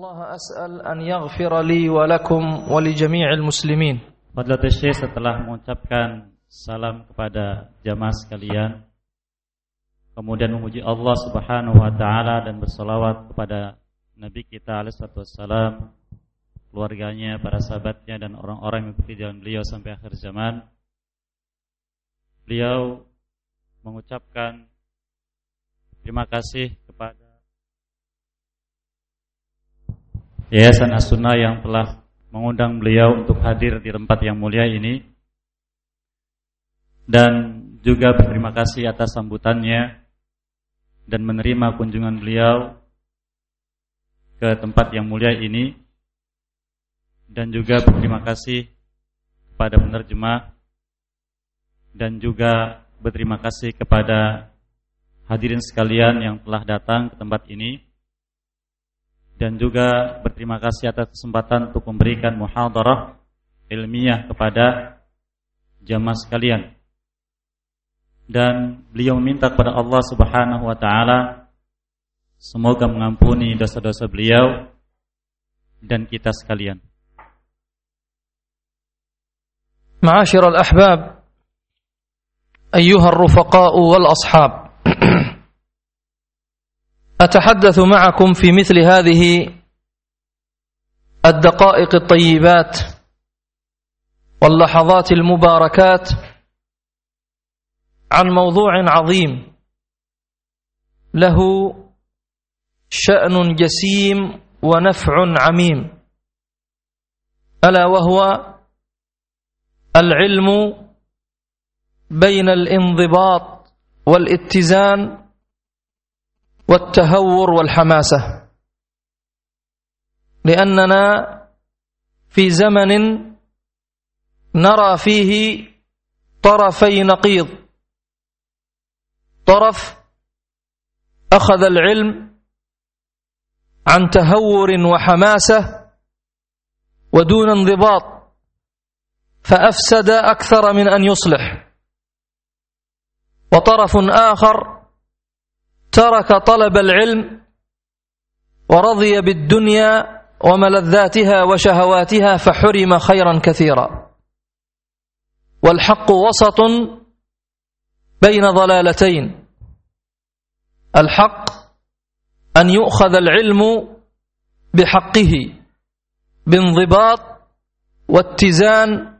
Allah as'al an wa lakum setelah mengucapkan salam kepada jamaah sekalian, kemudian memuji Allah Subhanahu wa taala dan bersolawat kepada Nabi kita alaihi wasallam keluarganya, para sahabatnya dan orang-orang yang mengikuti jalan beliau sampai akhir zaman. Beliau mengucapkan terima kasih kepada Yayasan As-Sunnah yang telah mengundang beliau untuk hadir di tempat yang mulia ini. Dan juga berterima kasih atas sambutannya dan menerima kunjungan beliau ke tempat yang mulia ini. Dan juga berterima kasih kepada penerjemah dan juga berterima kasih kepada hadirin sekalian yang telah datang ke tempat ini dan juga berterima kasih atas kesempatan untuk memberikan muhadarah ilmiah kepada jamaah sekalian. Dan beliau meminta kepada Allah Subhanahu wa taala semoga mengampuni dosa-dosa beliau dan kita sekalian. Ma'asyiral ahbab, ayyuhar rufaqa wal ashab. أتحدث معكم في مثل هذه الدقائق الطيبات واللحظات المباركات عن موضوع عظيم له شأن جسيم ونفع عميم ألا وهو العلم بين الانضباط والاتزان والتهور والحماسة. لأننا في زمن نرى فيه طرفي نقيض. طرف أخذ العلم عن تهور وحماسة ودون انضباط فأفسد أكثر من أن يصلح. وطرف آخر ترك طلب العلم ورضي بالدنيا وملذاتها وشهواتها فحرم خيرا كثيرا. والحق وسط بين ضلالتين. الحق أن يؤخذ العلم بحقه بانضباط واتزان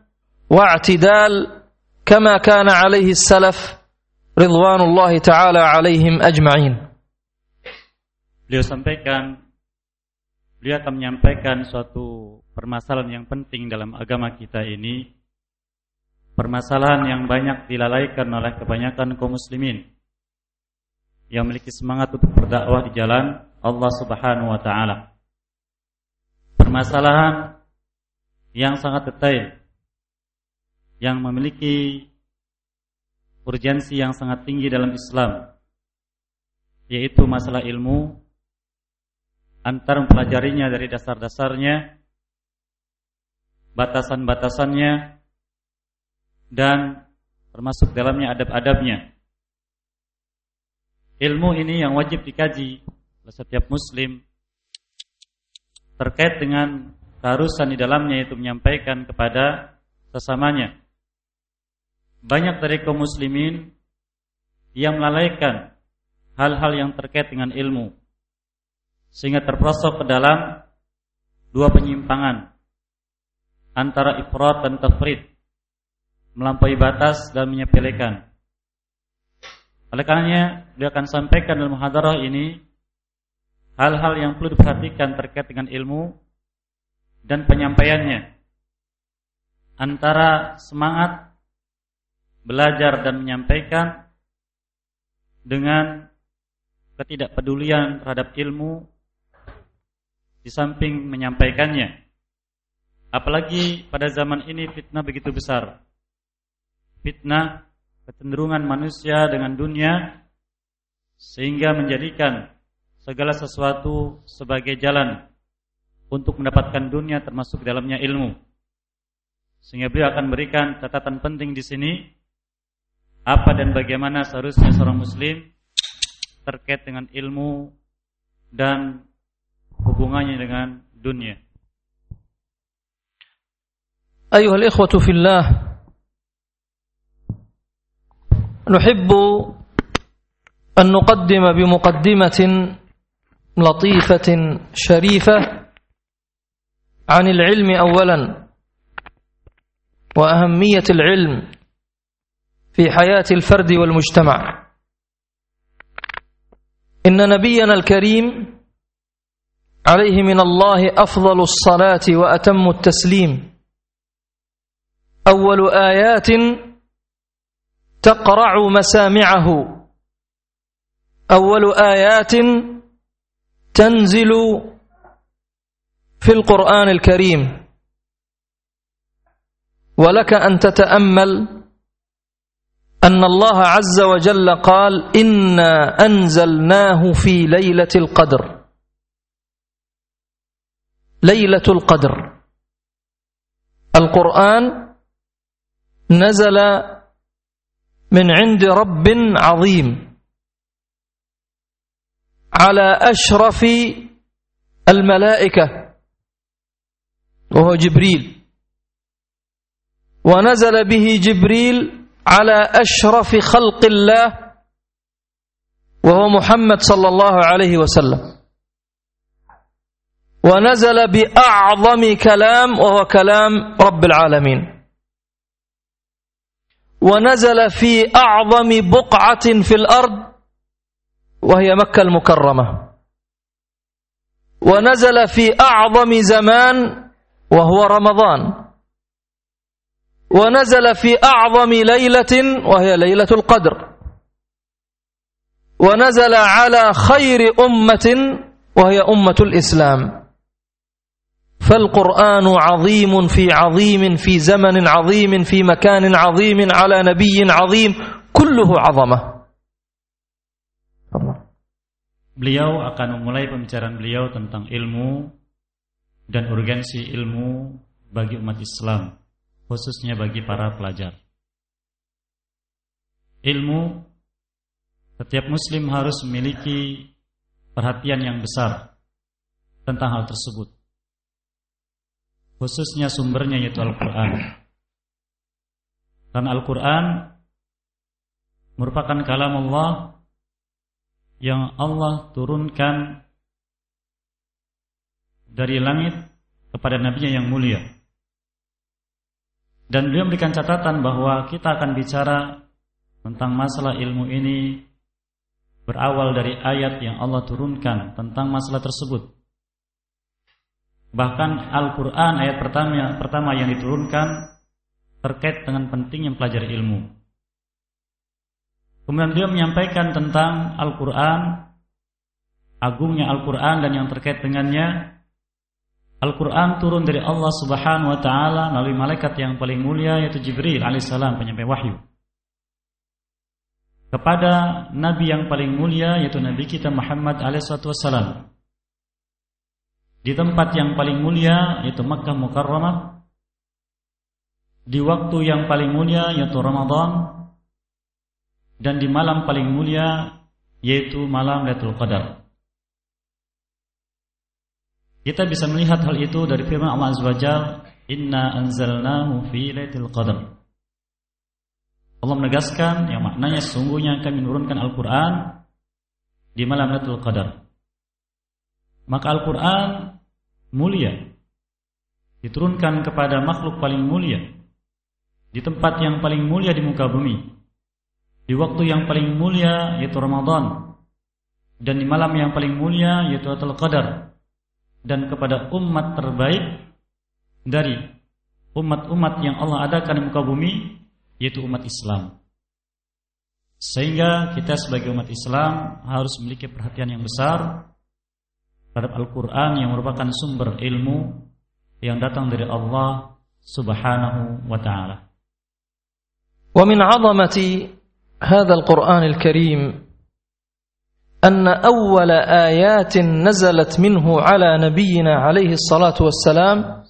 واعتدال كما كان عليه السلف ridwanullahi taala alaihim ajma'in. Beliau sampaikan beliau akan menyampaikan suatu permasalahan yang penting dalam agama kita ini. Permasalahan yang banyak dilalaikan oleh kebanyakan kaum muslimin yang memiliki semangat untuk berdakwah di jalan Allah Subhanahu wa taala. Permasalahan yang sangat detail yang memiliki urgensi yang sangat tinggi dalam Islam yaitu masalah ilmu antar mempelajarinya dari dasar-dasarnya batasan-batasannya dan termasuk dalamnya adab-adabnya. Ilmu ini yang wajib dikaji oleh setiap muslim terkait dengan keharusan di dalamnya yaitu menyampaikan kepada sesamanya banyak dari kaum muslimin yang melalaikan hal-hal yang terkait dengan ilmu sehingga terperosok ke dalam dua penyimpangan antara ifrat dan tafrid melampaui batas dan menyepelekan. Oleh karenanya dia akan sampaikan dalam muhadarah ini hal-hal yang perlu diperhatikan terkait dengan ilmu dan penyampaiannya antara semangat belajar dan menyampaikan dengan ketidakpedulian terhadap ilmu di samping menyampaikannya. Apalagi pada zaman ini fitnah begitu besar. Fitnah kecenderungan manusia dengan dunia sehingga menjadikan segala sesuatu sebagai jalan untuk mendapatkan dunia termasuk dalamnya ilmu. Sehingga beliau akan berikan catatan penting di sini apa dan bagaimana seharusnya seorang muslim terkait dengan ilmu dan hubungannya dengan dunia. أيها الإخوة في الله نحب أن نقدم بمقدمة لطيفة شريفة عن العلم أولا وأهمية العلم في حياة الفرد والمجتمع. إن نبينا الكريم عليه من الله أفضل الصلاة وأتم التسليم. أول آيات تقرع مسامعه. أول آيات تنزل في القرآن الكريم. ولك أن تتأمل أن الله عز وجل قال إنا أنزلناه في ليلة القدر. ليلة القدر. القرآن نزل من عند رب عظيم. على أشرف الملائكة. وهو جبريل. ونزل به جبريل على أشرف خلق الله وهو محمد صلى الله عليه وسلم. ونزل بأعظم كلام وهو كلام رب العالمين. ونزل في أعظم بقعة في الأرض وهي مكة المكرمة. ونزل في أعظم زمان وهو رمضان. ونزل في أعظم ليلة وهي ليلة القدر. ونزل على خير أمة وهي أمة الإسلام. فالقرآن عظيم في عظيم في زمن عظيم في مكان عظيم على نبي عظيم كله عظمة. Beliau akan memulai pembicaraan beliau tentang ilmu dan urgensi ilmu bagi umat Islam, khususnya bagi para pelajar. Ilmu setiap muslim harus memiliki perhatian yang besar tentang hal tersebut. Khususnya sumbernya yaitu Al-Qur'an. Dan Al-Qur'an merupakan kalam Allah yang Allah turunkan dari langit kepada nabinya yang mulia. Dan beliau memberikan catatan bahwa kita akan bicara tentang masalah ilmu ini berawal dari ayat yang Allah turunkan tentang masalah tersebut. Bahkan Al-Quran ayat pertama, pertama yang diturunkan terkait dengan pentingnya mempelajari ilmu. Kemudian beliau menyampaikan tentang Al-Quran, agungnya Al-Quran dan yang terkait dengannya. Al-Quran turun dari Allah Subhanahu Wa Taala melalui malaikat yang paling mulia yaitu Jibril alaihissalam penyampai wahyu. Kepada Nabi yang paling mulia yaitu Nabi kita Muhammad alaihissalam di tempat yang paling mulia yaitu Makkah Mukarramah. Di waktu yang paling mulia yaitu Ramadan. Dan di malam paling mulia yaitu malam Lailatul Qadar. Kita bisa melihat hal itu dari firman Allah Azza wa "Inna anzalnahu fi Lailatul Qadar." Allah menegaskan yang maknanya sungguhnya kami menurunkan Al-Qur'an di malam Lailatul Qadar. Maka Al-Qur'an mulia diturunkan kepada makhluk paling mulia di tempat yang paling mulia di muka bumi di waktu yang paling mulia yaitu Ramadan dan di malam yang paling mulia yaitu Lailatul Qadar dan kepada umat terbaik dari umat-umat yang Allah adakan di muka bumi yaitu umat Islam. Sehingga kita sebagai umat Islam harus memiliki perhatian yang besar terhadap Al-Qur'an yang merupakan sumber ilmu yang datang dari Allah Subhanahu wa taala. Wa min 'azamati hadzal Qur'anil Karim أن أول آيات نزلت منه على نبينا عليه الصلاة والسلام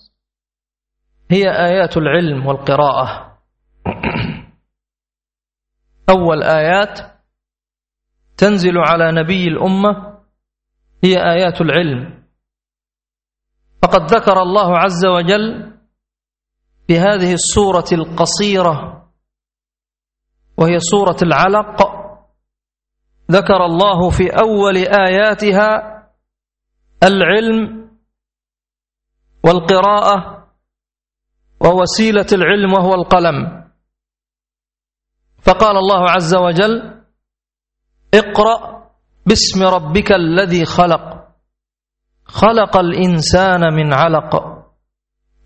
هي آيات العلم والقراءة. أول آيات تنزل على نبي الأمة هي آيات العلم. فقد ذكر الله عز وجل في هذه السورة القصيرة وهي سورة العلق ذكر الله في أول آياتها العلم والقراءة ووسيلة العلم وهو القلم. فقال الله عز وجل اقرأ باسم ربك الذي خلق. خلق الإنسان من علق.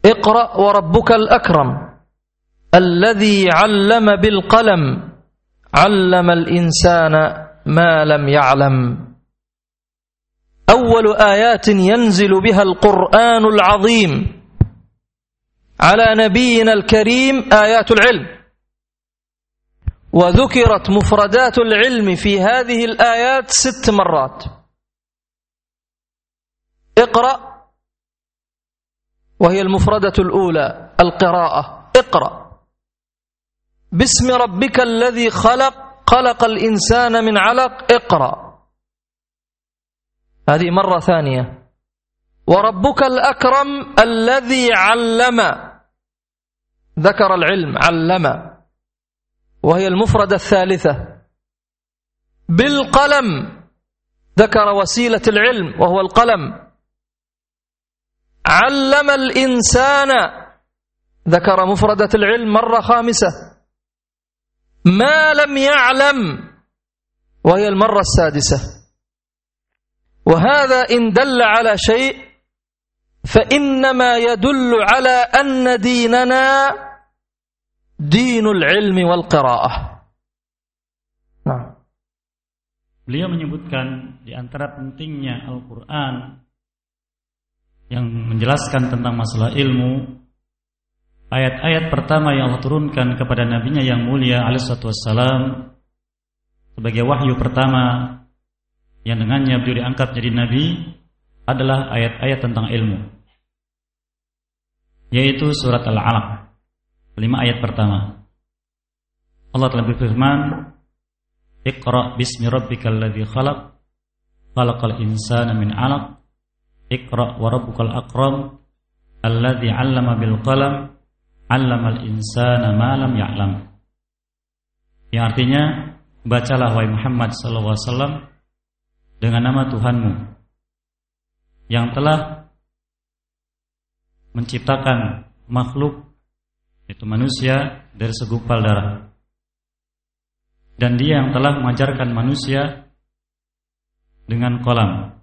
اقرأ وربك الأكرم الذي علم بالقلم. علم الإنسان ما لم يعلم. أول آيات ينزل بها القرآن العظيم على نبينا الكريم آيات العلم. وذكرت مفردات العلم في هذه الآيات ست مرات. اقرأ. وهي المفردة الأولى القراءة. اقرأ. باسم ربك الذي خلق خلق الإنسان من علق اقرأ. هذه مرة ثانية. وربك الأكرم الذي علم. ذكر العلم علم. وهي المفردة الثالثة. بالقلم. ذكر وسيلة العلم وهو القلم. علم الإنسان. ذكر مفردة العلم مرة خامسة. ما لم يعلم وهي المرة السادسة وهذا إن دل على شيء فإنما يدل على أن ديننا دين العلم والقراءة نعم Beliau menyebutkan di antara pentingnya Al-Quran yang menjelaskan tentang masalah ilmu ayat-ayat pertama yang Allah turunkan kepada nabinya yang mulia alaihissalam sebagai wahyu pertama yang dengannya beliau diangkat jadi nabi adalah ayat-ayat tentang ilmu yaitu surat Al-Alaq lima ayat pertama. Allah telah berfirman Iqra bismi rabbikal ladzi khalaq khalaqal insana min 'alaq Iqra wa rabbukal akram alladzi 'allama bil qalam 'allamal insana ma lam ya'lam. Yang artinya bacalah wahai Muhammad sallallahu alaihi wasallam dengan nama Tuhanmu yang telah menciptakan makhluk itu manusia dari segumpal darah. Dan dia yang telah mengajarkan manusia dengan kolam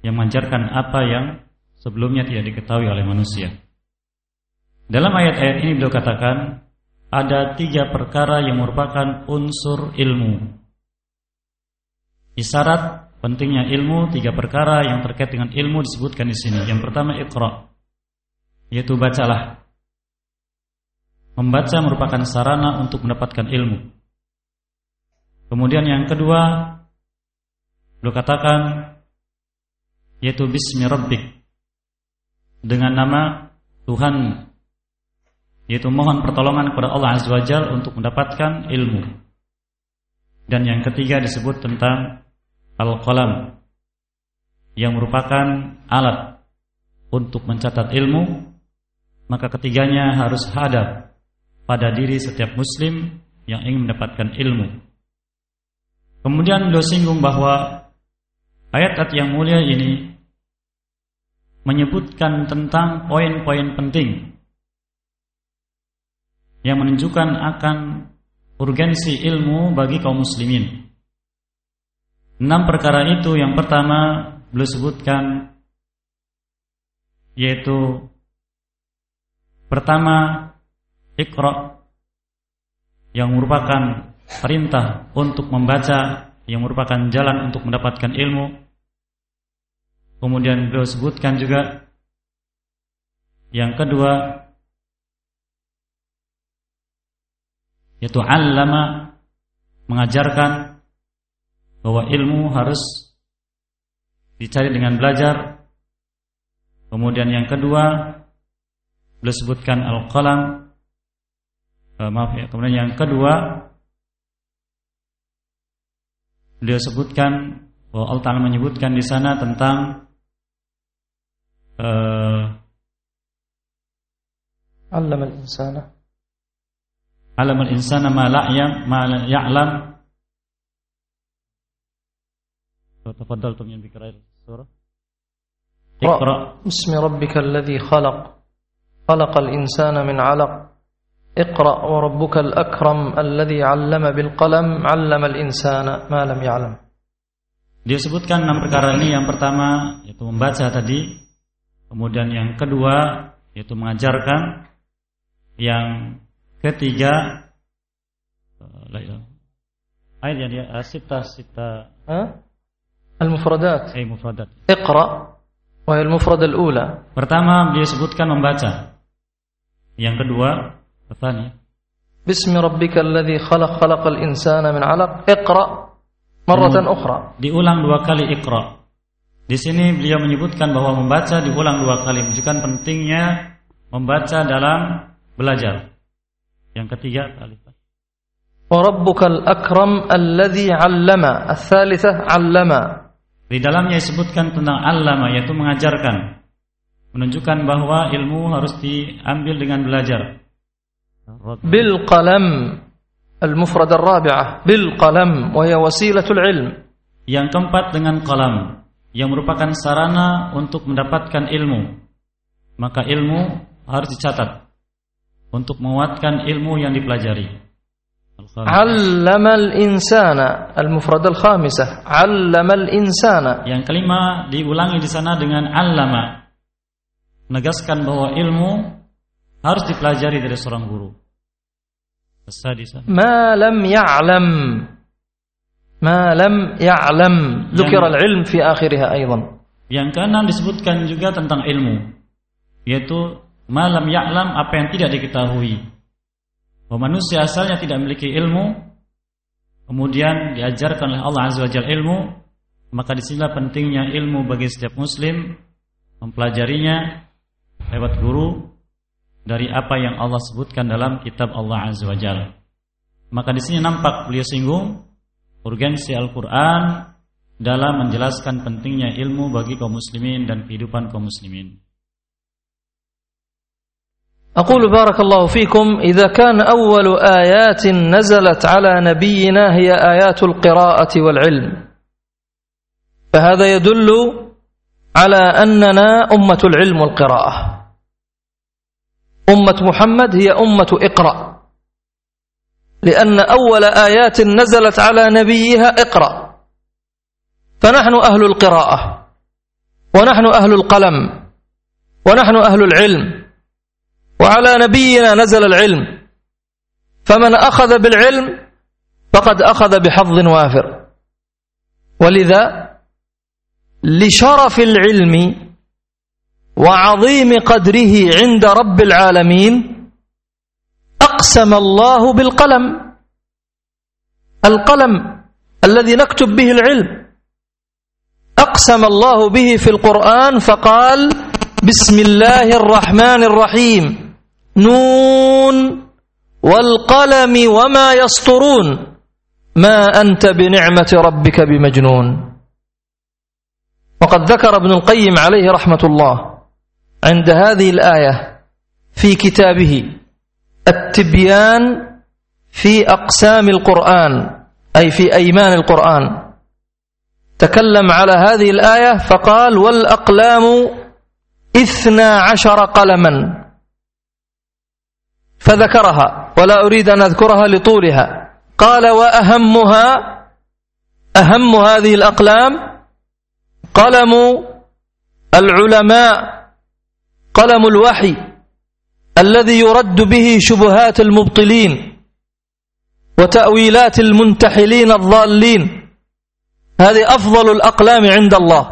yang mengajarkan apa yang sebelumnya tidak diketahui oleh manusia. Dalam ayat-ayat ini beliau katakan ada tiga perkara yang merupakan unsur ilmu. Isyarat pentingnya ilmu tiga perkara yang terkait dengan ilmu disebutkan di sini. Yang pertama ikhra, yaitu bacalah. Membaca merupakan sarana untuk mendapatkan ilmu. Kemudian yang kedua, beliau katakan yaitu bismi rabbik dengan nama Tuhan yaitu mohon pertolongan kepada Allah Azza wajal untuk mendapatkan ilmu. Dan yang ketiga disebut tentang al-qalam yang merupakan alat untuk mencatat ilmu, maka ketiganya harus hadap pada diri setiap muslim yang ingin mendapatkan ilmu. Kemudian beliau singgung bahwa ayat-ayat yang mulia ini menyebutkan tentang poin-poin penting yang menunjukkan akan urgensi ilmu bagi kaum muslimin. Enam perkara itu yang pertama beliau sebutkan yaitu pertama Iqra yang merupakan perintah untuk membaca yang merupakan jalan untuk mendapatkan ilmu Kemudian beliau sebutkan juga yang kedua yaitu allama mengajarkan bahwa ilmu harus dicari dengan belajar. Kemudian yang kedua, beliau sebutkan al-qalam. Eh, maaf ya, kemudian yang kedua beliau sebutkan bahwa Allah Taala menyebutkan di sana tentang eh, Allama al-insana علم الإنسان ما لا ما لا يعلم تفضلتم من بقراءة السورة اقرأ بسم ربك الذي خلق خلق الإنسان من علق اقرأ وربك الأكرم الذي علم بالقلم علم الإنسان ما لم يعلم Disebutkan enam perkara ini yang pertama yaitu membaca tadi, kemudian yang kedua yaitu mengajarkan, yang ketiga eh, ayat yang dia sita sita. Al-mufradat. Eh mufradat. Iqra. Wa al-mufrad al-ula. Pertama dia sebutkan membaca. Yang kedua bertanya. Bismi rabbikal ladzi khalaq khalaqal insana min 'alaq. Iqra. Marratan ukhra. Diulang dua kali Iqra. Di sini beliau menyebutkan bahwa membaca diulang dua kali menunjukkan pentingnya membaca dalam belajar. Yang ketiga alifah. Warabbukal akram alladhi 'allama. Ats-tsalitsah 'allama. Di dalamnya disebutkan tentang 'allama yaitu mengajarkan. Menunjukkan bahwa ilmu harus diambil dengan belajar. Bil qalam al-mufrad al rabi'ah bil qalam wa ya wasilatul 'ilm. Yang keempat dengan qalam yang merupakan sarana untuk mendapatkan ilmu. Maka ilmu harus dicatat untuk menguatkan ilmu yang dipelajari. Allamal insana al-mufrad al-khamisah. Allamal insana. Yang kelima diulangi di sana dengan allama. Menegaskan bahwa ilmu harus dipelajari dari seorang guru. Asadisa. Ma lam ya'lam. Ma lam ya'lam. Dzukira al-ilm fi akhirha aidan. Yang keenam disebutkan juga tentang ilmu yaitu malam ya'lam apa yang tidak diketahui bahwa manusia asalnya tidak memiliki ilmu kemudian diajarkan oleh Allah Azza wa Jalla ilmu maka di sinilah pentingnya ilmu bagi setiap muslim mempelajarinya lewat guru dari apa yang Allah sebutkan dalam kitab Allah Azza wa Jalla. Maka di sini nampak beliau singgung urgensi Al-Qur'an dalam menjelaskan pentingnya ilmu bagi kaum muslimin dan kehidupan kaum muslimin. أقول بارك الله فيكم إذا كان أول آيات نزلت على نبينا هي آيات القراءة والعلم. فهذا يدل على أننا أمة العلم والقراءة. أمة محمد هي أمة اقرأ. لأن أول آيات نزلت على نبيها اقرأ. فنحن أهل القراءة ونحن أهل القلم ونحن أهل العلم. وعلى نبينا نزل العلم. فمن أخذ بالعلم فقد أخذ بحظ وافر. ولذا لشرف العلم وعظيم قدره عند رب العالمين أقسم الله بالقلم. القلم الذي نكتب به العلم. أقسم الله به في القرآن فقال بسم الله الرحمن الرحيم. نون والقلم وما يسطرون. ما أنت بنعمة ربك بمجنون. وقد ذكر ابن القيم عليه رحمة الله عند هذه الآية في كتابه التبيان في أقسام القرآن أي في أيمان القرآن. تكلم على هذه الآية فقال والأقلام إثنى عشر قلما. فذكرها ولا أريد أن أذكرها لطولها. قال وأهمها أهم هذه الأقلام قلم العلماء قلم الوحي الذي يرد به شبهات المبطلين وتأويلات المنتحلين الضالين. هذه أفضل الأقلام عند الله.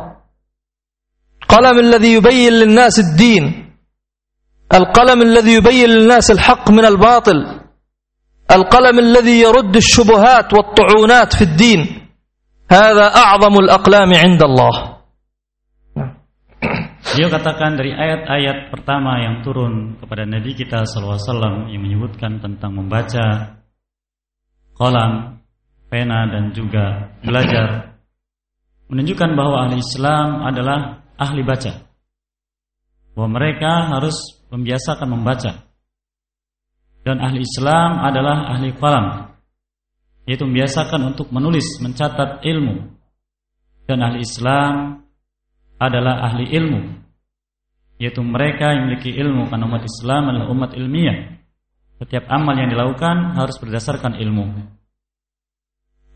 قلم الذي يبين للناس الدين القلم الذي يبين للناس الحق من الباطل القلم الذي يرد الشبهات والطعونات في الدين هذا أعظم الأقلام عند الله Dia katakan dari ayat-ayat pertama yang turun kepada Nabi kita SAW yang menyebutkan tentang membaca kolam, pena dan juga belajar menunjukkan bahwa ahli Islam adalah ahli baca. bahwa mereka harus membiasakan membaca. Dan ahli Islam adalah ahli qalam, yaitu membiasakan untuk menulis, mencatat ilmu. Dan ahli Islam adalah ahli ilmu, yaitu mereka yang memiliki ilmu karena umat Islam adalah umat ilmiah. Setiap amal yang dilakukan harus berdasarkan ilmu.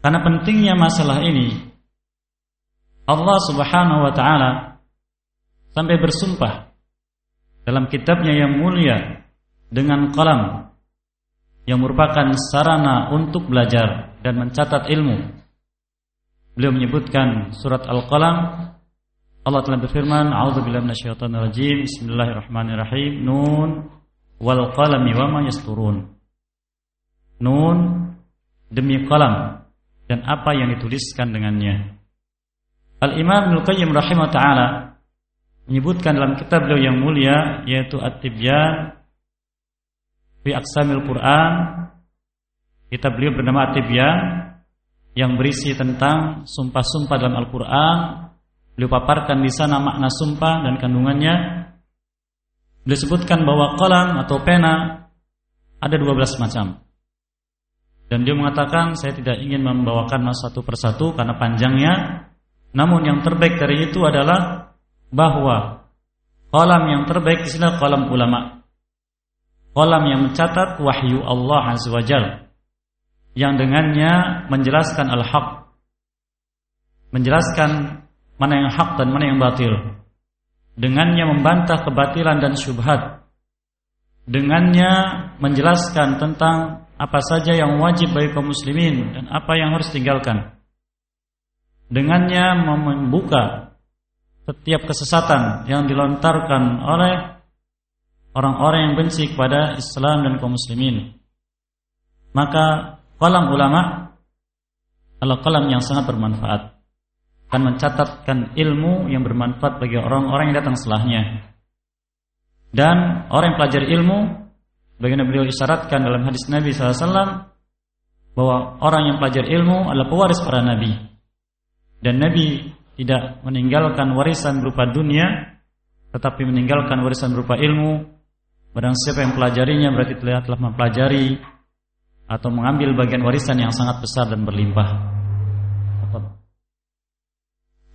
Karena pentingnya masalah ini, Allah Subhanahu wa taala sampai bersumpah dalam kitabnya yang mulia dengan kalam yang merupakan sarana untuk belajar dan mencatat ilmu. Beliau menyebutkan surat Al-Qalam Allah telah berfirman, "A'udzubillahi minasyaitonir rajim. Bismillahirrahmanirrahim. Nun wal qalami wama yasturun." Nun demi qalam dan apa yang dituliskan dengannya. Al-Imam Ibnu Qayyim rahimahullah taala menyebutkan dalam kitab beliau yang mulia yaitu At-Tibyan fi Aqsamil Quran. Kitab beliau bernama At-Tibyan yang berisi tentang sumpah-sumpah dalam Al-Qur'an. Beliau paparkan di sana makna sumpah dan kandungannya. Beliau sebutkan bahwa kolam atau pena ada 12 macam. Dan dia mengatakan saya tidak ingin membawakan satu persatu karena panjangnya. Namun yang terbaik dari itu adalah bahwa kolam yang terbaik sini kolam ulama. Kolam yang mencatat wahyu Allah Azza wa. Yang dengannya menjelaskan al-haq. Menjelaskan mana yang hak dan mana yang batil. Dengannya membantah kebatilan dan syubhat. Dengannya menjelaskan tentang apa saja yang wajib bagi kaum muslimin dan apa yang harus tinggalkan. Dengannya membuka setiap kesesatan yang dilontarkan oleh orang-orang yang benci kepada Islam dan kaum muslimin. Maka kolam ulama adalah kolam yang sangat bermanfaat dan mencatatkan ilmu yang bermanfaat bagi orang-orang yang datang setelahnya. Dan orang yang pelajari ilmu, bagaimana beliau isyaratkan dalam hadis Nabi SAW, bahwa orang yang pelajari ilmu adalah pewaris para nabi. Dan Nabi tidak meninggalkan warisan berupa dunia tetapi meninggalkan warisan berupa ilmu barang siapa yang pelajarinya berarti telah telah mempelajari atau mengambil bagian warisan yang sangat besar dan berlimpah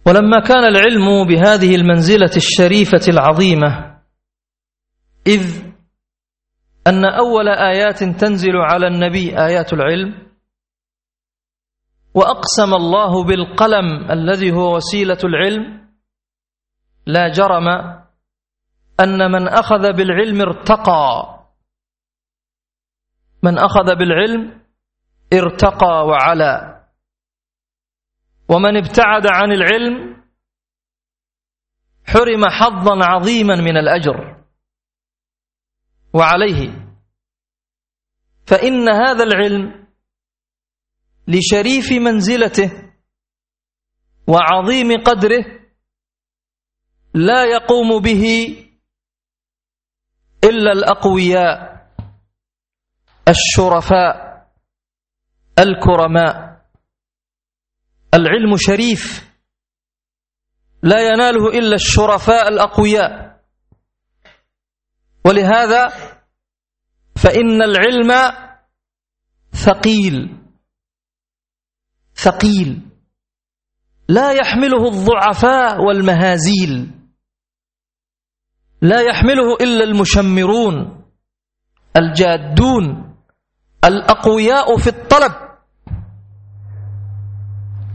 ولما كان العلم بهذه المنزلة الشريفة العظيمة إذ أن أول آيات تنزل على النبي آيات العلم وأقسم الله بالقلم الذي هو وسيلة العلم لا جرم أن من أخذ بالعلم ارتقى. من أخذ بالعلم ارتقى وعلى. ومن ابتعد عن العلم حرم حظا عظيما من الأجر. وعليه. فإن هذا العلم لشريف منزلته وعظيم قدره لا يقوم به إلا الأقوياء الشرفاء الكرماء. العلم شريف لا يناله إلا الشرفاء الأقوياء. ولهذا فإن العلم ثقيل. ثقيل. لا يحمله الضعفاء والمهازيل. لا يحمله إلا المشمرون الجادون الأقوياء في الطلب.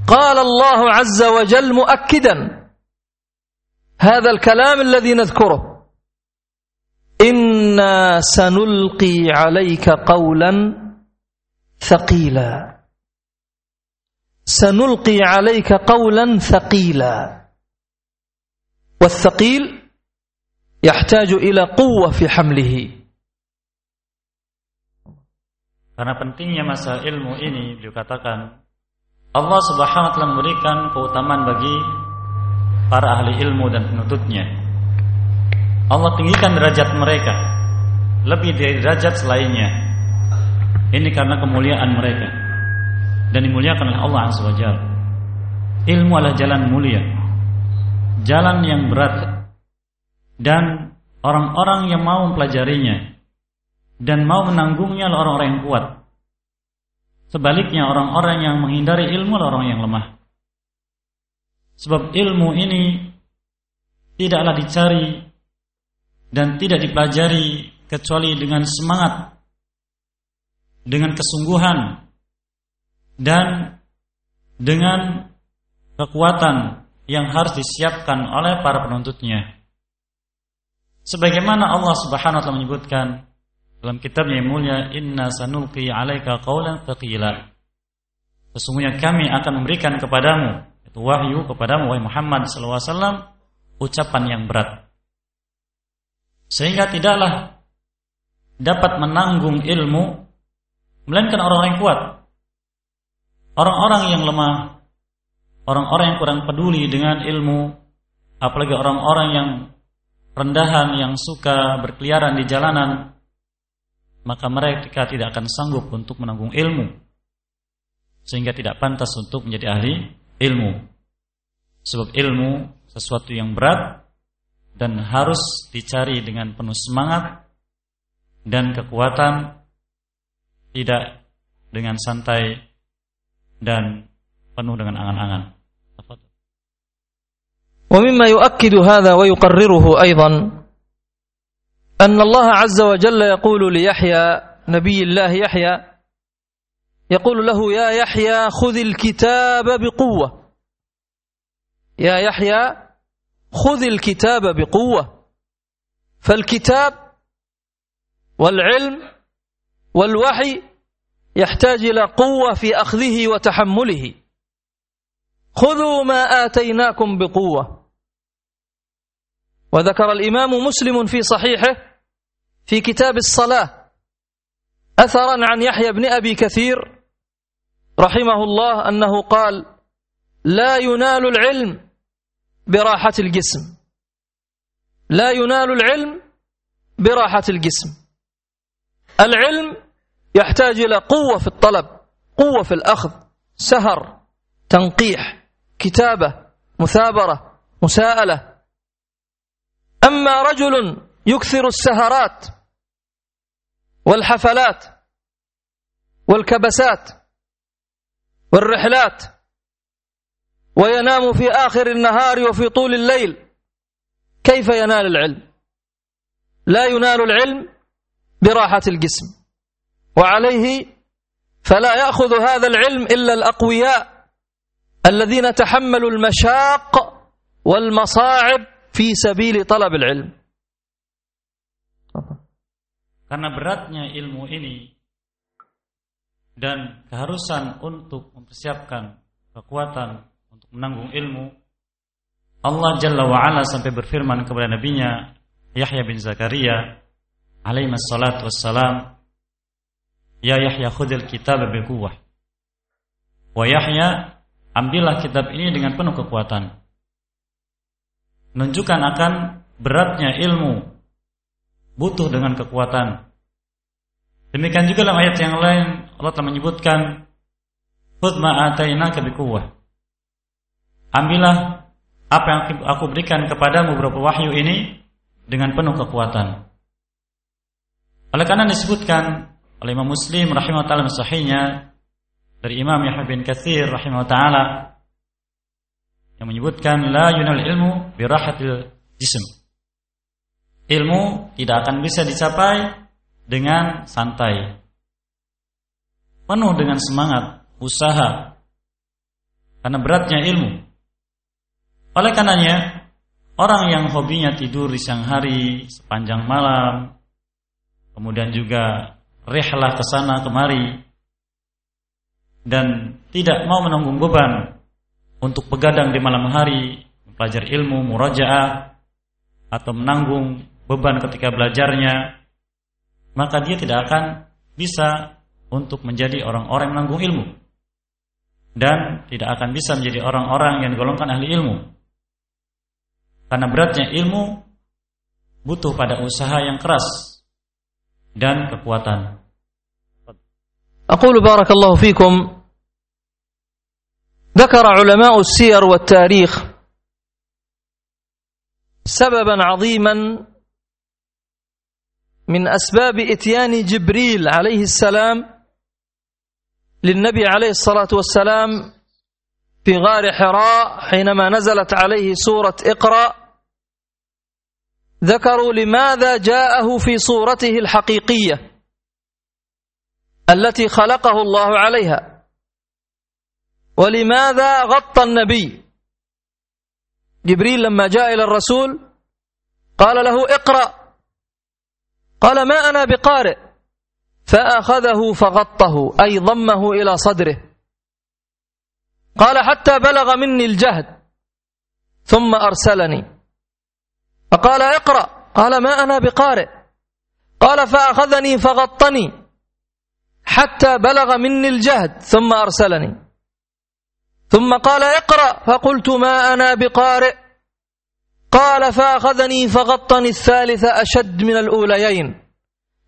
قال الله عز وجل مؤكدا هذا الكلام الذي نذكره. إنا سنلقي عليك قولا ثقيلا. سنلقي عليك قولا ثقيلا والثقيل يحتاج إلى قوة في حمله Karena pentingnya masa ilmu ini beliau katakan Allah Subhanahu wa taala memberikan keutamaan bagi para ahli ilmu dan penuntutnya. Allah tinggikan derajat mereka lebih dari derajat selainnya. Ini karena kemuliaan mereka dan dimuliakan oleh Allah Azza wa Ilmu adalah jalan mulia. Jalan yang berat dan orang-orang yang mau mempelajarinya dan mau menanggungnya adalah orang-orang yang kuat. Sebaliknya orang-orang yang menghindari ilmu adalah orang yang lemah. Sebab ilmu ini tidaklah dicari dan tidak dipelajari kecuali dengan semangat, dengan kesungguhan, dan dengan kekuatan yang harus disiapkan oleh para penuntutnya. Sebagaimana Allah Subhanahu wa taala menyebutkan dalam kitabnya yang mulia, "Inna sanulqi 'alaika qawlan thaqila." Sesungguhnya kami akan memberikan kepadamu itu wahyu kepadamu wahai Muhammad sallallahu alaihi wasallam ucapan yang berat. Sehingga tidaklah dapat menanggung ilmu melainkan orang-orang yang kuat. Orang-orang yang lemah, orang-orang yang kurang peduli dengan ilmu, apalagi orang-orang yang rendahan yang suka berkeliaran di jalanan, maka mereka tidak akan sanggup untuk menanggung ilmu, sehingga tidak pantas untuk menjadi ahli ilmu. Sebab ilmu sesuatu yang berat dan harus dicari dengan penuh semangat dan kekuatan, tidak dengan santai dan penuh dengan angan-angan. ومما يؤكد هذا ويقرره أيضا أن الله عز وجل يقول ليحيى نبي الله يحيى يقول له يا يحيى خذ الكتاب بقوة يا يحيى خذ الكتاب بقوة فالكتاب والعلم والوحي يحتاج إلى قوة في أخذه وتحمله. خذوا ما آتيناكم بقوة. وذكر الإمام مسلم في صحيحه في كتاب الصلاة أثرا عن يحيى بن أبي كثير رحمه الله أنه قال لا ينال العلم براحة الجسم. لا ينال العلم براحة الجسم. العلم يحتاج إلى قوة في الطلب قوة في الأخذ سهر تنقيح كتابة مثابرة مساءلة. أما رجل يكثر السهرات والحفلات والكبسات والرحلات وينام في آخر النهار وفي طول الليل كيف ينال العلم؟ لا ينال العلم براحة الجسم. وعليه فلا يأخذ هذا العلم إلا الأقوياء الذين تحملوا المشاق والمصاعب في سبيل طلب العلم Karena beratnya ilmu ini dan keharusan untuk mempersiapkan kekuatan untuk menanggung ilmu, Allah Jalla wa'ala sampai berfirman kepada nabinya Yahya bin Zakaria alaihi wassalatu wassalam Ya Yahya khudil kitab kuwah. Wa Yahya ambillah kitab ini dengan penuh kekuatan. Menunjukkan akan beratnya ilmu butuh dengan kekuatan. Demikian juga dalam ayat yang lain Allah telah menyebutkan Khudh ma atainaka biquwwah. Ambillah apa yang aku berikan kepadamu berupa wahyu ini dengan penuh kekuatan. Oleh karena disebutkan oleh Imam Muslim rahimahullah taala sahihnya dari Imam Yahya bin Katsir rahimahullah taala yang menyebutkan la yunal ilmu birahatil jism. Ilmu tidak akan bisa dicapai dengan santai. Penuh dengan semangat, usaha. Karena beratnya ilmu. Oleh karenanya, orang yang hobinya tidur di siang hari sepanjang malam, kemudian juga rihlah ke sana kemari dan tidak mau menanggung beban untuk begadang di malam hari, mempelajari ilmu, murajaah atau menanggung beban ketika belajarnya, maka dia tidak akan bisa untuk menjadi orang-orang menanggung ilmu dan tidak akan bisa menjadi orang-orang yang digolongkan ahli ilmu. Karena beratnya ilmu butuh pada usaha yang keras dan kekuatan. أقول بارك الله فيكم ذكر علماء السير والتاريخ سببا عظيما من أسباب إتيان جبريل عليه السلام للنبي عليه الصلاة والسلام في غار حراء حينما نزلت عليه سورة اقرأ ذكروا لماذا جاءه في صورته الحقيقية التي خلقه الله عليها. ولماذا غطى النبي؟ جبريل لما جاء إلى الرسول قال له اقرأ. قال ما أنا بقارئ؟ فأخذه فغطه أي ضمه إلى صدره. قال حتى بلغ مني الجهد ثم أرسلني. فقال اقرأ. قال ما أنا بقارئ. قال فأخذني فغطني حتى بلغ مني الجهد ثم أرسلني. ثم قال اقرأ. فقلت ما أنا بقارئ. قال فأخذني فغطني الثالث أشد من الأوليين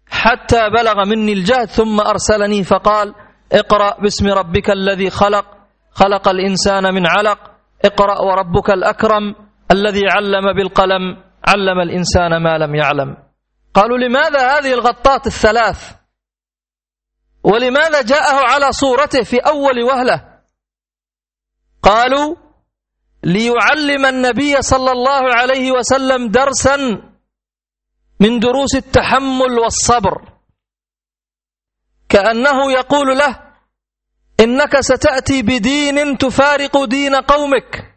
حتى بلغ مني الجهد ثم أرسلني. فقال اقرأ باسم ربك الذي خلق. خلق الإنسان من علق. اقرأ وربك الأكرم الذي علم بالقلم. علم الإنسان ما لم يعلم. قالوا لماذا هذه الغطات الثلاث؟ ولماذا جاءه على صورته في أول وهلة؟ قالوا ليعلم النبي صلى الله عليه وسلم درسا من دروس التحمل والصبر. كأنه يقول له إنك ستأتي بدين تفارق دين قومك.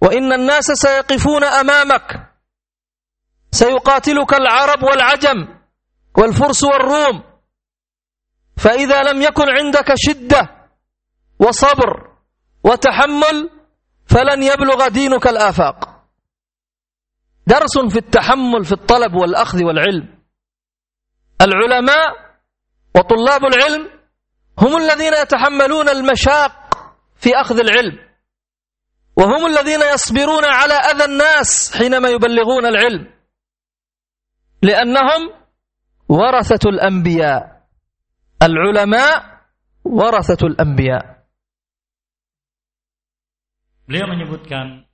وإن الناس سيقفون أمامك. سيقاتلك العرب والعجم والفرس والروم. فإذا لم يكن عندك شدة وصبر وتحمل فلن يبلغ دينك الآفاق. درس في التحمل في الطلب والأخذ والعلم. العلماء وطلاب العلم هم الذين يتحملون المشاق في أخذ العلم. وهم الذين يصبرون على أذى الناس حينما يبلغون العلم لأنهم ورثة الأنبياء العلماء ورثة الأنبياء Beliau menyebutkan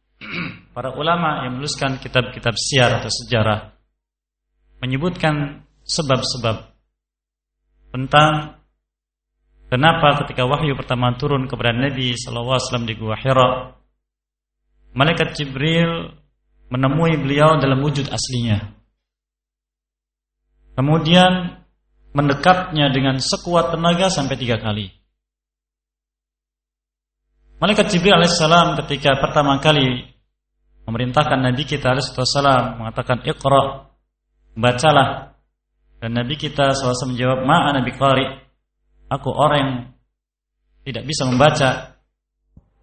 para ulama yang menuliskan kitab-kitab siar atau sejarah menyebutkan sebab-sebab tentang kenapa ketika wahyu pertama turun kepada Nabi SAW di Gua Hira Malaikat Jibril menemui beliau dalam wujud aslinya. Kemudian mendekatnya dengan sekuat tenaga sampai tiga kali. Malaikat Jibril alaihissalam ketika pertama kali memerintahkan Nabi kita alaihissalam mengatakan Iqra, bacalah. Dan Nabi kita SAW menjawab, Ma'a Nabi Qari, aku orang yang tidak bisa membaca.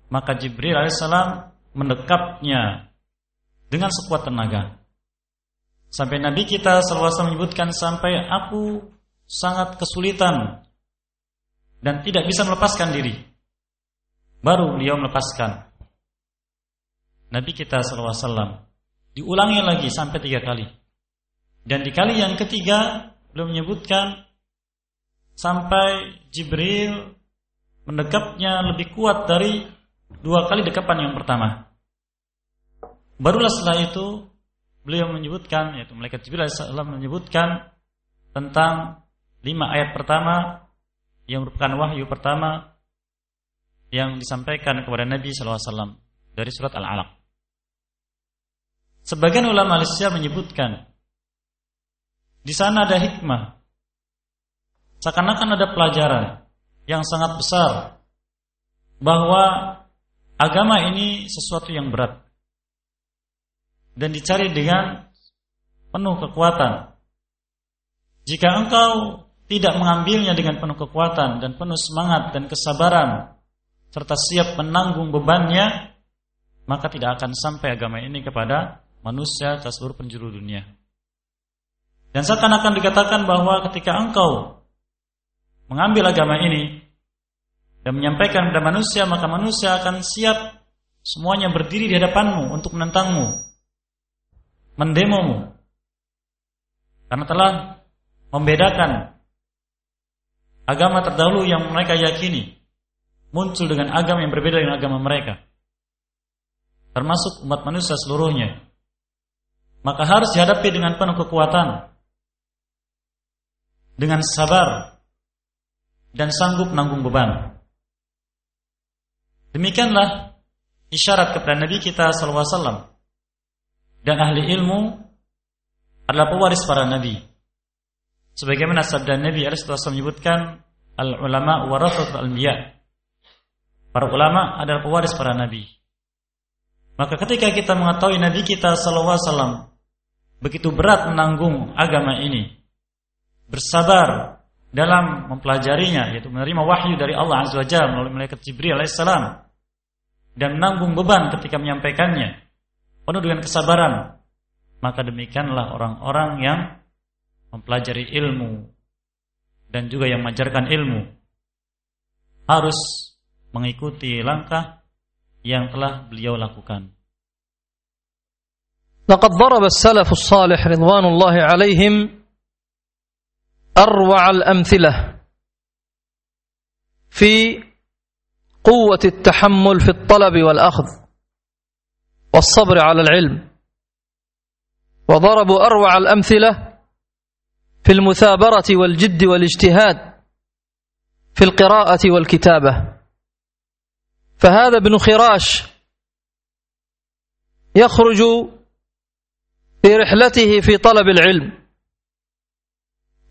Maka Jibril alaihissalam mendekapnya dengan sekuat tenaga. Sampai Nabi kita selalu menyebutkan sampai aku sangat kesulitan dan tidak bisa melepaskan diri. Baru beliau melepaskan. Nabi kita SAW diulangi lagi sampai tiga kali. Dan di kali yang ketiga beliau menyebutkan sampai Jibril mendekapnya lebih kuat dari dua kali dekapan yang pertama. Barulah setelah itu beliau menyebutkan, yaitu malaikat Jibril AS menyebutkan tentang lima ayat pertama yang merupakan wahyu pertama yang disampaikan kepada Nabi SAW dari surat Al-Alaq. Sebagian ulama Malaysia menyebutkan di sana ada hikmah, seakan-akan ada pelajaran yang sangat besar bahwa Agama ini sesuatu yang berat dan dicari dengan penuh kekuatan. Jika engkau tidak mengambilnya dengan penuh kekuatan dan penuh semangat dan kesabaran serta siap menanggung bebannya, maka tidak akan sampai agama ini kepada manusia atas seluruh penjuru dunia. Dan seakan-akan dikatakan bahwa ketika engkau mengambil agama ini dan menyampaikan kepada manusia, maka manusia akan siap semuanya berdiri di hadapanmu untuk menentangmu, mendemomu. Karena telah membedakan agama terdahulu yang mereka yakini muncul dengan agama yang berbeda dengan agama mereka. Termasuk umat manusia seluruhnya. Maka harus dihadapi dengan penuh kekuatan dengan sabar dan sanggup menanggung beban. Demikianlah isyarat kepada Nabi kita SAW dan ahli ilmu adalah pewaris para nabi. Sebagaimana sabda Nabi SAW menyebutkan al ulama warathatul anbiya. Para ulama adalah pewaris para nabi. Maka ketika kita mengetahui Nabi kita SAW begitu berat menanggung agama ini, bersabar dalam mempelajarinya yaitu menerima wahyu dari Allah Azza wa Jalla melalui malaikat Jibril alaihissalam dan menanggung beban ketika menyampaikannya penuh dengan kesabaran maka demikianlah orang-orang yang mempelajari ilmu dan juga yang mengajarkan ilmu harus mengikuti langkah yang telah beliau lakukan. Laqad daraba as-salafus salih ridwanullahi alaihim أروع الأمثلة في قوة التحمل في الطلب والأخذ والصبر على العلم. وضربوا أروع الأمثلة في المثابرة والجد والاجتهاد في القراءة والكتابة. فهذا ابن خراش يخرج في رحلته في طلب العلم.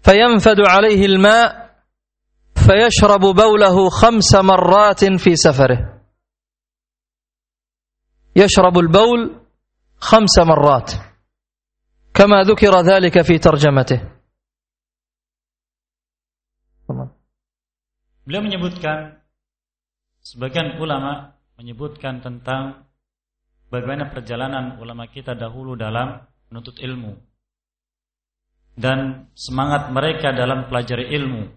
فينفد عليه الماء فيشرب بوله خمس مرات في سفره يشرب البول خمس مرات كما ذكر ذلك في ترجمته Beliau menyebutkan sebagian ulama menyebutkan tentang bagaimana perjalanan ulama kita dahulu dalam menuntut ilmu dan semangat mereka dalam pelajari ilmu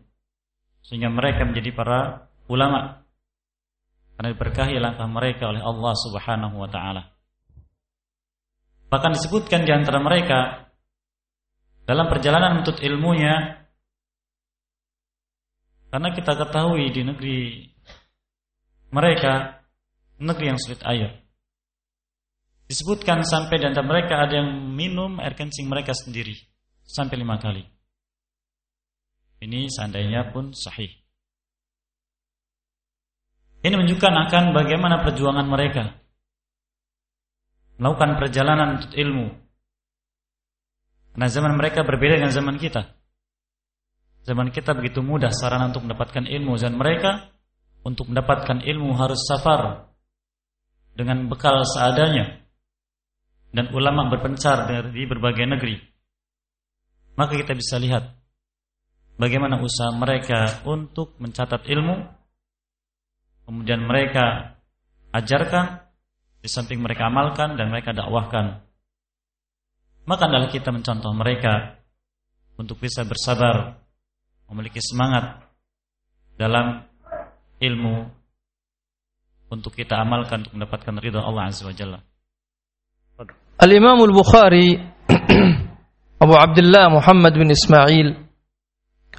sehingga mereka menjadi para ulama karena diberkahi langkah mereka oleh Allah Subhanahu wa taala. Bahkan disebutkan di antara mereka dalam perjalanan menuntut ilmunya karena kita ketahui di negeri mereka negeri yang sulit air. Disebutkan sampai di antara mereka ada yang minum air kencing mereka sendiri sampai lima kali. Ini seandainya pun sahih. Ini menunjukkan akan bagaimana perjuangan mereka melakukan perjalanan untuk ilmu. Karena zaman mereka berbeda dengan zaman kita. Zaman kita begitu mudah sarana untuk mendapatkan ilmu dan mereka untuk mendapatkan ilmu harus safar dengan bekal seadanya dan ulama berpencar di berbagai negeri maka kita bisa lihat bagaimana usaha mereka untuk mencatat ilmu, kemudian mereka ajarkan, di samping mereka amalkan dan mereka dakwahkan. Maka adalah kita mencontoh mereka untuk bisa bersabar, memiliki semangat dalam ilmu untuk kita amalkan untuk mendapatkan ridha Allah Azza wa Jalla. Al-Imam Al-Bukhari أبو عبد الله محمد بن إسماعيل.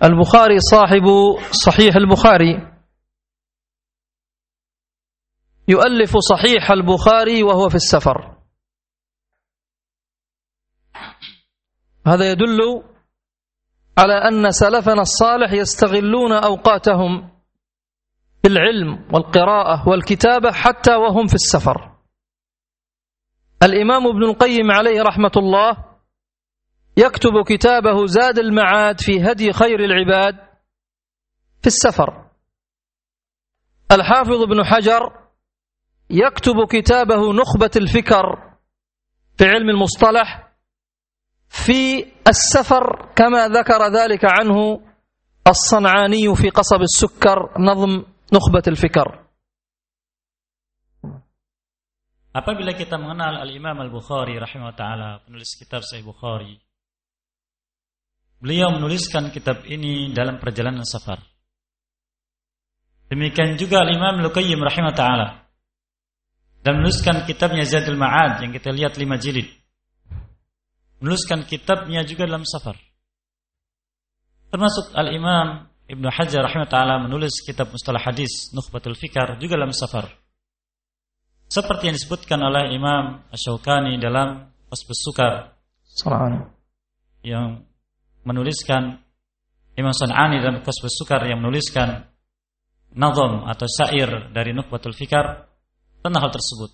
البخاري صاحب صحيح البخاري. يؤلف صحيح البخاري وهو في السفر. هذا يدل على أن سلفنا الصالح يستغلون أوقاتهم بالعلم والقراءة والكتابة حتى وهم في السفر. الإمام ابن القيم عليه رحمة الله يكتب كتابه زاد المعاد في هدي خير العباد في السفر. الحافظ ابن حجر يكتب كتابه نخبة الفكر في علم المصطلح في السفر كما ذكر ذلك عنه الصنعاني في قصب السكر نظم نخبة الفكر. Apabila kita mengenal Al-Imam Al-Bukhari rahimahullah taala, penulis kitab Sahih Bukhari, Beliau menuliskan kitab ini dalam perjalanan safar. Demikian juga Imam Luqayyim rahimah ta'ala. Dan menuliskan kitabnya Zadul Ma'ad yang kita lihat lima jilid. Menuliskan kitabnya juga dalam safar. Termasuk Al-Imam Ibnu Hajar rahimah ta'ala menulis kitab mustalah hadis Nukhbatul Fikar juga dalam safar. Seperti yang disebutkan oleh Imam Ash-Shawqani dalam Qasbus Sukar. Yang menuliskan Imam San'ani dan Qasbus Sukar yang menuliskan nazam atau syair dari Nukhbatul Fikar tentang hal tersebut.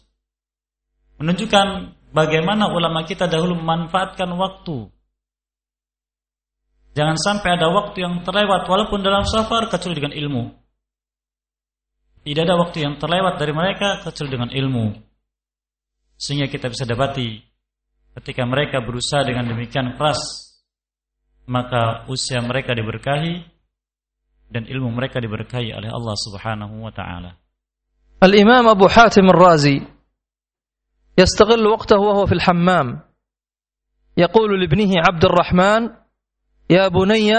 Menunjukkan bagaimana ulama kita dahulu memanfaatkan waktu. Jangan sampai ada waktu yang terlewat walaupun dalam safar kecuali dengan ilmu. Tidak ada waktu yang terlewat dari mereka kecuali dengan ilmu. Sehingga kita bisa dapati ketika mereka berusaha dengan demikian keras maka usia mereka diberkahi dan ilmu mereka diberkahi oleh Allah Subhanahu wa taala. الإمام أبو حاتم الرازي يستغل وقته وهو في الحمام يقول لابنه عبد الرحمن يا بني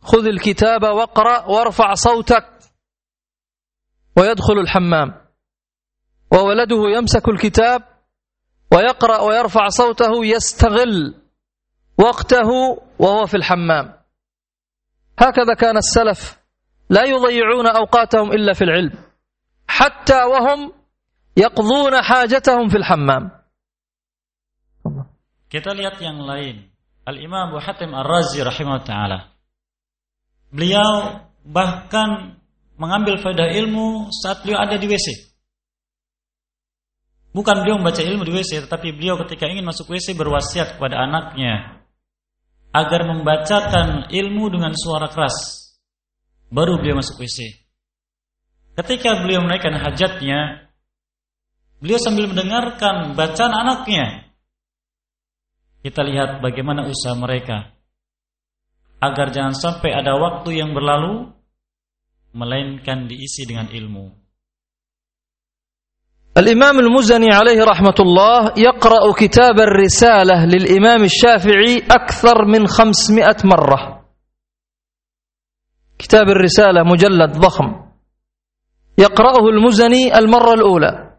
خذ الكتاب واقرأ وارفع صوتك ويدخل الحمام وولده يمسك الكتاب ويقرأ ويرفع صوته يستغل وقته وهو في الحمام هكذا كان السلف لا يضيعون اوقاتهم الا في العلم حتى وهم يقضون حاجتهم في الحمام Kita lihat yang lain. Al-Imam Abu Hatim Ar-Razi rahimahullah taala. Beliau bahkan mengambil faedah ilmu saat beliau ada di WC. Bukan beliau membaca ilmu di WC, tetapi beliau ketika ingin masuk WC berwasiat kepada anaknya agar membacakan ilmu dengan suara keras. Baru beliau masuk WC. Ketika beliau menaikkan hajatnya, beliau sambil mendengarkan bacaan anaknya. Kita lihat bagaimana usaha mereka agar jangan sampai ada waktu yang berlalu melainkan diisi dengan ilmu. الإمام المزني عليه رحمة الله يقرأ كتاب الرسالة للإمام الشافعي أكثر من خمسمائة مرة. كتاب الرسالة مجلد ضخم. يقرأه المزني المرة الأولى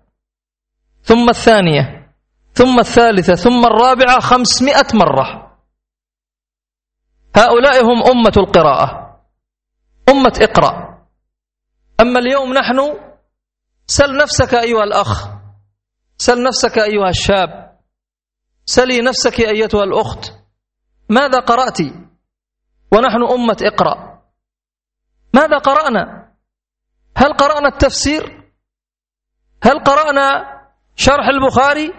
ثم الثانية ثم الثالثة ثم الرابعة خمسمائة مرة. هؤلاء هم أمة القراءة أمة اقرأ. أما اليوم نحن سل نفسك أيها الأخ. سل نفسك أيها الشاب. سلي نفسك أيتها الأخت. ماذا قرأت؟ ونحن أمة اقرأ. ماذا قرأنا؟ هل قرأنا التفسير؟ هل قرأنا شرح البخاري؟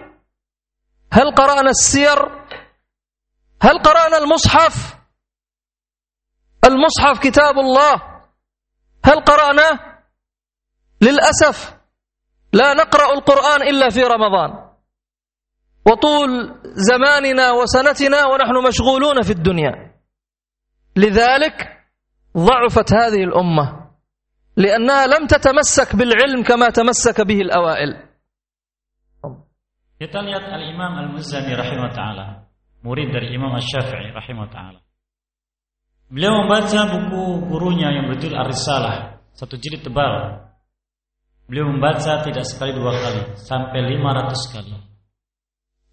هل قرأنا السير؟ هل قرأنا المصحف؟ المصحف كتاب الله. هل قرأناه للأسف لا نقرأ القرآن إلا في رمضان وطول زماننا وسنتنا ونحن مشغولون في الدنيا لذلك ضعفت هذه الأمة لأنها لم تتمسك بالعلم كما تمسك به الأوائل Kita lihat Al-Imam Al-Muzani rahimah ta'ala Murid dari Imam Al-Syafi'i rahimah ta'ala Beliau membaca buku gurunya yang berjudul Ar-Risalah Satu jilid tebal Beliau membaca tidak sekali dua kali, sampai lima ratus kali.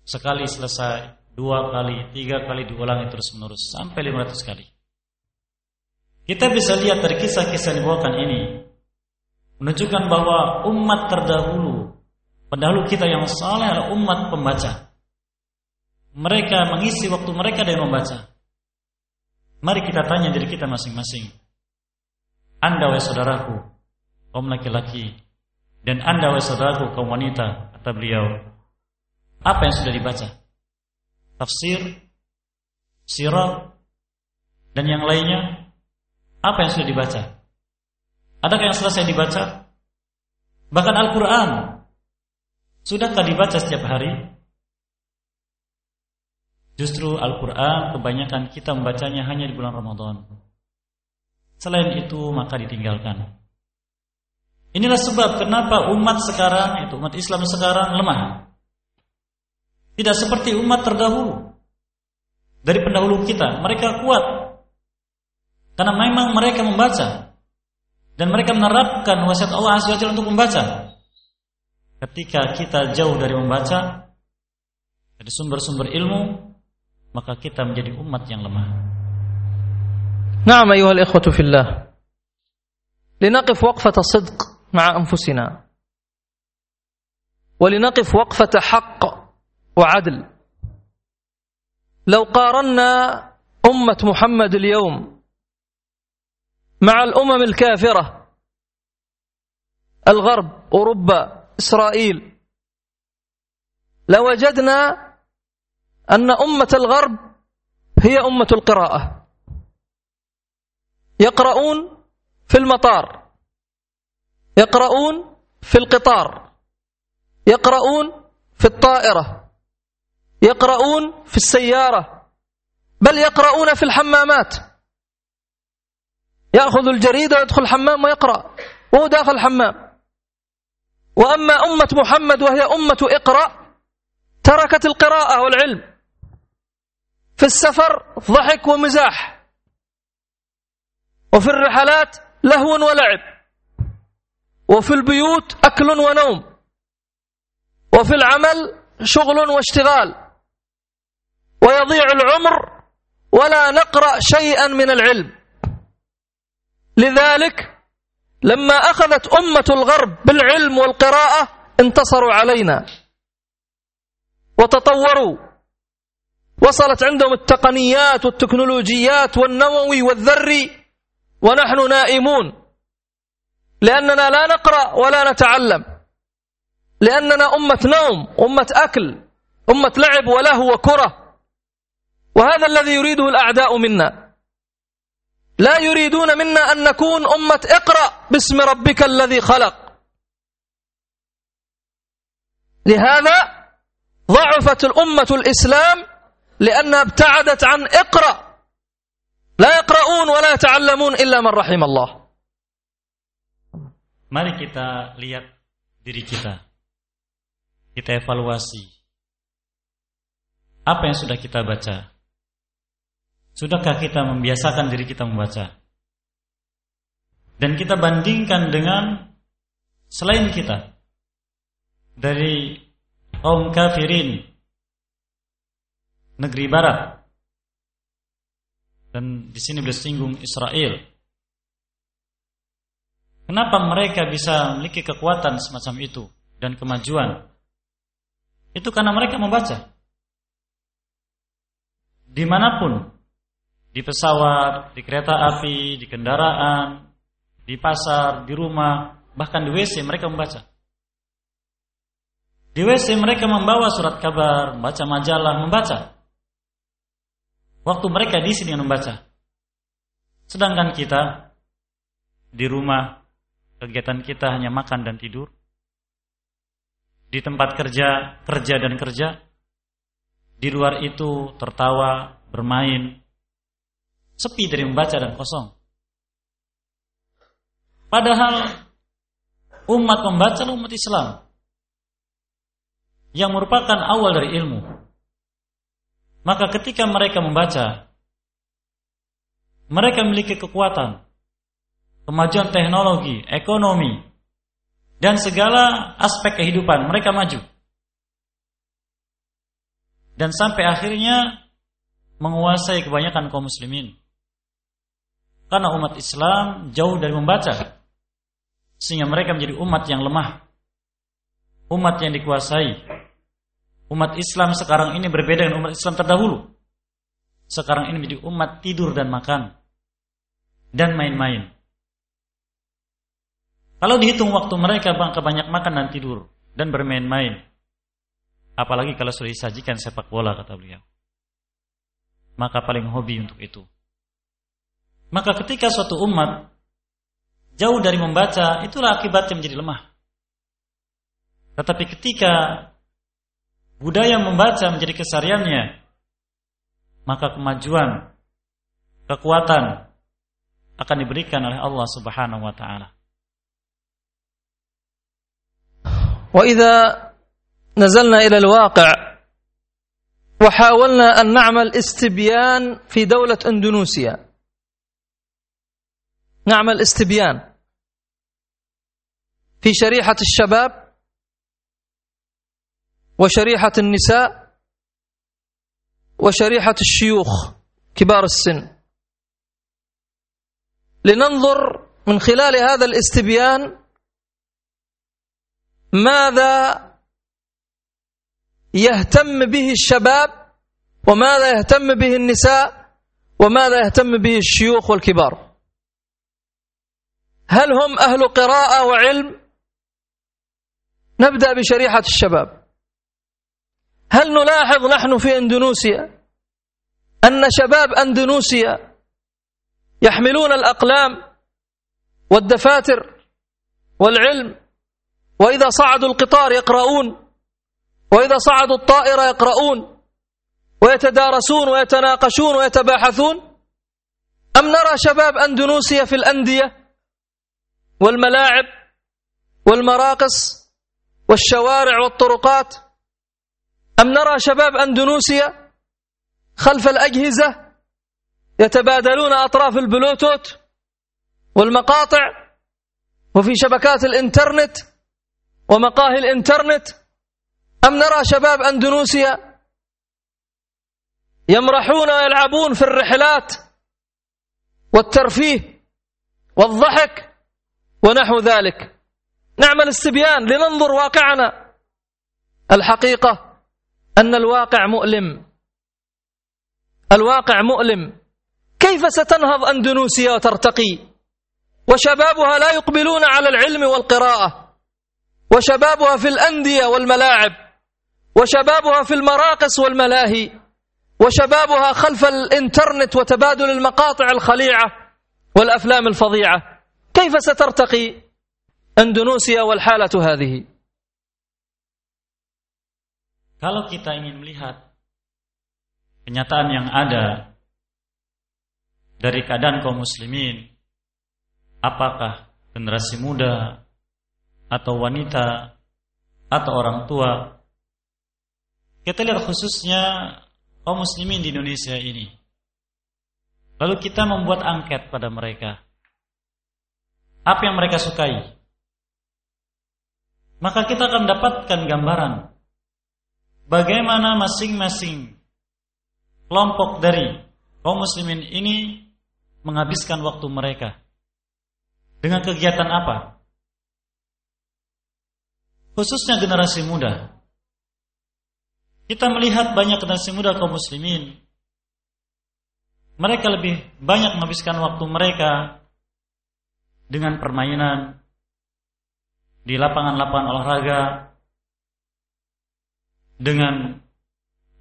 Sekali selesai, dua kali, tiga kali diulangi terus menerus sampai lima ratus kali. Kita bisa lihat dari kisah-kisah yang dibawakan ini menunjukkan bahwa umat terdahulu, pendahulu kita yang saleh adalah umat pembaca. Mereka mengisi waktu mereka dengan membaca. Mari kita tanya diri kita masing-masing. Anda wahai saudaraku, kaum laki-laki, dan anda wahai saudaraku kaum wanita kata beliau apa yang sudah dibaca tafsir sirah dan yang lainnya apa yang sudah dibaca adakah yang selesai dibaca bahkan Al-Quran sudahkah dibaca setiap hari Justru Al-Quran kebanyakan kita membacanya hanya di bulan Ramadan. Selain itu maka ditinggalkan. Inilah sebab kenapa umat sekarang itu umat Islam sekarang lemah. Tidak seperti umat terdahulu. Dari pendahulu kita, mereka kuat. Karena memang mereka membaca dan mereka menerapkan wasiat Allah Azza untuk membaca. Ketika kita jauh dari membaca dari sumber-sumber ilmu, maka kita menjadi umat yang lemah. Nama ayuhal ikhwatu fillah. Linaqif waqfata sidq مع أنفسنا. ولنقف وقفة حق وعدل. لو قارنا أمة محمد اليوم مع الأمم الكافرة الغرب أوروبا إسرائيل لوجدنا أن أمة الغرب هي أمة القراءة. يقرؤون في المطار. يقرؤون في القطار يقرؤون في الطائرة يقرؤون في السيارة بل يقرؤون في الحمامات. يأخذ الجريدة ويدخل الحمام ويقرأ وهو داخل الحمام. وأما أمة محمد وهي أمة اقرأ تركت القراءة والعلم. في السفر ضحك ومزاح. وفي الرحلات لهو ولعب. وفي البيوت أكل ونوم وفي العمل شغل واشتغال ويضيع العمر ولا نقرأ شيئا من العلم. لذلك لما أخذت أمة الغرب بالعلم والقراءة انتصروا علينا وتطوروا وصلت عندهم التقنيات والتكنولوجيات والنووي والذري ونحن نائمون. لأننا لا نقرأ ولا نتعلم. لأننا أمة نوم أمة أكل أمة لعب ولهو وكرة. وهذا الذي يريده الأعداء منا. لا يريدون منا أن نكون أمة اقرأ باسم ربك الذي خلق. لهذا ضعفت الأمة الإسلام لأنها ابتعدت عن اقرأ. لا يقرؤون ولا يتعلمون إلا من رحم الله. Mari kita lihat diri kita. Kita evaluasi. Apa yang sudah kita baca? Sudahkah kita membiasakan diri kita membaca? Dan kita bandingkan dengan selain kita dari kaum kafirin negeri barat dan di sini beliau singgung Israel. Kenapa mereka bisa memiliki kekuatan semacam itu dan kemajuan? Itu karena mereka membaca. Di mana pun di pesawat, di kereta api, di kendaraan, di pasar, di rumah, bahkan di WC mereka membaca. Di WC mereka membawa surat kabar, membaca majalah, membaca. Waktu mereka di sini membaca. Sedangkan kita di rumah kegiatan kita hanya makan dan tidur. Di tempat kerja, kerja dan kerja. Di luar itu tertawa, bermain, sepi dari membaca dan kosong. Padahal umat membaca umat Islam yang merupakan awal dari ilmu. Maka ketika mereka membaca, mereka memiliki kekuatan, kemajuan teknologi, ekonomi, dan segala aspek kehidupan mereka maju. Dan sampai akhirnya menguasai kebanyakan kaum muslimin. Karena umat Islam jauh dari membaca. Sehingga mereka menjadi umat yang lemah. Umat yang dikuasai. Umat Islam sekarang ini berbeda dengan umat Islam terdahulu. Sekarang ini menjadi umat tidur dan makan. Dan main-main. Kalau dihitung waktu mereka kebanyak makan dan tidur. Dan bermain-main. Apalagi kalau sudah disajikan sepak bola kata beliau. Maka paling hobi untuk itu. Maka ketika suatu umat jauh dari membaca, itulah akibatnya menjadi lemah. Tetapi ketika budaya membaca menjadi kesariannya, maka kemajuan, kekuatan akan diberikan oleh Allah Subhanahu wa taala. وإذا نزلنا إلى الواقع وحاولنا أن نعمل استبيان في دولة أندونيسيا. نعمل استبيان في شريحة الشباب وشريحة النساء وشريحة الشيوخ كبار السن. لننظر من خلال هذا الاستبيان ماذا يهتم به الشباب وماذا يهتم به النساء وماذا يهتم به الشيوخ والكبار؟ هل هم أهل قراءة وعلم؟ نبدأ بشريحة الشباب. هل نلاحظ نحن في اندونيسيا أن شباب اندونيسيا يحملون الأقلام والدفاتر والعلم وإذا صعدوا القطار يقرؤون. وإذا صعدوا الطائرة يقرؤون. ويتدارسون ويتناقشون ويتباحثون. أم نرى شباب أندونيسيا في الأندية؟ والملاعب والمراقص والشوارع والطرقات. أم نرى شباب أندونيسيا خلف الأجهزة يتبادلون أطراف البلوتوث والمقاطع وفي شبكات الإنترنت؟ ومقاهي الإنترنت. أم نرى شباب أندونيسيا يمرحون ويلعبون في الرحلات والترفيه والضحك ونحو ذلك. نعمل استبيان لننظر واقعنا. الحقيقة أن الواقع مؤلم. الواقع مؤلم. كيف ستنهض أندونيسيا وترتقي؟ وشبابها لا يقبلون على العلم والقراءة. وشبابها في الأندية والملاعب وشبابها في المراقص والملاهي وشبابها خلف الإنترنت وتبادل المقاطع الخليعة والأفلام الفظيعة. كيف سترتقي أندونيسيا والحالة هذه؟ Kalau kita ingin melihat kenyataan yang ada dari keadaan kaum muslimin, apakah generasi muda atau wanita atau orang tua, kita lihat khususnya kaum muslimin di Indonesia ini. Lalu kita membuat angket pada mereka. Apa yang mereka sukai? Maka kita akan dapatkan gambaran bagaimana masing-masing kelompok dari kaum muslimin ini menghabiskan waktu mereka dengan kegiatan apa? Khususnya generasi muda. Kita melihat banyak generasi muda kaum muslimin mereka lebih banyak menghabiskan waktu mereka dengan permainan di lapangan-lapangan olahraga dengan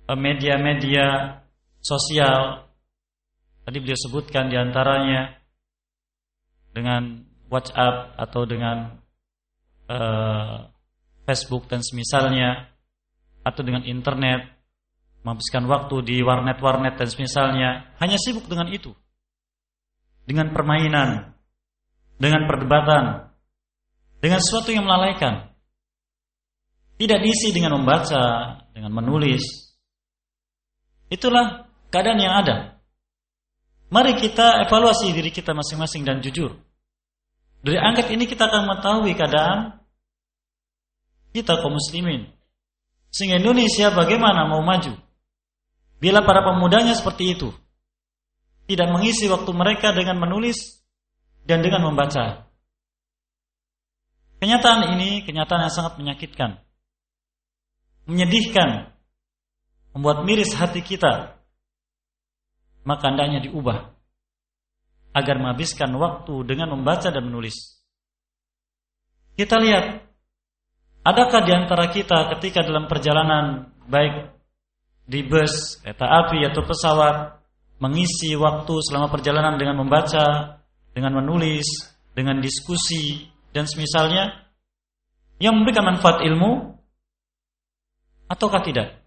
eh, media-media sosial tadi beliau sebutkan di antaranya dengan WhatsApp atau dengan uh, Facebook dan semisalnya atau dengan internet menghabiskan waktu di warnet-warnet dan semisalnya hanya sibuk dengan itu dengan permainan dengan perdebatan dengan sesuatu yang melalaikan tidak diisi dengan membaca, dengan menulis. Itulah keadaan yang ada. Mari kita evaluasi diri kita masing-masing dan jujur. Dari angkat ini kita akan mengetahui keadaan kita kaum muslimin. Sehingga Indonesia bagaimana mau maju? Bila para pemudanya seperti itu. Tidak mengisi waktu mereka dengan menulis dan dengan membaca. Kenyataan ini kenyataan yang sangat menyakitkan menyedihkan, membuat miris hati kita, maka hendaknya diubah agar menghabiskan waktu dengan membaca dan menulis. Kita lihat, adakah di antara kita ketika dalam perjalanan baik di bus, kereta api atau pesawat mengisi waktu selama perjalanan dengan membaca, dengan menulis, dengan diskusi dan semisalnya yang memberikan manfaat ilmu ataukah tidak?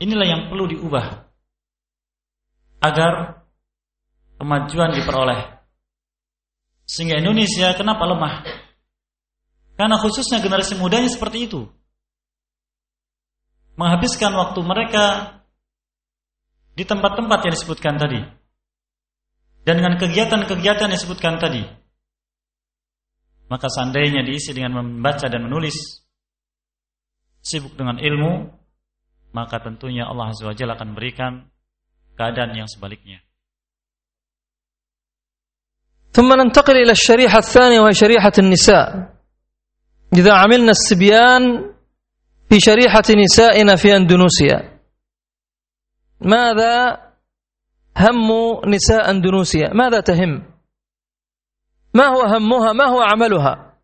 Inilah yang perlu diubah agar kemajuan diperoleh. Sehingga Indonesia kenapa lemah? Karena khususnya generasi mudanya seperti itu. Menghabiskan waktu mereka di tempat-tempat yang disebutkan tadi. Dan dengan kegiatan-kegiatan yang disebutkan tadi. Maka seandainya diisi dengan membaca dan menulis sibuk dengan ilmu, maka tentunya Allah Azza wa Jalla akan berikan keadaan yang sebaliknya. ثم ننتقل إلى الشريحة الثانية وهي شريحة النساء إذا عملنا السبيان في شريحة نسائنا في أندونيسيا ماذا هم نساء أندونيسيا ماذا تهم؟ ما هو همها؟ ما هو عملها؟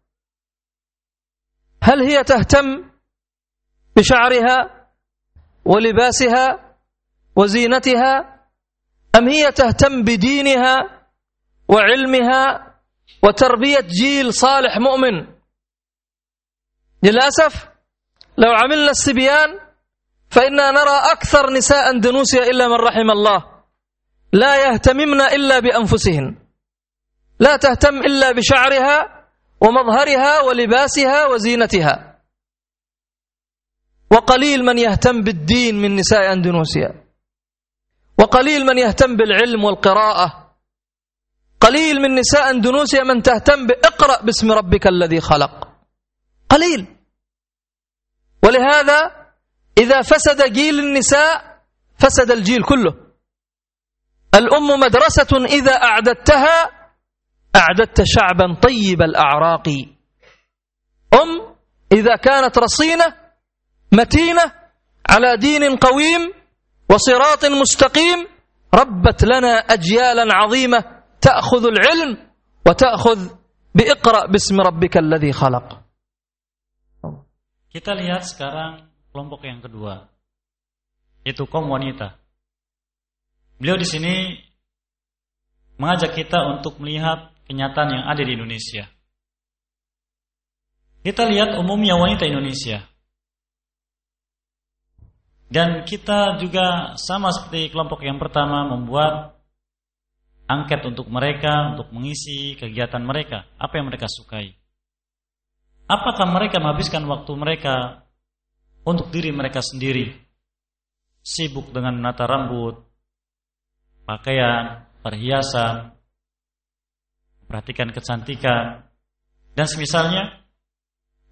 هل هي تهتم بشعرها ولباسها وزينتها؟ أم هي تهتم بدينها وعلمها وتربية جيل صالح مؤمن؟ للأسف لو عملنا السبيان فإنا نرى أكثر نساء دنوسيا إلا من رحم الله. لا يهتممن إلا بأنفسهن. لا تهتم إلا بشعرها ومظهرها ولباسها وزينتها. وقليل من يهتم بالدين من نساء أندونيسيا. وقليل من يهتم بالعلم والقراءة. قليل من نساء أندونيسيا من تهتم بإقرأ باسم ربك الذي خلق. قليل. ولهذا إذا فسد جيل النساء فسد الجيل كله. الأم مدرسة إذا أعددتها أعددت شعبا طيب الأعراق. أم إذا كانت رصينة متينة على دين قويم وصراط مستقيم ربت لنا أجيالا عظيمة تأخذ العلم وتأخذ بإقرأ باسم ربك الذي خلق. Kita lihat sekarang kelompok yang kedua, yaitu kaum wanita. Beliau di sini mengajak kita untuk melihat kenyataan yang ada di Indonesia. Kita lihat umumnya wanita Indonesia. Dan kita juga sama seperti kelompok yang pertama membuat angket untuk mereka untuk mengisi kegiatan mereka, apa yang mereka sukai. Apakah mereka menghabiskan waktu mereka untuk diri mereka sendiri? Sibuk dengan menata rambut, pakaian, perhiasan, perhatikan kecantikan, dan semisalnya?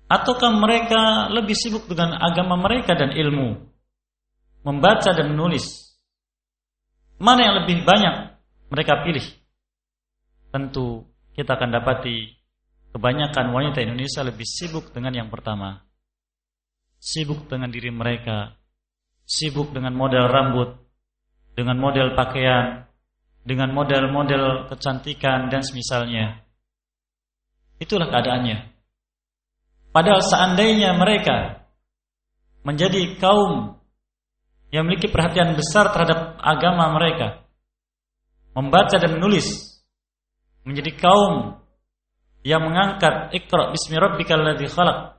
Ataukah mereka lebih sibuk dengan agama mereka dan ilmu? Membaca dan menulis. Mana yang lebih banyak mereka pilih? Tentu kita akan dapati Kebanyakan wanita Indonesia lebih sibuk dengan yang pertama. Sibuk dengan diri mereka. Sibuk dengan model rambut. Dengan model pakaian. Dengan model-model kecantikan dan semisalnya. Itulah keadaannya. Padahal seandainya mereka menjadi kaum yang memiliki perhatian besar terhadap agama mereka, membaca dan menulis, menjadi kaum yang mengangkat Iqra bismi rabbikal ladzi khalaq.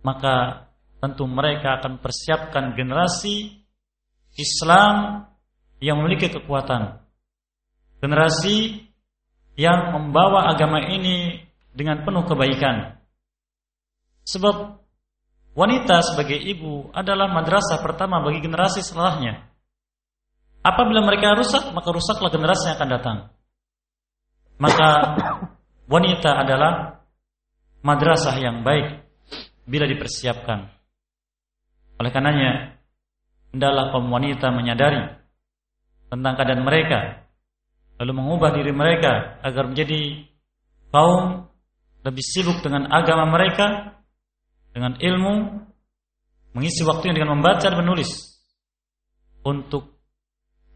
Maka tentu mereka akan persiapkan generasi Islam yang memiliki kekuatan. Generasi yang membawa agama ini dengan penuh kebaikan. Sebab wanita sebagai ibu adalah madrasah pertama bagi generasi setelahnya. Apabila mereka rusak maka rusaklah generasi yang akan datang. Maka wanita adalah madrasah yang baik bila dipersiapkan. Oleh karenanya, hendaklah kaum wanita menyadari tentang keadaan mereka, lalu mengubah diri mereka agar menjadi kaum lebih sibuk dengan agama mereka, dengan ilmu, mengisi waktunya dengan membaca dan menulis untuk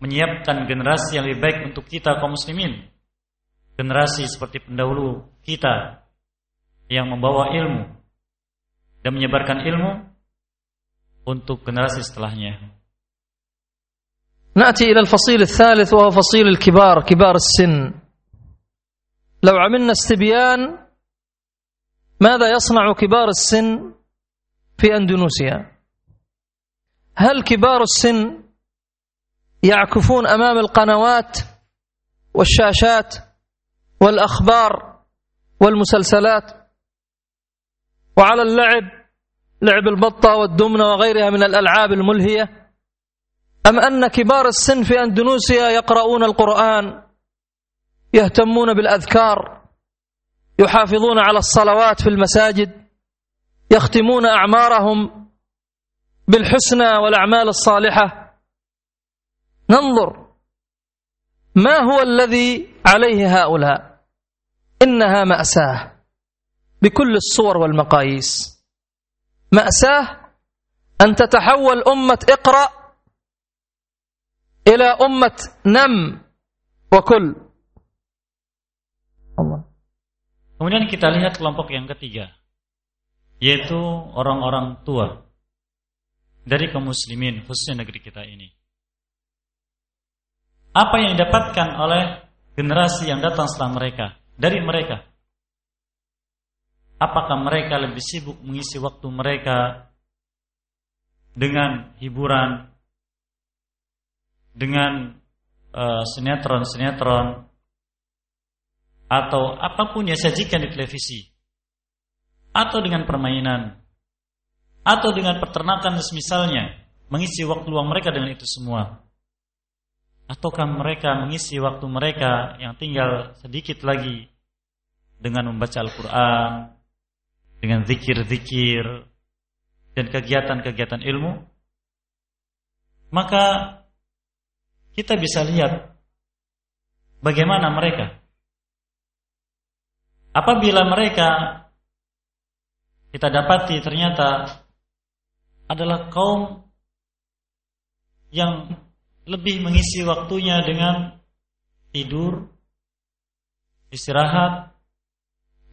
menyiapkan generasi yang lebih baik untuk kita kaum muslimin generasi seperti pendahulu kita yang membawa ilmu dan menyebarkan ilmu untuk generasi setelahnya. نأتي إلى الفصيل الثالث وهو فصيل الكبار كبار السن لو عملنا استبيان ماذا يصنع كبار السن في أندونيسيا هل كبار السن يعكفون أمام القنوات والشاشات والأخبار والمسلسلات وعلى اللعب لعب البطة والدمنة وغيرها من الألعاب الملهية. أم أن كبار السن في أندونيسيا يقرؤون القرآن يهتمون بالأذكار يحافظون على الصلوات في المساجد يختمون أعمارهم بالحسنى والأعمال الصالحة. ننظر ما هو الذي عليه هؤلاء؟ إنها مأساة بكل الصور والمقاييس مأساة أن تتحول أمة اقرأ إلى أمة نم وكل الله Kemudian kita lihat kelompok yang ketiga, yaitu orang-orang tua dari kaum muslimin, khususnya negeri kita ini. Apa yang didapatkan oleh generasi yang datang setelah mereka, Dari mereka? Apakah mereka lebih sibuk mengisi waktu mereka dengan hiburan, dengan uh, sinetron-sinetron, atau apa pun yang sajikan di televisi atau dengan permainan atau dengan peternakan semisalnya mengisi waktu luang mereka dengan itu semua ataukah mereka mengisi waktu mereka yang tinggal sedikit lagi dengan membaca Al-Quran dengan zikir-zikir dan kegiatan-kegiatan ilmu? Maka kita bisa lihat bagaimana mereka. Apabila mereka kita dapati ternyata adalah kaum yang lebih mengisi waktunya dengan tidur, istirahat,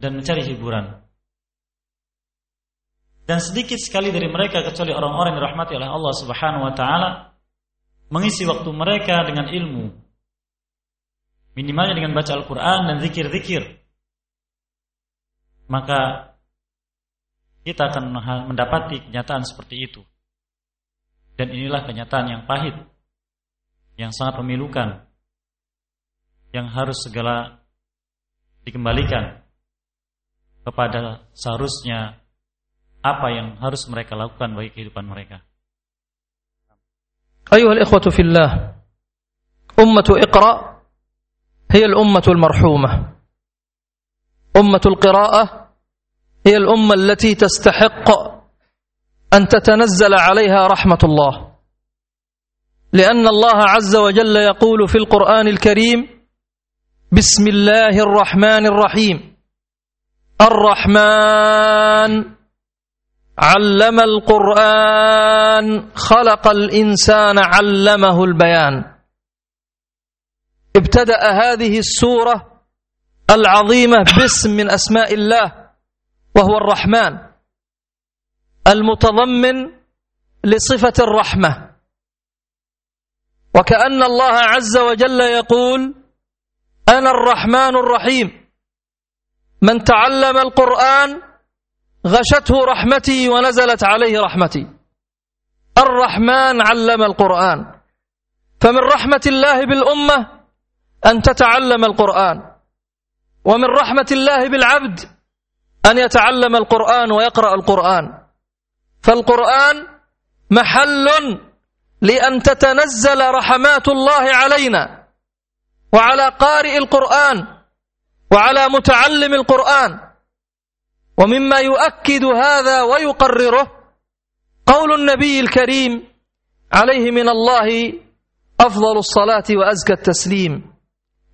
dan mencari hiburan. Dan sedikit sekali dari mereka kecuali orang-orang yang dirahmati oleh Allah Subhanahu wa taala mengisi waktu mereka dengan ilmu. Minimalnya dengan baca Al-Qur'an dan zikir-zikir maka kita akan mendapati kenyataan seperti itu. Dan inilah kenyataan yang pahit, yang sangat memilukan, yang harus segala dikembalikan kepada seharusnya apa yang harus mereka lakukan bagi kehidupan mereka. أيها الإخوة في الله أمة إقرأ هي الأمة المرحومة أمة القراءة هي الأمة التي تستحق أن تتنزل عليها رحمة الله لأن الله عز وجل يقول في القرآن الكريم بسم الله الرحمن الرحيم. الرحمن علم القرآن خلق الإنسان علمه البيان. ابتدأ هذه السورة العظيمة باسم من أسماء الله وهو الرحمن. المتضمن لصفة الرحمة. وكأن الله عز وجل يقول أنا الرحمن الرحيم. من تعلم القرآن غشته رحمتي ونزلت عليه رحمتي. الرحمن علم القرآن. فمن رحمة الله بالأمة أن تتعلم القرآن. ومن رحمة الله بالعبد أن يتعلم القرآن ويقرأ القرآن. فالقرآن محل لأن تتنزل رحمات الله علينا وعلى قارئ القرآن وعلى متعلم القرآن ومما يؤكد هذا ويقرره قول النبي الكريم عليه من الله أفضل الصلاة وأزكى التسليم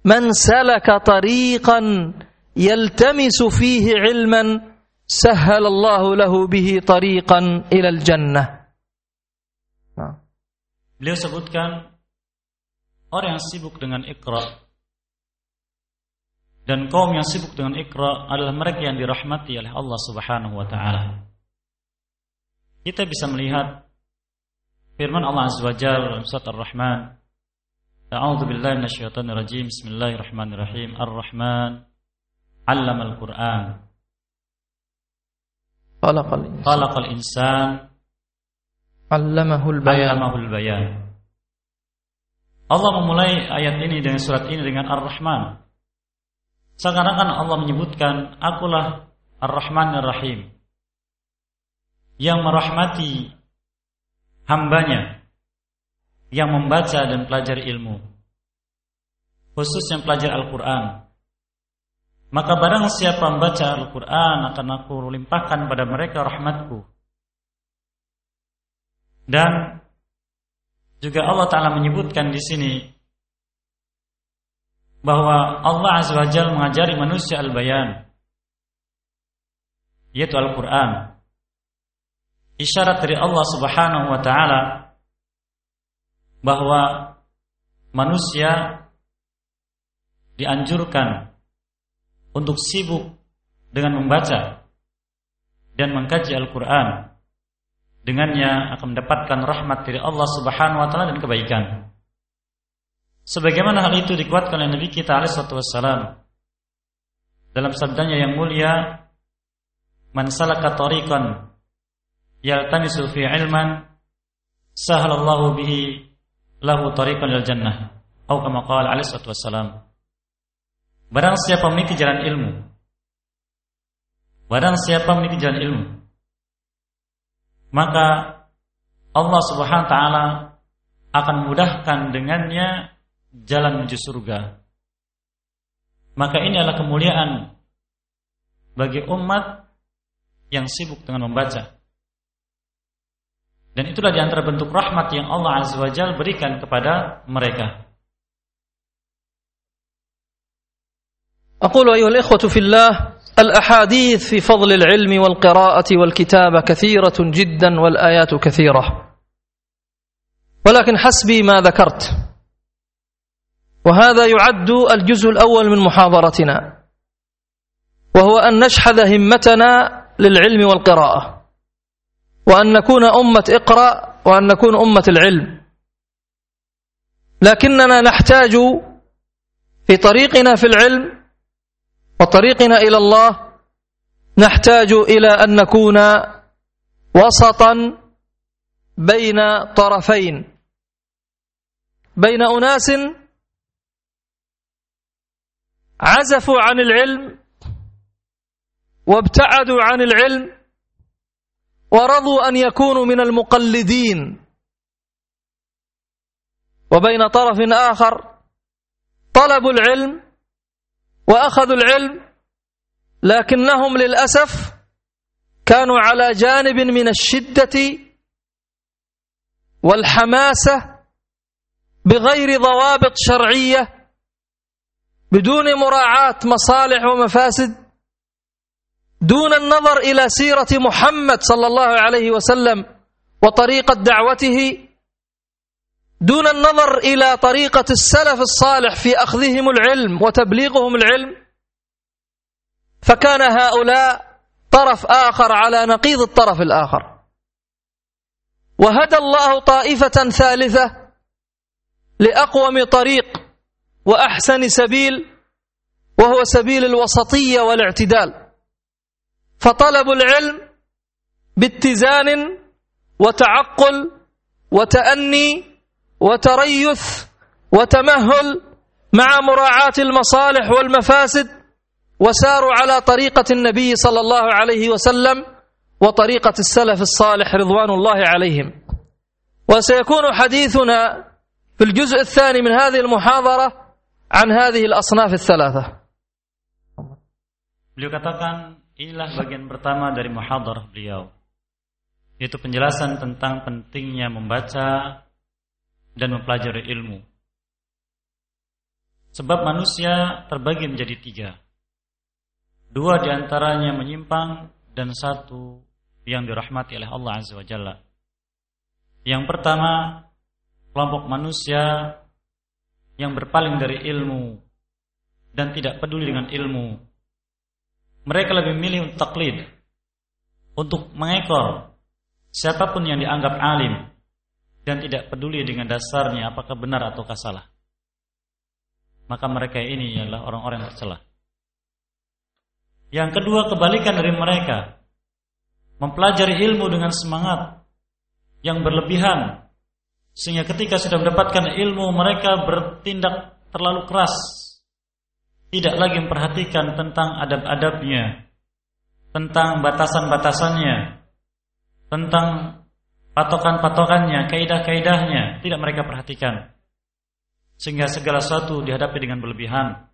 من سلك طريقا يلتمس فيه علما سهل الله له به طريقا إلى الجنة. Beliau sebutkan orang yang sibuk dengan ikra dan kaum yang sibuk dengan ikra adalah mereka yang dirahmati oleh Allah Subhanahu wa taala. Kita bisa melihat firman Allah Azza wa Jalla dalam surat Ar-Rahman. A'udzu billahi minasyaitonir rajim. Bismillahirrahmanirrahim. Ar-Rahman 'allama al-Qur'an. Khalaqal insan. 'Allamahul bayan. Allamahul bayan. Allah memulai ayat ini dengan surat ini dengan Ar-Rahman. Seakan-akan Allah menyebutkan, Akulah Ar-Rahman Ar-Rahim. Yang merahmati hambanya yang membaca dan pelajari ilmu. Khususnya pelajar Al-Quran. Maka barang siapa membaca Al-Quran akan aku limpahkan pada mereka rahmatku. Dan juga Allah Ta'ala menyebutkan di sini bahwa Allah Azza wa Jal mengajari manusia al-bayan yaitu Al-Quran isyarat dari Allah Subhanahu wa taala bahwa manusia dianjurkan untuk sibuk dengan membaca dan mengkaji Al-Quran. Dengannya akan mendapatkan rahmat dari Allah Subhanahu wa taala dan kebaikan. Sebagaimana hal itu dikuatkan oleh Nabi kita alaihi wassalam dalam sabdanya yang mulia, "Man salaka tariqan yaltamisu fi ilman, sahalallahu bihi lahu tariqan lil jannah." Atau kama qala alaihi wassalam. Barang siapa memiliki jalan ilmu, Barang siapa memiliki jalan ilmu Maka Allah subhanahu wa ta'ala Akan memudahkan dengannya Jalan menuju surga. Maka ini adalah kemuliaan Bagi umat Yang sibuk dengan membaca. Dan itulah di antara bentuk rahmat yang Allah Azza wa Jal berikan kepada mereka. Aku ayuhal ikhwatu fillah الأحاديث في فضل العلم والقراءة والكتابة كثيرة جدا والآيات كثيرة. ولكن حسبي ما ذكرت. وهذا يعد الجزء الأول من محاضرتنا. وهو أن نشحذ همتنا للعلم والقراءة. وأن نكون أمة اقرأ وأن نكون أمة العلم. لكننا نحتاج في طريقنا في العلم وطريقنا إلى الله نحتاج إلى أن نكون وسطا بين طرفين. بين أناس عزفوا عن العلم وابتعدوا عن العلم ورضوا أن يكونوا من المقلدين. وبين طرف آخر طلبوا العلم وأخذوا العلم لكنهم للأسف كانوا على جانب من الشدة والحماسة بغير ضوابط شرعية بدون مراعاة مصالح ومفاسد دون النظر إلى سيرة محمد صلى الله عليه وسلم وطريقة دعوته دون النظر إلى طريقة السلف الصالح في أخذهم العلم وتبليغهم العلم فكان هؤلاء طرف آخر على نقيض الطرف الآخر. وهدى الله طائفة ثالثة لأقوم طريق وأحسن سبيل وهو سبيل الوسطية والاعتدال. فطلبوا العلم باتزان وتعقل وتأني وتريث وتمهل مع مراعاة المصالح والمفاسد وساروا على طريقة النبي صلى الله عليه وسلم وطريقة السلف الصالح رضوان الله عليهم. وسيكون حديثنا في الجزء الثاني من هذه المحاضرة عن هذه الأصناف الثلاثة. Beliau katakan inilah bagian pertama dari muhadarah beliau yaitu penjelasan tentang pentingnya membaca dan mempelajari ilmu. Sebab manusia terbagi menjadi tiga. Dua di antaranya menyimpang dan satu yang dirahmati oleh Allah Azza wa Jalla. Yang pertama, kelompok manusia yang berpaling dari ilmu dan tidak peduli dengan ilmu. Mereka lebih memilih untuk taklid, untuk mengekor siapa pun yang dianggap alim, dan tidak peduli dengan dasarnya apakah benar ataukah salah. Maka mereka ini adalah orang-orang yang tercela. Yang kedua kebalikan dari mereka mempelajari ilmu dengan semangat yang berlebihan sehingga ketika sudah mendapatkan ilmu mereka bertindak terlalu keras tidak lagi memperhatikan tentang adab-adabnya tentang batasan-batasannya tentang patokan-patokannya, kaidah-kaidahnya tidak mereka perhatikan. Sehingga segala sesuatu dihadapi dengan berlebihan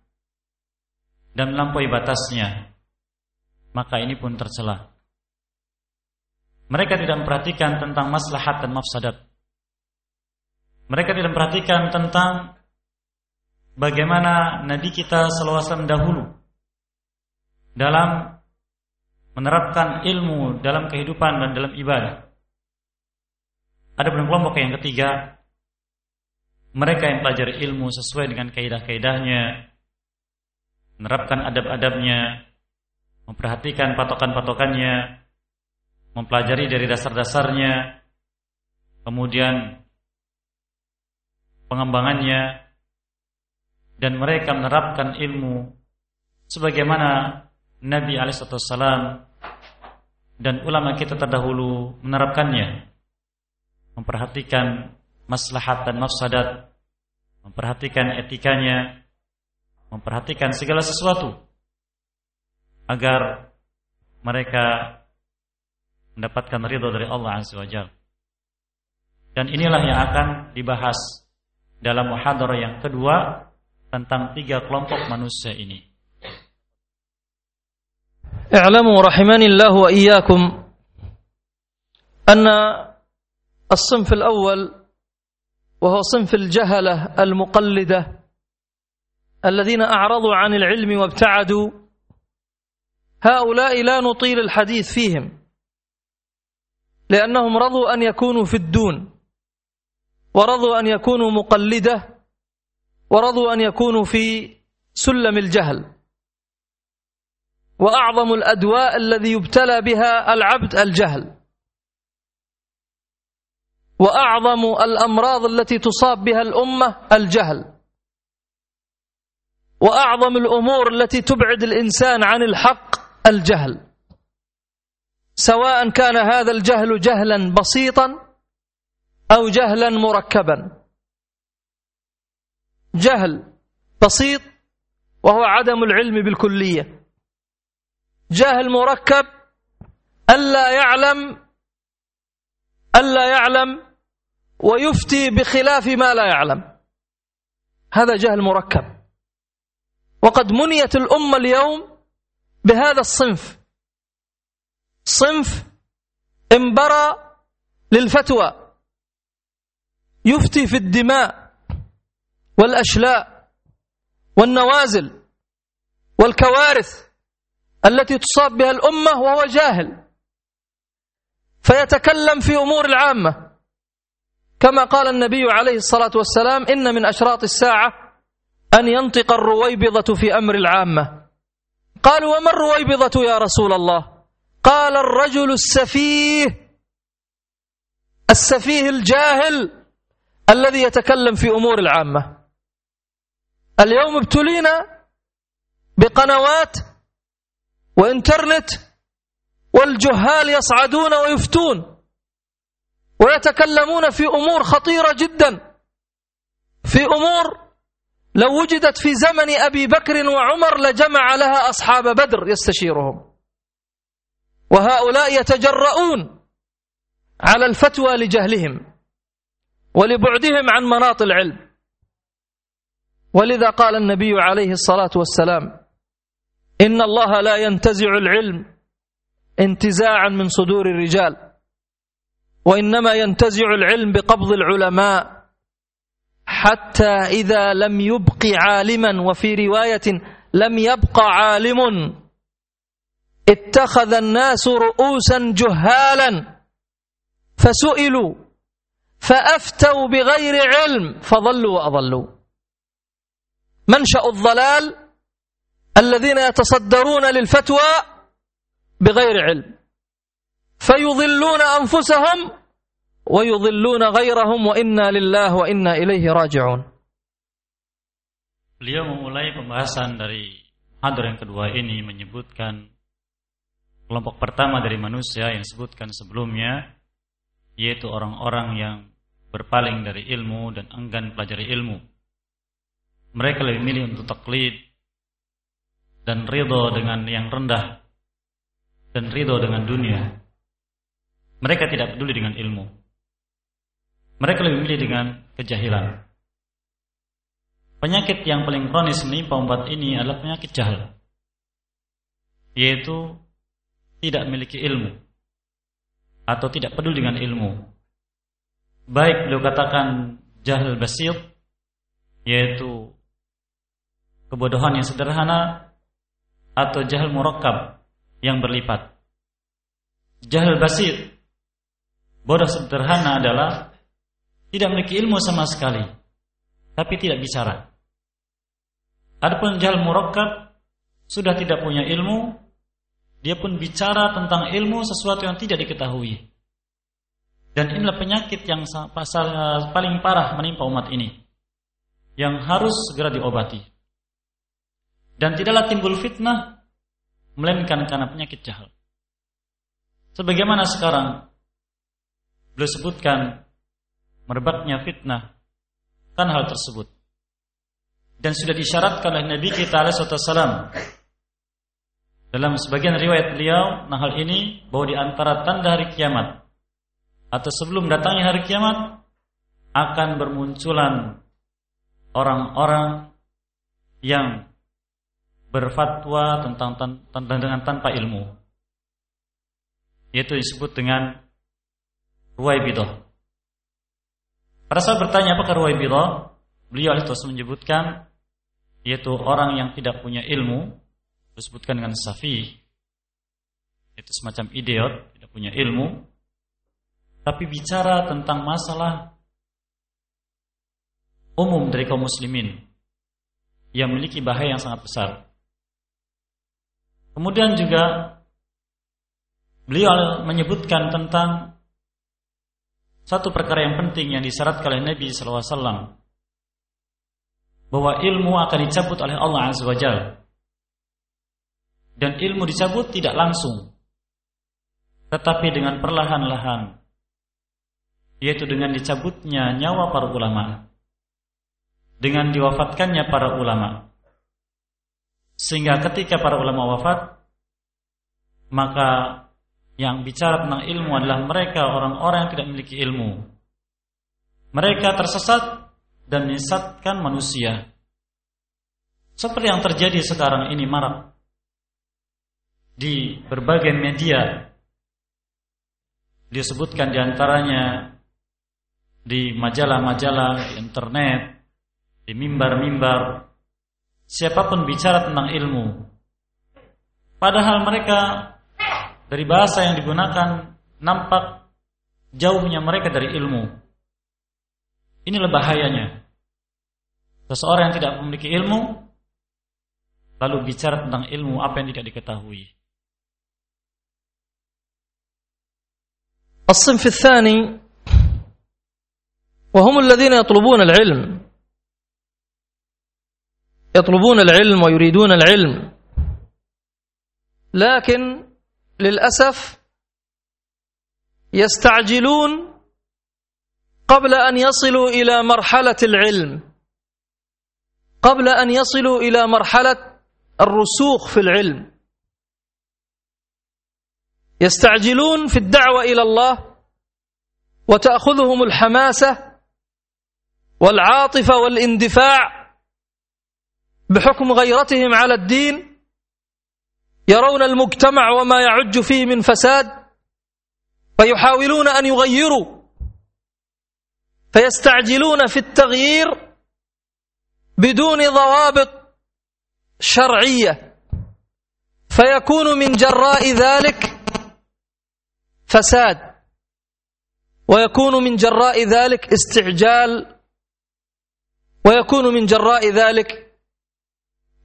dan melampaui batasnya. Maka ini pun tercela. Mereka tidak memperhatikan tentang maslahat dan mafsadat. Mereka tidak memperhatikan tentang bagaimana Nabi kita SAW dahulu dalam menerapkan ilmu dalam kehidupan dan dalam ibadah. Ada kelompok yang ketiga, mereka yang pelajari ilmu sesuai dengan kaidah-kaidahnya, menerapkan adab-adabnya, memperhatikan patokan-patokannya, mempelajari dari dasar-dasarnya, kemudian pengembangannya, dan mereka menerapkan ilmu sebagaimana Nabi Alaihissalam dan ulama kita terdahulu menerapkannya, memperhatikan maslahat dan mafsadat, memperhatikan etikanya, memperhatikan segala sesuatu agar mereka mendapatkan ridho dari Allah Azza wa Jal. Dan inilah yang akan dibahas dalam muhadarah yang kedua tentang tiga kelompok manusia ini. I'lamu rahimanillahu wa iyyakum anna الصنف الأول وهو صنف الجهلة المقلدة الذين أعرضوا عن العلم وابتعدوا. هؤلاء لا نطيل الحديث فيهم لأنهم رضوا أن يكونوا في الدون ورضوا أن يكونوا مقلدة ورضوا أن يكونوا في سلم الجهل. وأعظم الأدواء الذي يبتلى بها العبد الجهل. وأعظم الأمراض التي تصاب بها الأمة الجهل. وأعظم الأمور التي تبعد الإنسان عن الحق الجهل. سواء كان هذا الجهل جهلا بسيطا أو جهلا مركبا. جهل بسيط وهو عدم العلم بالكلية. جهل مركب ألا يعلم ألا يعلم ويفتي بخلاف ما لا يعلم. هذا جهل مركب. وقد منيت الأمة اليوم بهذا الصنف. صنف انبرى للفتوى. يفتي في الدماء والأشلاء والنوازل والكوارث التي تصاب بها الأمة وهو جاهل. فيتكلم في أمور العامة. كما قال النبي عليه الصلاة والسلام إن من أشراط الساعة أن ينطق الرويبضة في أمر العامة. قالوا وما الرويبضة يا رسول الله؟ قال الرجل السفيه السفيه الجاهل الذي يتكلم في أمور العامة. اليوم ابتلينا بقنوات وإنترنت والجهال يصعدون ويفتون. ويتكلمون في أمور خطيرة جدا. في أمور لو وجدت في زمن أبي بكر وعمر لجمع لها أصحاب بدر يستشيرهم. وهؤلاء يتجرؤون على الفتوى لجهلهم ولبعدهم عن مناط العلم. ولذا قال النبي عليه الصلاة والسلام إن الله لا ينتزع العلم انتزاعا من صدور الرجال. وإنما ينتزع العلم بقبض العلماء حتى إذا لم يبق عالما وفي رواية لم يبق عالم اتخذ الناس رؤوسا جهالا فسئلوا فأفتوا بغير علم فضلوا وأضلوا. منشأ الضلال الذين يتصدرون للفتوى بغير علم. fayudhilluna anfusahum wa yudhilluna ghairahum wa inna lillahi wa. Beliau memulai pembahasan dari hadir yang kedua ini menyebutkan kelompok pertama dari manusia yang disebutkan sebelumnya yaitu orang-orang yang berpaling dari ilmu dan enggan pelajari ilmu. Mereka lebih milih untuk taklid dan ridho dengan yang rendah dan ridho dengan dunia mereka tidak peduli dengan ilmu. Mereka lebih memilih dengan kejahilan. Penyakit yang paling kronis menimpa umat ini adalah penyakit jahil. Yaitu tidak memiliki ilmu atau tidak peduli dengan ilmu. Baik beliau katakan jahil basit yaitu kebodohan yang sederhana atau jahil murakkab yang berlipat. Jahil basit Bodoh sederhana adalah tidak memiliki ilmu sama sekali, tapi tidak bicara. Adapun jahil murakkab sudah tidak punya ilmu, dia pun bicara tentang ilmu sesuatu yang tidak diketahui. Dan inilah penyakit yang pasal paling parah menimpa umat ini. Yang harus segera diobati. Dan tidaklah timbul fitnah melainkan karena penyakit jahal. Sebagaimana sekarang beliau sebutkan merebaknya fitnah kan hal tersebut. Dan sudah disyaratkan oleh Nabi kita alaihi dalam sebagian riwayat beliau, nah hal ini bahwa di antara tanda hari kiamat atau sebelum datangnya hari kiamat akan bermunculan orang-orang yang berfatwa tentang tentang dengan tanpa ilmu. Yaitu disebut dengan ruwaibidah. Pada saat bertanya apakah ruwaibidah, beliau terus menyebutkan yaitu orang yang tidak punya ilmu disebutkan dengan safi itu semacam idiot tidak punya ilmu. Tapi bicara tentang masalah umum dari kaum muslimin yang memiliki bahaya yang sangat besar. Kemudian juga beliau menyebutkan tentang satu perkara yang penting yang disyaratkan oleh Nabi SAW bahwa ilmu akan dicabut oleh Allah Azza wa Jalla dan ilmu dicabut tidak langsung. Tetapi dengan perlahan-lahan. Yaitu dengan dicabutnya nyawa para ulama. Dengan diwafatkannya para ulama. Sehingga ketika para ulama wafat maka yang bicara tentang ilmu adalah mereka orang-orang yang tidak memiliki ilmu. Mereka tersesat dan menyesatkan manusia. Seperti yang terjadi sekarang ini marak. Di berbagai media disebutkan di antaranya di majalah-majalah, di internet, di mimbar-mimbar, siapa pun bicara tentang ilmu. Padahal mereka dari bahasa yang digunakan nampak jauhnya mereka dari ilmu. Inilah bahayanya. Seseorang yang tidak memiliki ilmu lalu bicara tentang ilmu apa yang tidak diketahui. الصنف الثاني وهم الذين يطلبون العلم يطلبون العلم ويريدون العلم لكن للأسف يستعجلون قبل أن يصلوا إلى مرحلة العلم قبل أن يصلوا إلى مرحلة الرسوخ في العلم. يستعجلون في الدعوة إلى الله وتأخذهم الحماسة والعاطفة والاندفاع بحكم غيرتهم على الدين. يرون المجتمع وما يعج فيه من فساد فيحاولون أن يغيروا فيستعجلون في التغيير بدون ضوابط شرعية. فيكون من جراء ذلك فساد ويكون من جراء ذلك استعجال ويكون من جراء ذلك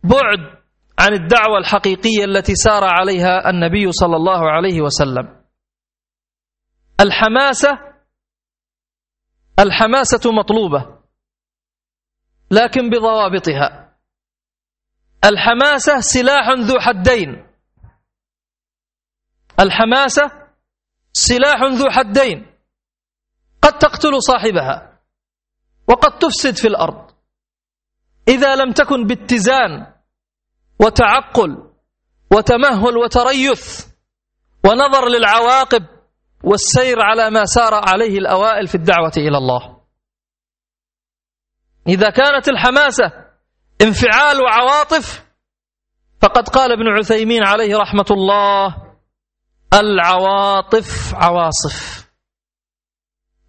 بعد عن الدعوة الحقيقية التي سار عليها النبي صلى الله عليه وسلم. الحماسة الحماسة مطلوبة لكن بضوابطها. الحماسة سلاح ذو حدين. الحماسة سلاح ذو حدين. قد تقتل صاحبها وقد تفسد في الأرض. إذا لم تكن باتزان وتعقل وتمهل وتريث ونظر للعواقب والسير على ما سار عليه الأوائل في الدعوة إلى الله. إذا كانت الحماسة انفعال وعواطف فقد قال ابن عثيمين عليه رحمة الله العواطف عواصف.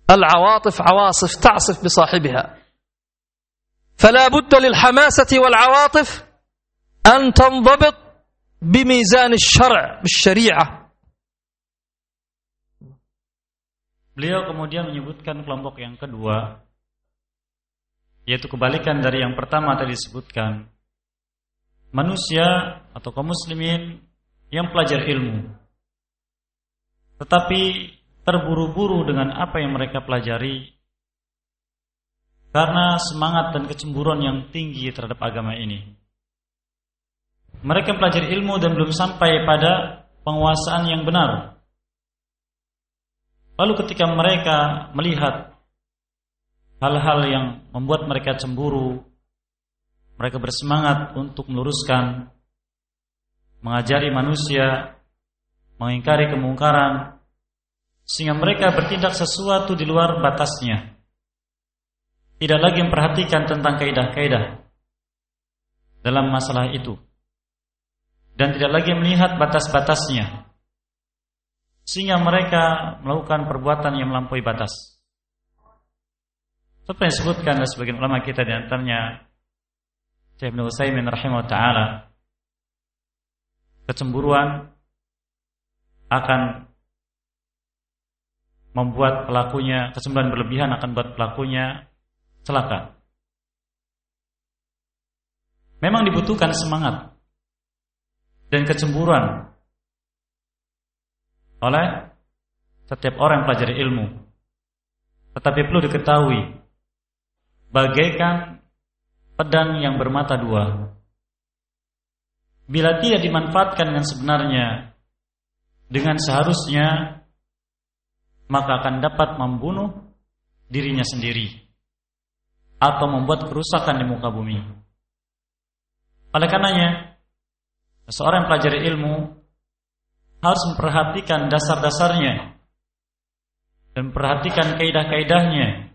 العواطف عواصف تعصف بصاحبها. فلا بد للحماسة والعواطف أن تنضبط بميزان الشرع بالشريعة Beliau kemudian menyebutkan kelompok yang kedua yaitu kebalikan dari yang pertama tadi disebutkan. Manusia atau kaum muslimin yang pelajar ilmu. Tetapi terburu-buru dengan apa yang mereka pelajari karena semangat dan kecemburuan yang tinggi terhadap agama ini. Mereka pelajari ilmu dan belum sampai pada penguasaan yang benar. Lalu ketika mereka melihat hal-hal yang membuat mereka cemburu, mereka bersemangat untuk meluruskan, mengajari manusia, mengingkari kemungkaran, sehingga mereka bertindak sesuatu di luar batasnya. Tidak lagi memperhatikan tentang kaidah-kaidah dalam masalah itu. Dan tidak lagi melihat batas-batasnya. Sehingga mereka melakukan perbuatan yang melampaui batas. Seperti yang disebutkan oleh sebagian ulama kita di antaranya Syekh Ibn Utsaimin rahimahullah taala kecemburuan akan membuat pelakunya kecemburuan berlebihan akan membuat pelakunya celaka. Memang dibutuhkan semangat dan kecemburuan oleh setiap orang yang pelajari ilmu. Tetapi perlu diketahui bagaikan pedang yang bermata dua. Bila tidak dimanfaatkan dengan sebenarnya, dengan seharusnya, maka akan dapat membunuh dirinya sendiri atau membuat kerusakan di muka bumi. Oleh karenanya, seorang yang pelajari ilmu harus memperhatikan dasar-dasarnya dan memperhatikan kaidah-kaidahnya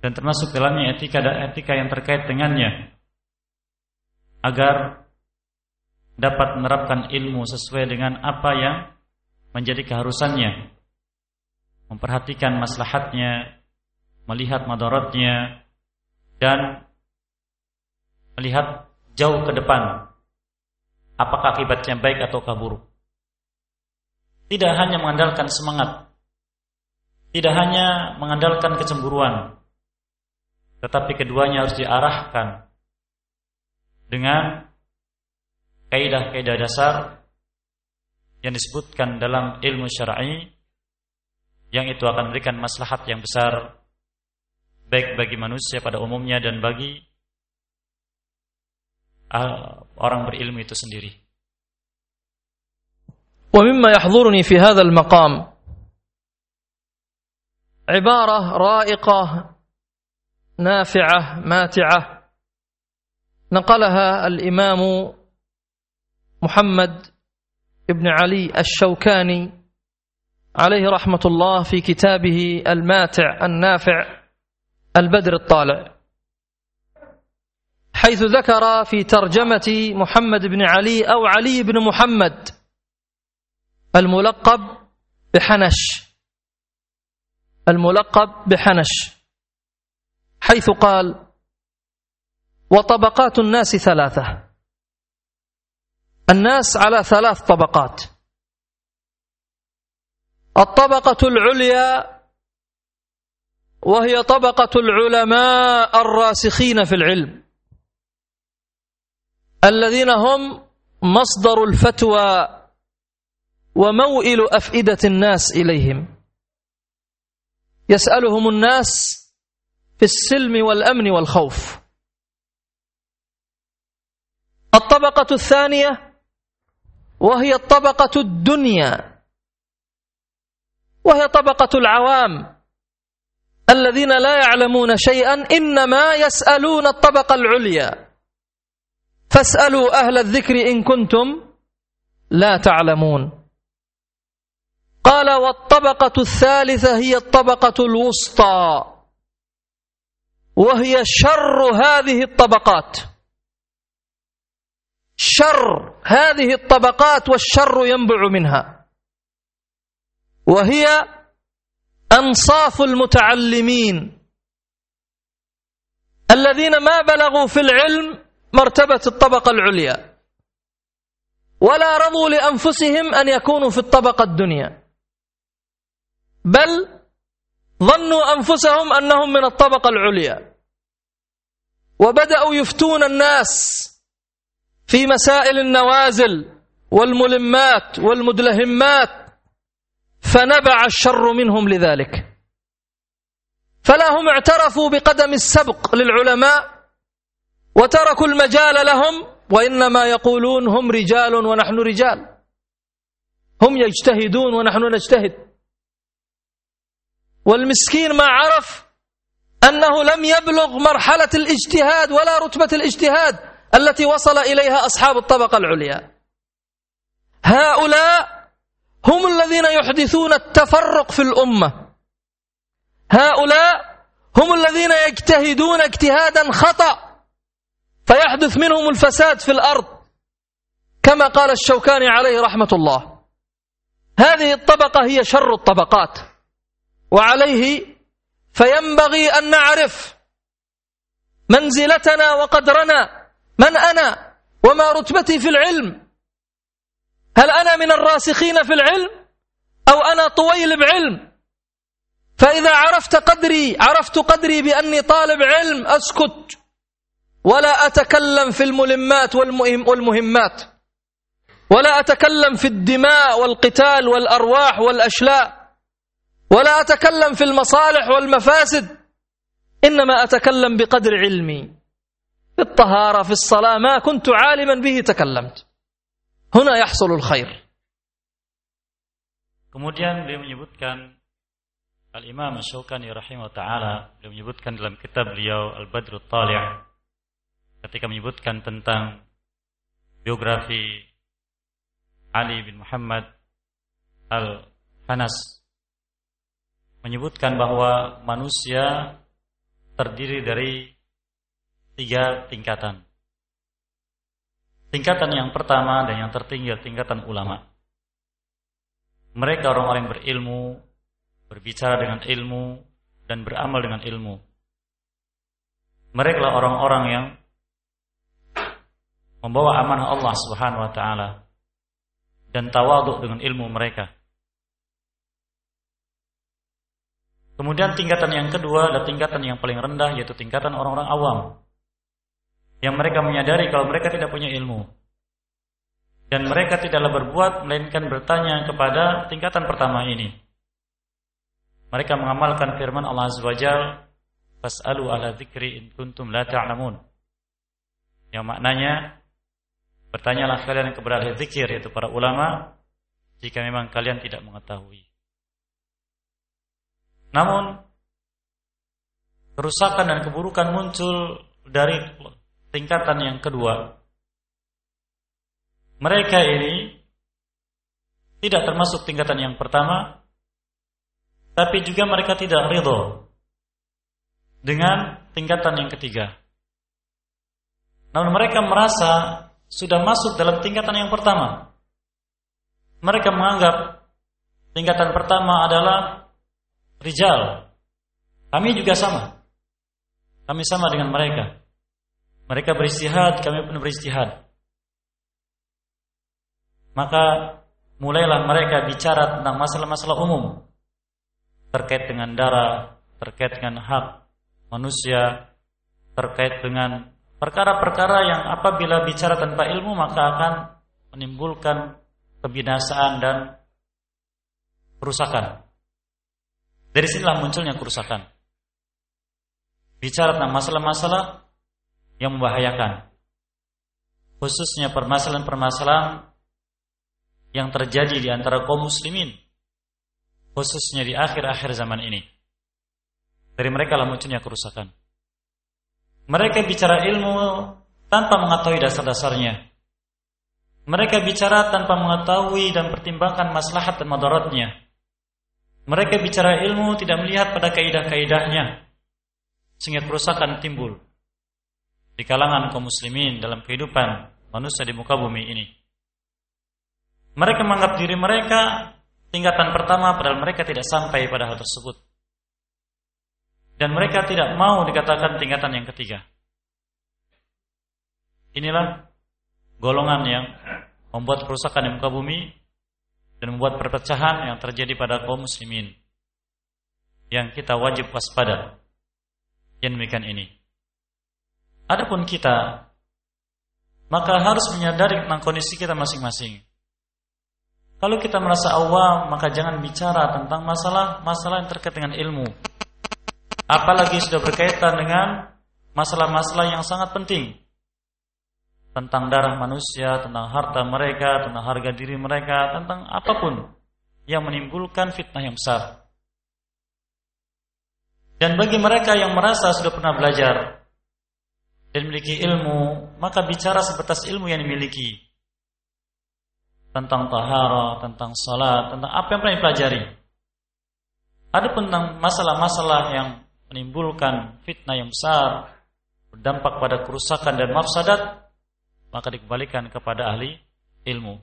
dan termasuk dalamnya etika dan etika yang terkait dengannya agar dapat menerapkan ilmu sesuai dengan apa yang menjadi keharusannya. Memperhatikan maslahatnya melihat madaratnya dan melihat jauh ke depan apakah akibatnya baik atau buruk? Tidak hanya mengandalkan semangat. Tidak hanya mengandalkan kecemburuan. Tetapi keduanya harus diarahkan dengan kaidah-kaidah dasar yang disebutkan dalam ilmu syar'i yang itu akan memberikan maslahat yang besar baik bagi manusia pada umumnya dan bagi uh, orang berilmu itu sendiri. ومما يحضرني في هذا المقام عبارة رائقة نافعة ماتعة نقلها الإمام محمد بن علي الشوكاني عليه رحمة الله في كتابه الماتع النافع البدر الطالع حيث ذكر في ترجمة محمد بن علي أو علي بن محمد الملقب بحنش. الملقب بحنش. حيث قال وطبقات الناس ثلاثة. الناس على ثلاث طبقات. الطبقة العليا وهي طبقة العلماء الراسخين في العلم. الذين هم مصدر الفتوى وموئل أفئدة الناس إليهم. يسألهم الناس في السلم والأمن والخوف. الطبقة الثانية وهي الطبقة الدنيا. وهي طبقة العوام. الذين لا يعلمون شيئا إنما يسألون الطبقة العليا. فاسألوا أهل الذكر إن كنتم لا تعلمون. قال والطبقة الثالثة هي الطبقة الوسطى وهي شر هذه الطبقات. شر هذه الطبقات والشر ينبع منها. وهي أنصاف المتعلمين الذين ما بلغوا في العلم مرتبة الطبقة العليا. ولا رضوا لأنفسهم أن يكونوا في الطبقة الدنيا. بل ظنوا أنفسهم أنهم من الطبقة العليا. وبدأوا يفتون الناس في مسائل النوازل والملمات والمدلهمات فنبع الشر منهم لذلك. فلا هم اعترفوا بقدم السبق للعلماء وتركوا المجال لهم وإنما يقولون هم رجال ونحن رجال. هم يجتهدون ونحن نجتهد. والمسكين ما عرف أنه لم يبلغ مرحلة الاجتهاد ولا رتبة الاجتهاد التي وصل إليها أصحاب الطبقة العليا. هؤلاء هم الذين يحدثون التفرق في الأمة. هؤلاء هم الذين يجتهدون اجتهادا خطأ. فيحدث منهم الفساد في الأرض كما قال الشوكاني عليه رحمة الله. هذه الطبقة هي شر الطبقات. وعليه فينبغي أن نعرف منزلتنا وقدرنا من أنا وما رتبتي في العلم. هل أنا من الراسخين في العلم؟ أو أنا طويل بعلم؟ فإذا عرفت قدري عرفت قدري بأني طالب علم أسكت. ولا أتكلم في الملمات والمهم والمهمات. ولا أتكلم في الدماء والقتال والأرواح والأشلاء. ولا أتكلم في المصالح والمفاسد. إنما أتكلم بقدر علمي. في الطهارة في الصلاة ما كنت عالما به تكلمت. هنا يحصل الخير. Kemudian beliau menyebutkan Al-Imam Syaukani rahimahullah taala beliau menyebutkan dalam kitab beliau Al-Badrut Tali' ketika menyebutkan tentang biografi Ali bin Muhammad Al-Hanas menyebutkan bahwa manusia terdiri dari tiga tingkatan. Tingkatan yang pertama dan yang tertinggi tingkatan ulama. Mereka orang-orang yang berilmu, berbicara dengan ilmu, dan beramal dengan ilmu. Mereka orang-orang yang membawa amanah Allah Subhanahu wa taala dan tawaduk dengan ilmu mereka. Kemudian tingkatan yang kedua adalah tingkatan yang paling rendah yaitu tingkatan orang-orang awam. Yang mereka menyadari kalau mereka tidak punya ilmu. Dan mereka tidaklah berbuat melainkan bertanya kepada tingkatan pertama ini. Mereka mengamalkan firman Allah Azza wa Jal, Fas'alu ala dzikri in kuntum la ta'lamun. Yang maknanya bertanyalah kalian kepada ahli zikir yaitu para ulama jika memang kalian tidak mengetahui. Namun kerusakan dan keburukan muncul dari tingkatan yang kedua. Mereka ini tidak termasuk tingkatan yang pertama, tapi juga mereka tidak ridho dengan tingkatan yang ketiga. Namun mereka merasa sudah masuk dalam tingkatan yang pertama. Mereka menganggap tingkatan pertama adalah rijal. Kami juga sama. Kami sama dengan mereka. Mereka beristihad, kami pun beristihad. Maka mulailah mereka bicara tentang masalah-masalah umum terkait dengan darah, terkait dengan hak manusia, terkait dengan perkara-perkara yang apabila bicara tanpa ilmu maka akan menimbulkan kebinasaan dan kerusakan. Dari sinilah munculnya kerusakan. Bicara tentang masalah-masalah yang membahayakan. Khususnya permasalahan-permasalahan yang terjadi di antara kaum muslimin. Khususnya di akhir-akhir zaman ini. Dari mereka lah munculnya kerusakan. Mereka bicara ilmu tanpa mengetahui dasar-dasarnya. Mereka bicara tanpa mengetahui dan pertimbangkan maslahat dan madaratnya. Mereka bicara ilmu tidak melihat pada kaidah-kaidahnya sehingga kerusakan timbul di kalangan kaum muslimin dalam kehidupan manusia di muka bumi ini. Mereka menganggap diri mereka tingkatan pertama padahal mereka tidak sampai pada hal tersebut. Dan mereka tidak mau dikatakan tingkatan yang ketiga. Inilah golongan yang membuat kerusakan di muka bumi dan membuat perpecahan yang terjadi pada kaum muslimin yang kita wajib waspada yang demikian ini. Adapun kita maka harus menyadari tentang kondisi kita masing-masing. Kalau kita merasa awam, maka jangan bicara tentang masalah-masalah yang terkait dengan ilmu. Apalagi sudah berkaitan dengan masalah-masalah yang sangat penting. Tentang darah manusia, tentang harta mereka, tentang harga diri mereka, tentang apa pun yang menimbulkan fitnah yang besar. Dan bagi mereka yang merasa sudah pernah belajar dan memiliki ilmu, maka bicara sebatas ilmu yang dimiliki tentang tahara, tentang salat, tentang apa yang pernah dipelajari. Ada tentang masalah-masalah yang menimbulkan fitnah yang besar, berdampak pada kerusakan dan mafsadat, maka dikembalikan kepada ahli ilmu.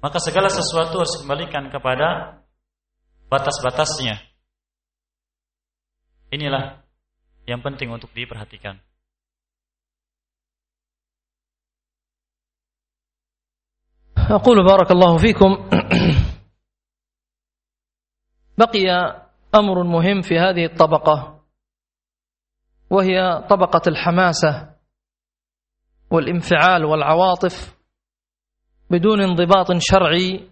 Maka segala sesuatu harus dikembalikan kepada batas-batasnya. Inilah yang penting untuk diperhatikan. أقول بارك الله فيكم بقي أمر مهم في هذه الطبقة وهي طبقة الحماسة والانفعال والعواطف بدون انضباط شرعي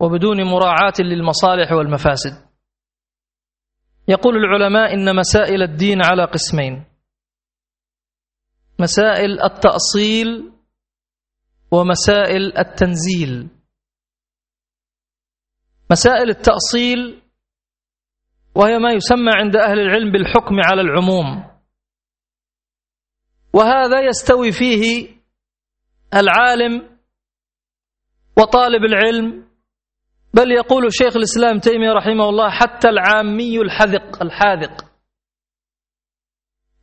وبدون مراعاة للمصالح والمفاسد. يقول العلماء إن مسائل الدين على قسمين مسائل التأصيل ومسائل التنزيل. مسائل التأصيل وهي ما يسمى عند أهل العلم بالحكم على العموم. وهذا يستوي فيه العالم وطالب العلم بل يقول شيخ الإسلام تيمية رحمه الله حتى العامي الحذق الحاذق.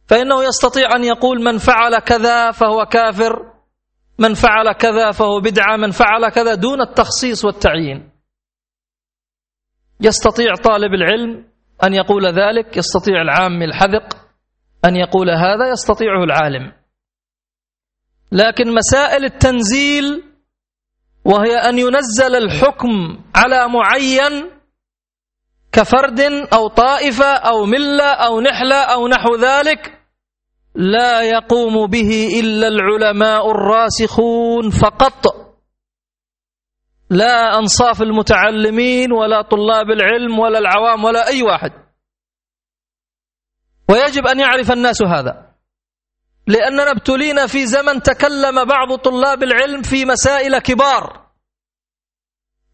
فإنه يستطيع أن يقول من فعل كذا فهو كافر من فعل كذا فهو بدعة من فعل كذا دون التخصيص والتعيين. يستطيع طالب العلم أن يقول ذلك يستطيع العام الحذق أن يقول هذا يستطيعه العالم. لكن مسائل التنزيل وهي أن ينزل الحكم على معين كفرد أو طائفة أو ملة أو نحلة أو نحو ذلك لا يقوم به إلا العلماء الراسخون فقط. لا أنصاف المتعلمين ولا طلاب العلم ولا العوام ولا أي واحد. ويجب أن يعرف الناس هذا. لأننا ابتلينا في زمن تكلم بعض طلاب العلم في مسائل كبار.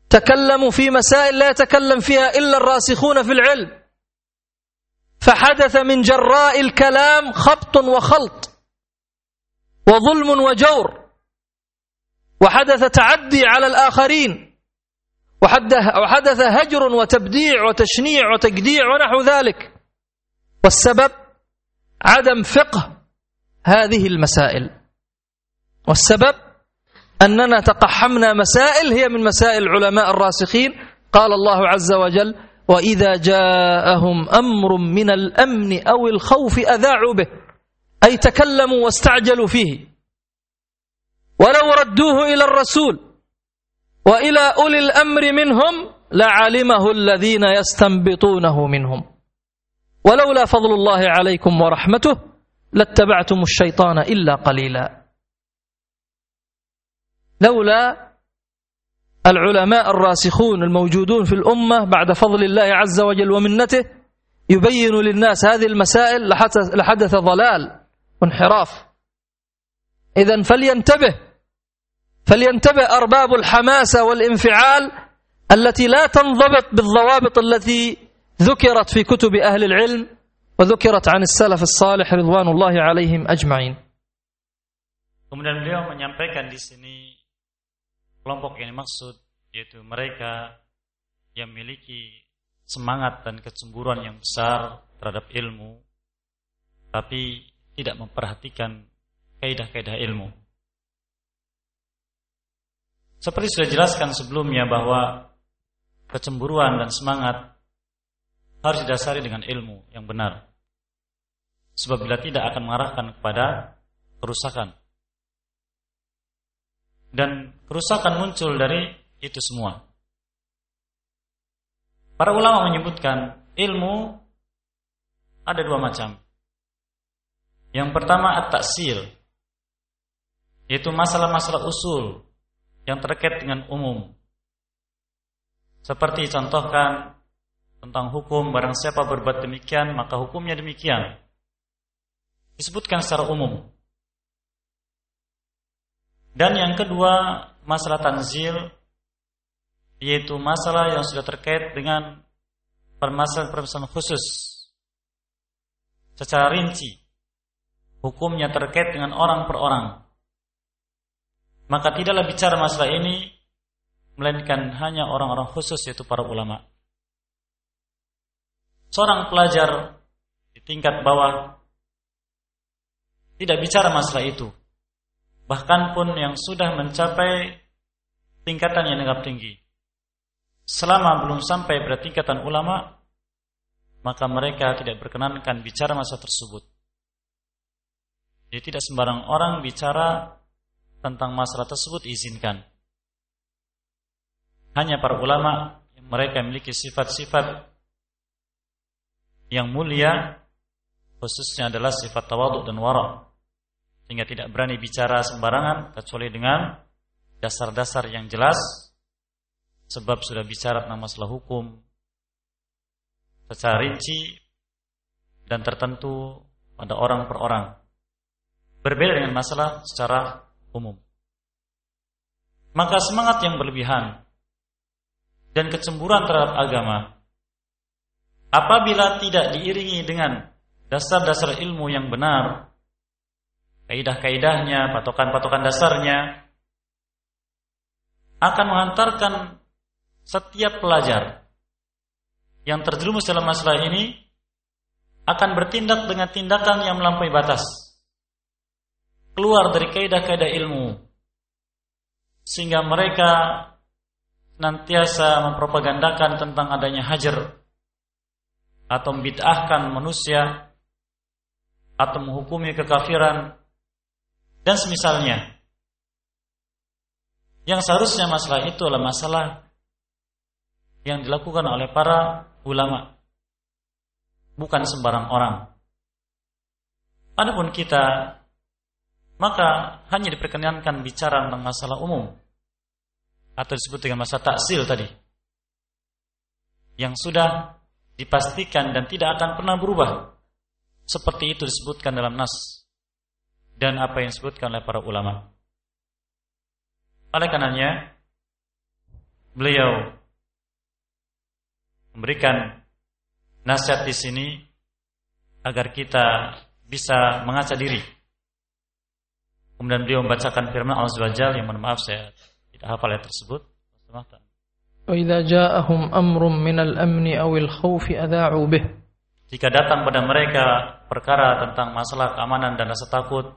تكلموا في مسائل لا يتكلم فيها إلا الراسخون في العلم. فحدث من جراء الكلام خبط وخلط وظلم وجور. وحدث تعدي على الآخرين. وحدث هجر وتبديع وتشنيع وتجديع ونحو ذلك. والسبب عدم فقه هذه المسائل. والسبب أننا تقحمنا مسائل هي من مسائل العلماء الراسخين. قال الله عز وجل وإذا جاءهم أمر من الأمن أو الخوف أذاعوا به. أي تكلموا واستعجلوا فيه. ولو ردوه إلى الرسول وإلى أولي الأمر منهم لعلمه الذين يستنبطونه منهم. ولولا فضل الله عليكم ورحمته لاتبعتم الشيطان إلا قليلا. لولا العلماء الراسخون الموجودون في الأمة بعد فضل الله عز وجل ومنته يبين للناس هذه المسائل لحدث ضلال وانحراف. إذا فلينتبه فلينتبه أرباب الحماسة والانفعال التي لا تنضبط بالضوابط التي ذكرت في كتب أهل العلم وذكرت عن السلف الصالح رضوان الله عليهم أجمعين. Kemudian beliau menyampaikan di sini kelompok yang dimaksud yaitu mereka yang memiliki semangat dan kecemburuan yang besar terhadap ilmu tapi tidak memperhatikan kaidah-kaidah ilmu. Seperti sudah jelaskan sebelumnya bahwa kecemburuan dan semangat harus didasari dengan ilmu yang benar. Sebab bila tidak akan mengarahkan kepada kerusakan dan kerusakan muncul dari itu semua. Para ulama menyebutkan ilmu ada dua macam. Yang pertama at-taksil yaitu masalah-masalah usul, yang terkait dengan umum. Seperti contohkan tentang hukum barang siapa berbuat demikian maka hukumnya demikian. Disebutkan secara umum. Dan yang kedua, masalah tanzil yaitu masalah yang sudah terkait dengan permasalahan-permasalahan khusus secara rinci. Hukumnya terkait dengan orang per orang. Maka tidaklah bicara masalah ini melainkan hanya orang-orang khusus yaitu para ulama. Seorang pelajar di tingkat bawah tidak bicara masalah itu. Bahkan pun yang sudah mencapai tingkatan yang agak tinggi. Selama belum sampai pada tingkatan ulama, maka mereka tidak berkenankan bicara masalah tersebut. Jadi tidak sembarang orang bicara tentang masalah tersebut izinkan. Hanya para ulama yang mereka memiliki sifat-sifat yang mulia khususnya adalah sifat tawaduk dan wara sehingga tidak berani bicara sembarangan kecuali dengan dasar-dasar yang jelas sebab sudah bicara tentang masalah hukum secara rinci dan tertentu pada orang per orang. Berbeda dengan masalah secara umum. Maka semangat yang berlebihan dan kecemburuan terhadap agama apabila tidak diiringi dengan dasar-dasar ilmu yang benar, kaidah-kaidahnya, patokan-patokan dasarnya akan mengantarkan setiap pelajar yang terjerumus dalam masalah ini akan bertindak dengan tindakan yang melampaui batas. Keluar dari kaidah-kaidah ilmu. Sehingga mereka nantiasa mempropagandakan tentang adanya hajar atau membid'ahkan manusia atau menghukumi kekafiran dan semisalnya. Yang seharusnya masalah itu adalah masalah yang dilakukan oleh para ulama. Bukan sembarang orang. Adapun kita maka hanya diperkenankan bicara tentang masalah umum atau disebut dengan masalah taksil tadi yang sudah dipastikan dan tidak akan pernah berubah seperti itu disebutkan dalam nas dan apa yang disebutkan oleh para ulama. Oleh karenanya beliau memberikan nasihat di sini agar kita bisa mengaca diri. Kemudian beliau membacakan firman Allah Subhanahu yang mohon maaf saya tidak hafal ayat tersebut. وإذا جاءهم أمر من الأمن أو الخوف أذاعوا به. Jika datang pada mereka perkara tentang masalah keamanan dan rasa takut,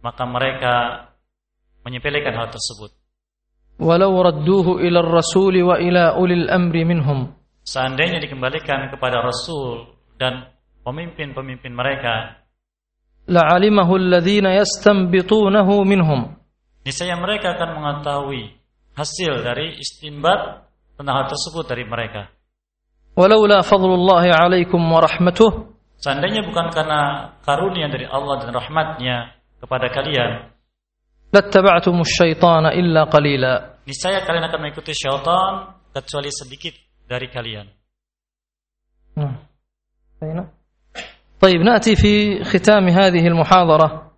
maka mereka menyepelekan hal tersebut. ولو ردوه إلى الرسول وإلى أولي الأمر منهم seandainya dikembalikan kepada Rasul dan pemimpin-pemimpin mereka la'alimahu alladhina yastanbitunahu minhum. Niscaya mereka akan mengetahui hasil dari istinbat tentang hal tersebut dari mereka. Walaula fadlullahi alaikum wa rahmatuh. Seandainya bukan karena karunia dari Allah dan rahmatnya kepada kalian lattaba'tumus syaitana illa qalila. niscaya kalian akan mengikuti syaitan kecuali sedikit dari kalian. طيب نأتي في ختام هذه المحاضرة.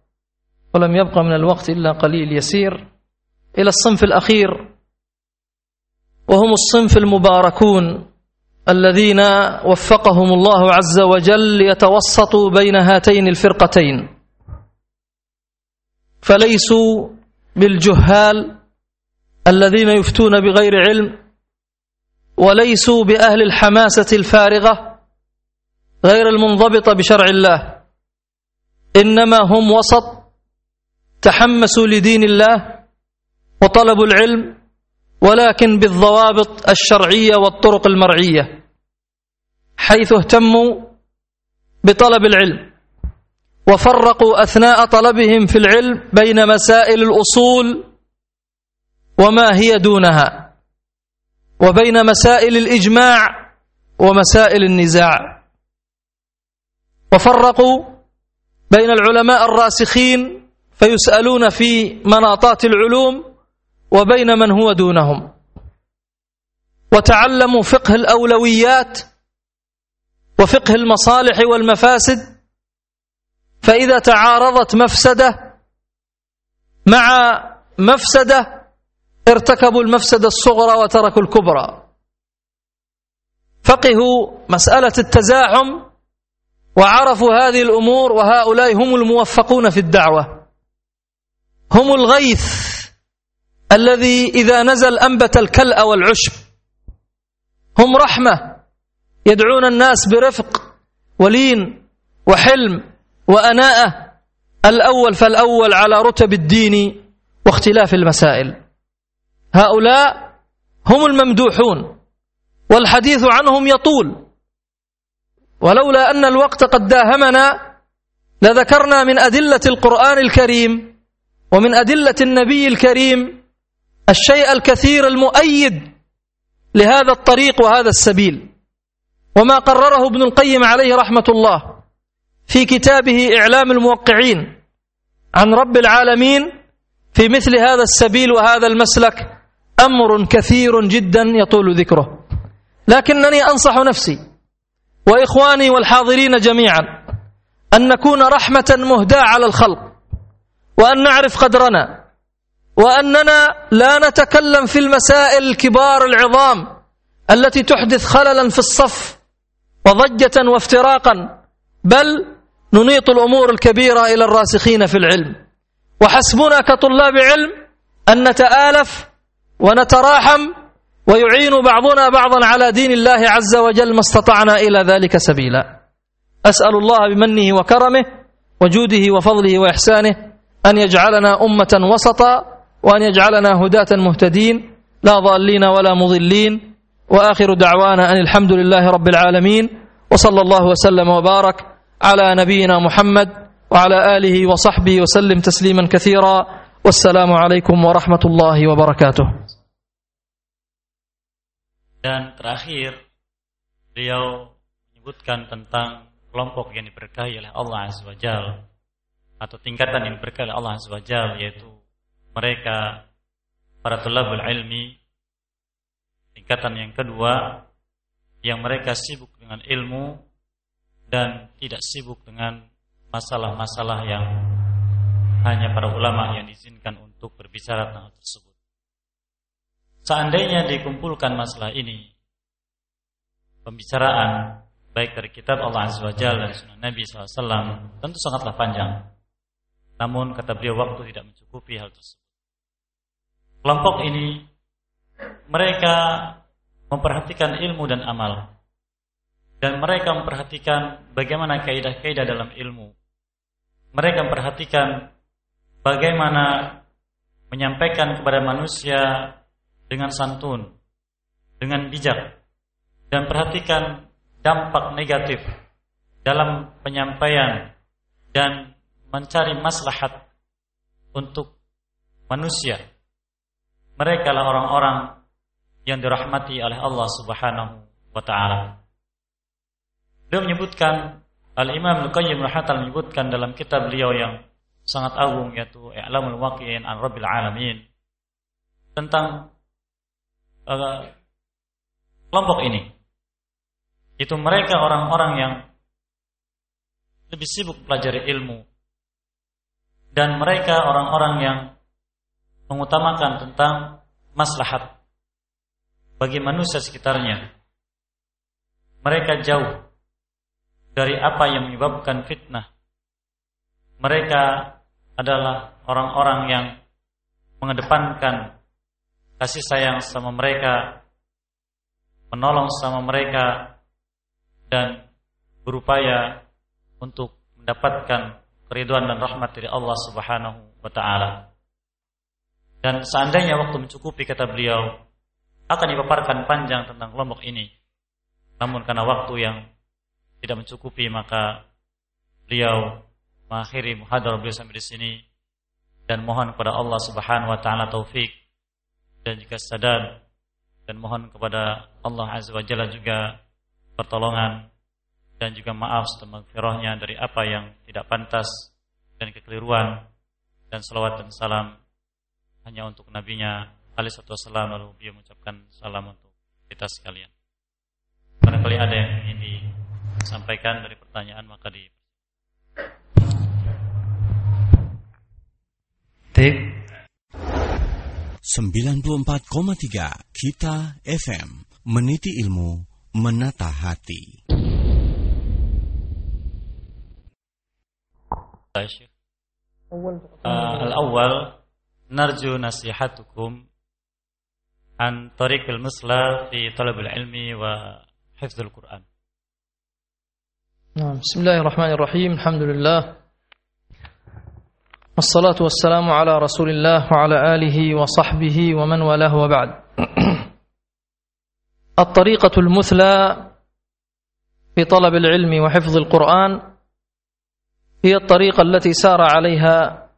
ولم يبقى من الوقت إلا قليل يسير. إلى الصنف الأخير. وهم الصنف المباركون الذين وفقهم الله عز وجل ليتوسطوا بين هاتين الفرقتين. فليسوا بالجهال الذين يفتون بغير علم وليسوا بأهل الحماسة الفارغة غير المنضبطة بشرع الله. إنما هم وسط تحمسوا لدين الله وطلبوا العلم ولكن بالضوابط الشرعية والطرق المرعية حيث اهتموا بطلب العلم وفرقوا أثناء طلبهم في العلم بين مسائل الأصول وما هي دونها وبين مسائل الإجماع ومسائل النزاع. وفرقوا بين العلماء الراسخين فيسألون في مناطات العلوم وبين من هو دونهم. وتعلموا فقه الأولويات وفقه المصالح والمفاسد فإذا تعارضت مفسدة مع مفسدة ارتكبوا المفسدة الصغرى وتركوا الكبرى. فقهوا مسألة التزاحم وعرفوا هذه الأمور وهؤلاء هم الموفقون في الدعوة. هم الغيث الذي إذا نزل أنبت الكلأ والعشب. هم رحمة يدعون الناس برفق ولين وحلم وأناءة. الأول فالأول على رتب الدين واختلاف المسائل. هؤلاء هم الممدوحون. والحديث عنهم يطول. ولولا أن الوقت قد داهمنا لذكرنا من أدلة القرآن الكريم ومن أدلة النبي الكريم الشيء الكثير المؤيد لهذا الطريق وهذا السبيل. وما قرره ابن القيم عليه رحمة الله في كتابه إعلام الموقعين عن رب العالمين في مثل هذا السبيل وهذا المسلك أمر كثير جدا يطول ذكره. لكنني أنصح نفسي وإخواني والحاضرين جميعا أن نكون رحمة مهداة على الخلق وأن نعرف قدرنا وأننا لا نتكلم في المسائل الكبار العظام التي تحدث خللا في الصف وضجة وافتراقا بل ننيط الأمور الكبيرة إلى الراسخين في العلم. وحسبنا كطلاب علم أن نتآلف ونتراحم ويعين بعضنا بعضا على دين الله عز وجل ما استطعنا إلى ذلك سبيلا. أسأل الله بمنه وكرمه وجوده وفضله وإحسانه أن يجعلنا أمة وسطا وأن يجعلنا هداة مهتدين لا ضالين ولا مضلين. وآخر دعوانا أن الحمد لله رب العالمين وصلى الله وسلم وبارك على نبينا محمد وعلى آله وصحبه وسلم تسليما كثيرا. والسلام عليكم ورحمة الله وبركاته. Dan terakhir, beliau menyebutkan tentang kelompok yang diberkahi oleh Allah Azza wa atau tingkatan yang diberkahi oleh Allah Azza wa yaitu mereka para tulabul ilmi tingkatan yang kedua yang mereka sibuk dengan ilmu dan tidak sibuk dengan masalah-masalah yang hanya para ulama yang diizinkan untuk berbicara tentang tersebut. Seandainya dikumpulkan masalah ini, pembicaraan baik dari kitab Allah Azza wa Jalla dan sunnah Nabi SAW tentu sangatlah panjang. Namun kata beliau waktu tidak mencukupi hal tersebut. Kelompok ini mereka memperhatikan ilmu dan amal dan mereka memperhatikan bagaimana kaidah-kaidah dalam ilmu. Mereka memperhatikan bagaimana menyampaikan kepada manusia dengan santun, dengan bijak, dan perhatikan dampak negatif dalam penyampaian dan mencari maslahat untuk manusia. Mereka lah orang-orang yang dirahmati oleh Allah Subhanahu wa taala. Beliau menyebutkan Al-Imam Al-Qayyim Rahatal menyebutkan dalam kitab beliau yang sangat agung yaitu I'lamul Waqi'in an Rabbil Alamin tentang uh, kelompok ini. Itu mereka orang-orang yang lebih sibuk pelajari ilmu dan mereka orang-orang yang mengutamakan tentang maslahat bagi manusia sekitarnya. Mereka jauh dari apa yang menyebabkan fitnah. Mereka adalah orang-orang yang mengedepankan kasih sayang sama mereka, menolong sama mereka, dan berupaya untuk mendapatkan keriduan dan rahmat dari Allah Subhanahu wa taala. Dan seandainya waktu mencukupi kata beliau akan dipaparkan panjang tentang kelompok ini. Namun karena waktu yang tidak mencukupi maka beliau mengakhiri muhadharah beliau sampai di sini dan mohon kepada Allah Subhanahu wa taala taufik dan juga sadar dan mohon kepada Allah Azza wa Jalla juga pertolongan dan juga maaf serta firahnya dari apa yang tidak pantas dan kekeliruan dan salawat dan salam hanya untuk nabinya Alaihissalam lalu beliau mengucapkan salam untuk kita sekalian. Barangkali ada yang ingin disampaikan dari pertanyaan maka di Tik 94,3 Kita FM Meniti ilmu Menata hati. Al-awwal Narju nasihatukum An tariqil musla Fi talabul ilmi wa hifzul Quran. Bismillahirrahmanirrahim. Alhamdulillah والصلاة والسلام على رسول الله وعلى آله وصحبه ومن والاه وبعد. الطريقة المثلى في طلب العلم وحفظ القرآن هي الطريقة التي سار عليها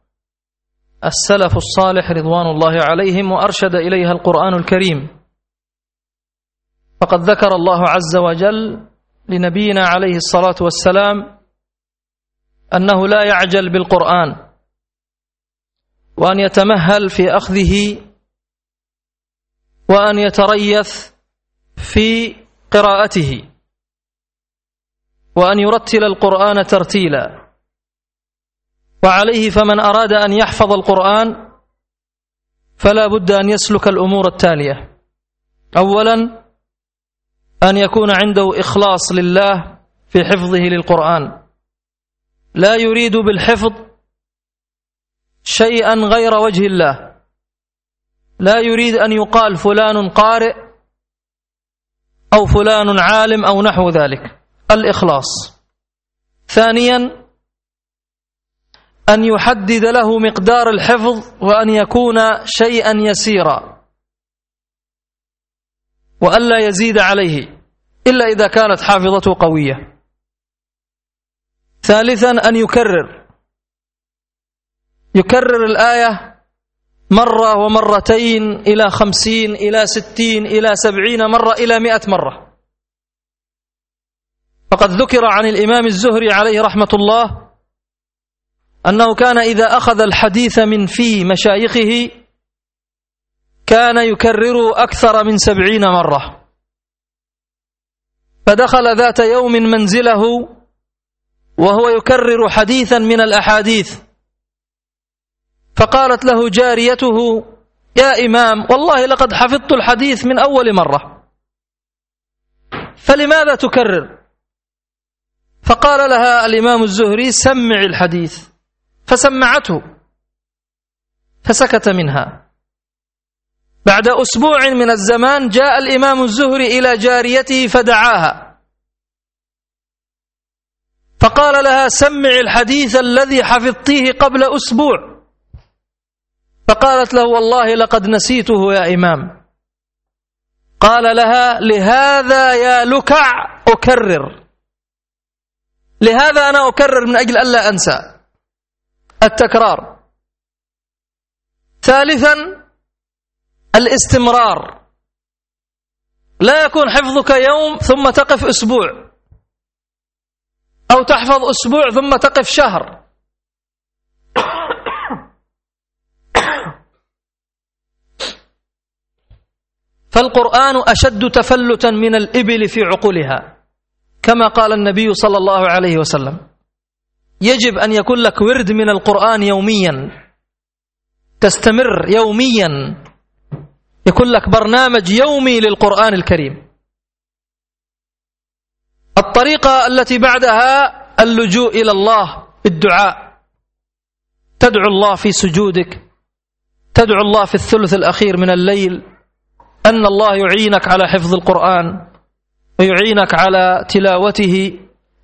السلف الصالح رضوان الله عليهم وأرشد إليها القرآن الكريم. فقد ذكر الله عز وجل لنبينا عليه الصلاة والسلام أنه لا يعجل بالقرآن. وأن يتمهل في أخذه وأن يتريث في قراءته وأن يرتل القرآن ترتيلا. وعليه فمن أراد أن يحفظ القرآن فلا بد أن يسلك الأمور التالية. أولا أن يكون عنده إخلاص لله في حفظه للقرآن. لا يريد بالحفظ شيئا غير وجه الله. لا يريد أن يقال فلان قارئ أو فلان عالم أو نحو ذلك. الإخلاص. ثانيا أن يحدد له مقدار الحفظ وأن يكون شيئا يسيرا. وألا يزيد عليه إلا إذا كانت حافظته قوية. ثالثا أن يكرر. يكرر الآية مرة ومرتين إلى خمسين إلى ستين إلى سبعين مرة إلى مئة مرة. فقد ذكر عن الإمام الزهري عليه رحمة الله أنه كان إذا أخذ الحديث من في مشايخه كان يكرر أكثر من سبعين مرة. فدخل ذات يوم منزله وهو يكرر حديثا من الأحاديث. فقالت له جاريته يا إمام والله لقد حفظت الحديث من أول مرة فلماذا تكرر؟ فقال لها الإمام الزهري سمع الحديث. فسمعته فسكت منها. بعد أسبوع من الزمان جاء الإمام الزهري إلى جاريته فدعاها. فقال لها سمع الحديث الذي حفظتيه قبل أسبوع. فقالت له والله لقد نسيته يا إمام. قال لها لهذا يا لكع أكرر. لهذا أنا أكرر من أجل ألا أنسى. التكرار. ثالثا الاستمرار. لا يكون حفظك يوم ثم تقف أسبوع. أو تحفظ أسبوع ثم تقف شهر. فالقرآن أشد تفلتا من الإبل في عقولها كما قال النبي صلى الله عليه وسلم. يجب أن يكون لك ورد من القرآن يوميا تستمر يوميا. يكون لك برنامج يومي للقرآن الكريم. الطريقة التي بعدها اللجوء إلى الله بالدعاء. تدعو الله في سجودك تدعو الله في الثلث الأخير من الليل أن الله يعينك على حفظ القرآن ويعينك على تلاوته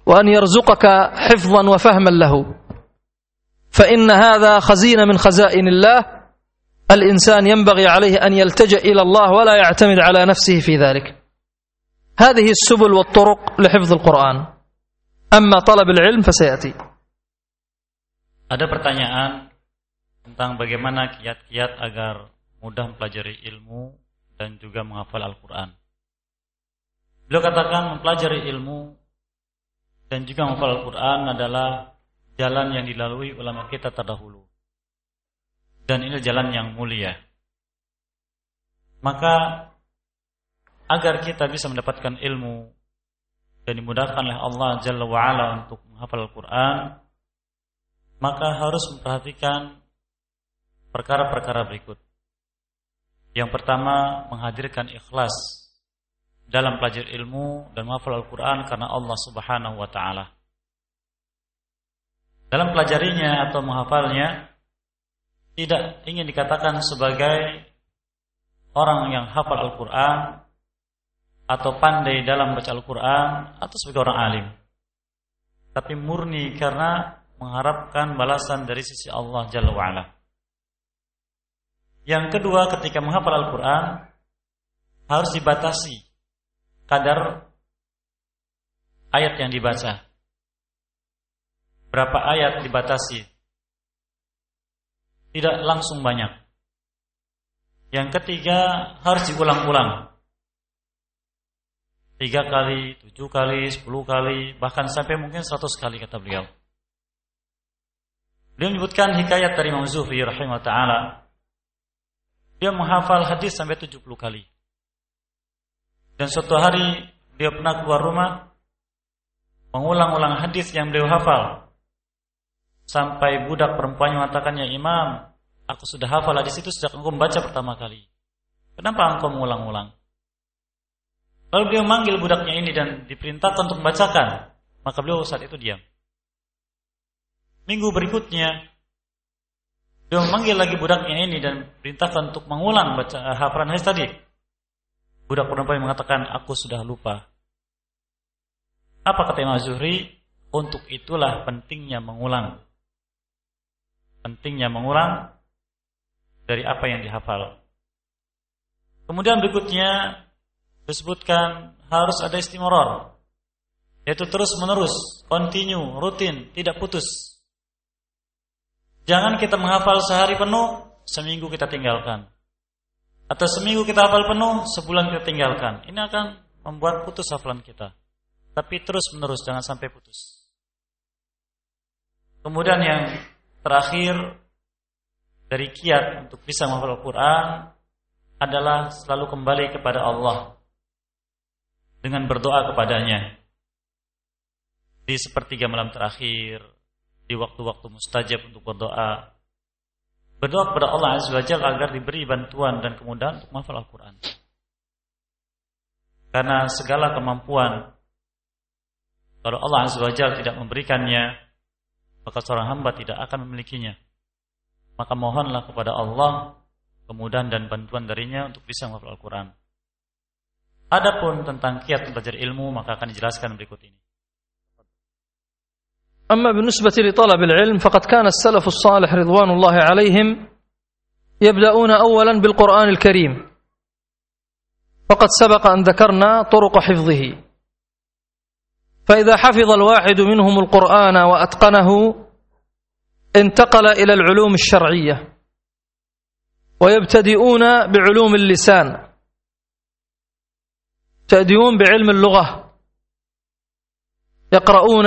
وأن يرزقك حفظا وفهما له. فإن هذا خزينة من خزائن الله. الإنسان ينبغي عليه أن يلتجئ إلى الله ولا يعتمد على نفسه في ذلك. هذه السبل والطرق لحفظ القرآن. أما طلب العلم فسيأتي. Ada pertanyaan tentang bagaimana kiat-kiat agar mudah mempelajari ilmu? Dan juga menghafal Al-Quran. Beliau katakan mempelajari ilmu dan juga menghafal Al-Quran adalah jalan yang dilalui ulama kita terdahulu. Dan ini jalan yang mulia. Maka agar kita bisa mendapatkan ilmu dan dimudahkan oleh Allah Jalla wa'ala untuk menghafal Al-Quran, maka harus memperhatikan perkara-perkara berikut. Yang pertama, menghadirkan ikhlas dalam belajar ilmu dan menghafal Al-Quran karena Allah Subhanahu wa Ta'ala. Dalam pelajarinya atau menghafalnya, tidak ingin dikatakan sebagai orang yang hafal Al-Quran atau pandai dalam baca Al-Quran atau sebagai orang alim. Tapi murni karena mengharapkan balasan dari sisi Allah Jalla wa'ala. Yang kedua ketika menghafal Al-Quran harus dibatasi kadar ayat yang dibaca. Berapa ayat dibatasi? Tidak langsung banyak. Yang ketiga harus diulang-ulang tiga kali, tujuh kali, sepuluh kali, bahkan sampai mungkin seratus kali kata beliau. Beliau menyebutkan hikayat dari Imam Zuhri rahimahullah ta'ala. Dia menghafal hadis sampai tujuh puluh kali. Dan suatu hari dia pernah keluar rumah mengulang-ulang hadis yang beliau hafal. Sampai budak perempuan mengatakannya, Imam, aku sudah hafal hadis itu sejak engkau membaca pertama kali. Kenapa engkau mengulang-ulang? Lalu beliau manggil budaknya ini dan diperintahkan untuk membacakan. Maka beliau saat itu diam. Minggu berikutnya, beliau memanggil lagi budaknya ini dan perintahkan untuk mengulang baca uh, hafalan hadis tadi. Budak perempuan mengatakan, aku sudah lupa. Apa kata Imam Zuhri? Untuk itulah pentingnya mengulang. Pentingnya mengulang dari apa yang dihafal. Kemudian berikutnya disebutkan harus ada istimror yaitu terus menerus, continue, rutin, tidak putus. Jangan kita menghafal sehari penuh, seminggu kita tinggalkan. Atau seminggu kita hafal penuh, sebulan kita tinggalkan. Ini akan membuat putus hafalan kita. Tapi terus menerus, jangan sampai putus. Kemudian yang terakhir dari kiat untuk bisa menghafal Al-Quran adalah selalu kembali kepada Allah dengan berdoa kepadanya di sepertiga malam terakhir di waktu-waktu mustajab untuk berdoa. Berdoa kepada Allah Azza wa Jalla agar diberi bantuan dan kemudahan untuk menghafal Al-Quran. Karena segala kemampuan kalau Allah Azza wa Jalla tidak memberikannya maka seorang hamba tidak akan memilikinya. Maka mohonlah kepada Allah kemudahan dan bantuan darinya untuk bisa menghafal Al-Quran. Adapun tentang kiat belajar ilmu maka akan dijelaskan berikut ini. أما بالنسبة لطلب العلم فقد كان السلف الصالح رضوان الله عليهم يبدأون أولا بالقرآن الكريم. فقد سبق أن ذكرنا طرق حفظه. فإذا حفظ الواحد منهم القرآن وأتقنه انتقل إلى العلوم الشرعية ويبتدئون بعلوم اللسان تأديون بعلم اللغة يقرؤون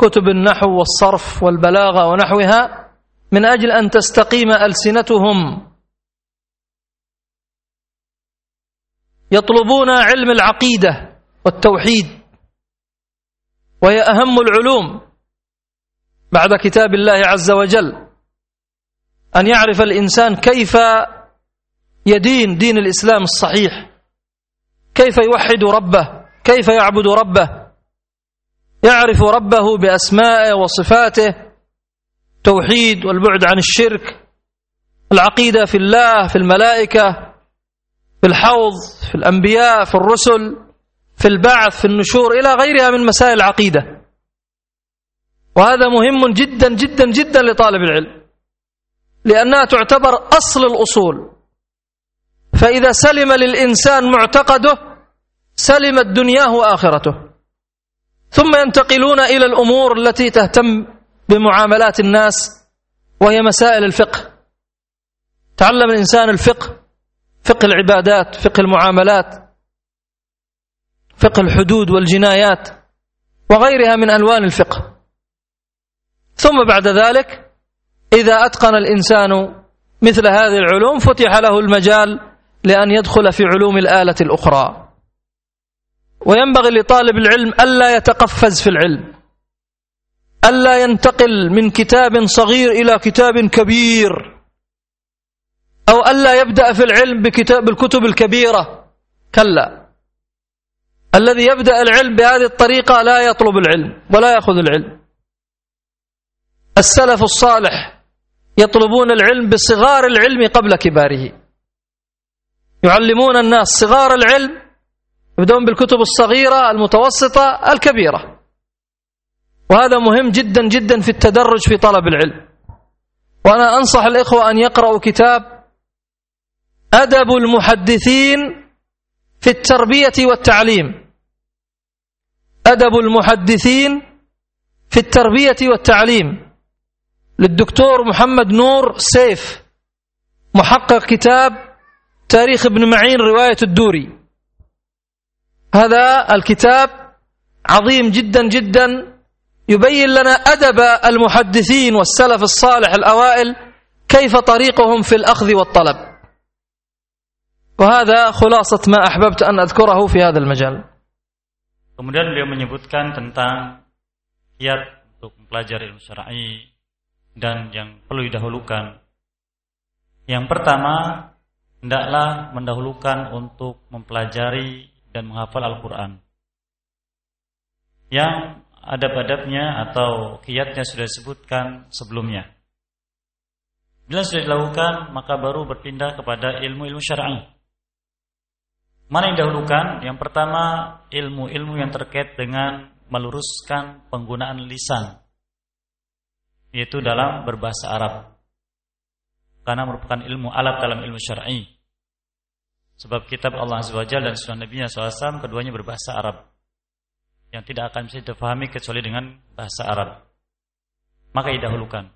كتب النحو والصرف والبلاغة ونحوها من أجل أن تستقيم ألسنتهم. يطلبون علم العقيدة والتوحيد وهي أهم العلوم. بعد كتاب الله عز وجل أن يعرف الإنسان كيف يدين دين الإسلام الصحيح كيف يوحد ربه كيف يعبد ربه يعرف ربه بأسمائه وصفاته توحيد والبعد عن الشرك العقيدة في الله في الملائكة في الحوض في الأنبياء في الرسل في البعث في النشور إلى غيرها من مسائل العقيدة. وهذا مهم جدا جدا جدا لطالب العلم لأنها تعتبر أصل الأصول. فإذا سلم للإنسان معتقده سلمت دنياه وآخرته. ثم ينتقلون إلى الأمور التي تهتم بمعاملات الناس وهي مسائل الفقه. تعلم الإنسان الفقه فقه العبادات فقه المعاملات فقه الحدود والجنايات وغيرها من ألوان الفقه. ثم بعد ذلك إذا أتقن الإنسان مثل هذه العلوم فتح له المجال لأن يدخل في علوم الآلة الأخرى. وينبغي لطالب العلم ألا يتقفز في العلم ألا ينتقل من كتاب صغير إلى كتاب كبير أو ألا يبدأ في العلم بكتاب بالكتب الكبيرة كلا. الذي يبدأ العلم بهذه الطريقة لا يطلب العلم ولا يأخذ العلم. السلف الصالح يطلبون العلم بصغار العلم قبل كباره. يعلمون الناس صغار العلم يبدأون بالكتب الصغيرة المتوسطة الكبيرة. وهذا مهم جدا جدا في التدرج في طلب العلم. وأنا أنصح الإخوة أن يقرأوا كتاب أدب المحدثين في التربية والتعليم. أدب المحدثين في التربية والتعليم. للدكتور محمد نور سيف محقق كتاب تاريخ ابن معين رواية الدوري. هذا الكتاب عظيم جدا جدا يبين لنا أدب المحدثين والسلف الصالح الأوائل كيف طريقهم في الأخذ والطلب وهذا خلاصة ما أحببت أن أذكره في هذا المجال Kemudian beliau menyebutkan tentang kiat untuk mempelajari ilmu syar'i dan yang perlu didahulukan. Yang pertama, hendaklah mendahulukan untuk mempelajari dan menghafal Al-Quran. Yang adab-adabnya atau kiatnya sudah disebutkan sebelumnya. Bila sudah dilakukan, maka baru berpindah kepada ilmu-ilmu syar'i. Mana yang dahulukan? Yang pertama, ilmu-ilmu yang terkait dengan meluruskan penggunaan lisan. Yaitu dalam berbahasa Arab. Karena merupakan ilmu alat dalam ilmu syar'i. Sebab kitab Allah Azza wa dan sunnah Nabi SAW keduanya berbahasa Arab. Yang tidak akan bisa difahami kecuali dengan bahasa Arab. Maka didahulukan.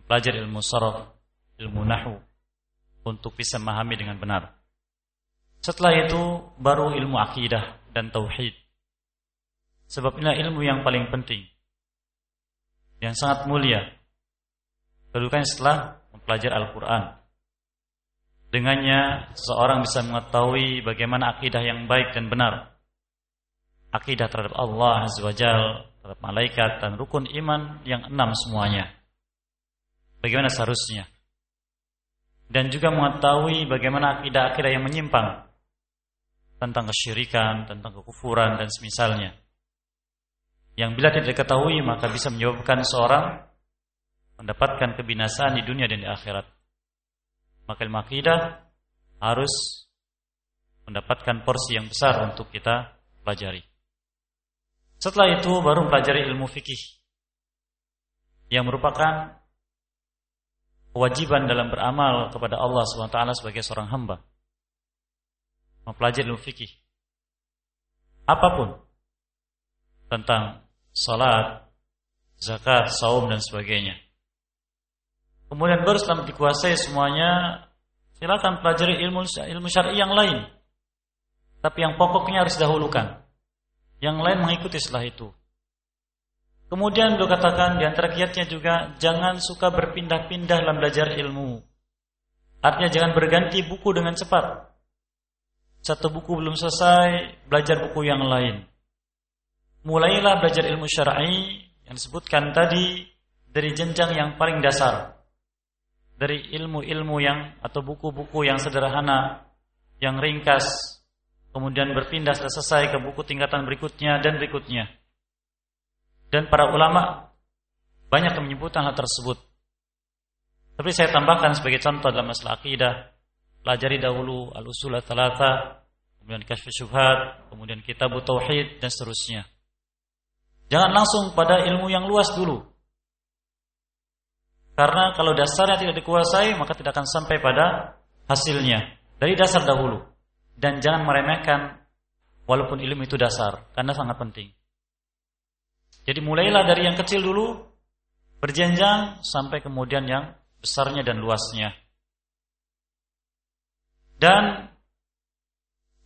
Mempelajari ilmu saraf, ilmu nahu. Untuk bisa memahami dengan benar. Setelah itu baru ilmu akidah dan tauhid. Sebab inilah ilmu yang paling penting. Yang sangat mulia. Kedudukan setelah mempelajari Al-Quran. Dengannya seseorang bisa mengetahui bagaimana akidah yang baik dan benar. Akidah terhadap Allah Azza wa Jal, terhadap malaikat dan rukun iman yang enam semuanya. Bagaimana seharusnya. Dan juga mengetahui bagaimana akidah-akidah yang menyimpang tentang kesyirikan, tentang kekufuran dan semisalnya. Yang bila tidak diketahui maka bisa menyebabkan seorang mendapatkan kebinasaan di dunia dan di akhirat. Maka ilmu akidah harus mendapatkan porsi yang besar untuk kita pelajari. Setelah itu baru mempelajari ilmu fikih yang merupakan kewajiban dalam beramal kepada Allah SWT sebagai seorang hamba mempelajari ilmu fikih apa pun tentang salat, zakat, saum dan sebagainya. Kemudian baru setelah dikuasai semuanya, silakan pelajari ilmu ilmu syar'i yang lain. Tapi yang pokoknya harus dahulukan. Yang lain mengikuti setelah itu. Kemudian beliau katakan di antara kiatnya juga jangan suka berpindah-pindah dalam belajar ilmu. Artinya jangan berganti buku dengan cepat satu buku belum selesai, belajar buku yang lain. Mulailah belajar ilmu syar'i yang disebutkan tadi dari jenjang yang paling dasar. Dari ilmu-ilmu yang atau buku-buku yang sederhana, yang ringkas, kemudian berpindah selesai ke buku tingkatan berikutnya dan berikutnya. Dan para ulama banyak yang menyebutkan hal tersebut. Tapi saya tambahkan sebagai contoh dalam masalah akidah, pelajari dahulu al-usul thalatha, kemudian kasyf syubhat, kemudian kitab tauhid dan seterusnya. Jangan langsung pada ilmu yang luas dulu. Karena kalau dasarnya tidak dikuasai, maka tidak akan sampai pada hasilnya. Dari dasar dahulu. Dan jangan meremehkan walaupun ilmu itu dasar, karena sangat penting. Jadi mulailah dari yang kecil dulu, berjenjang sampai kemudian yang besarnya dan luasnya. Dan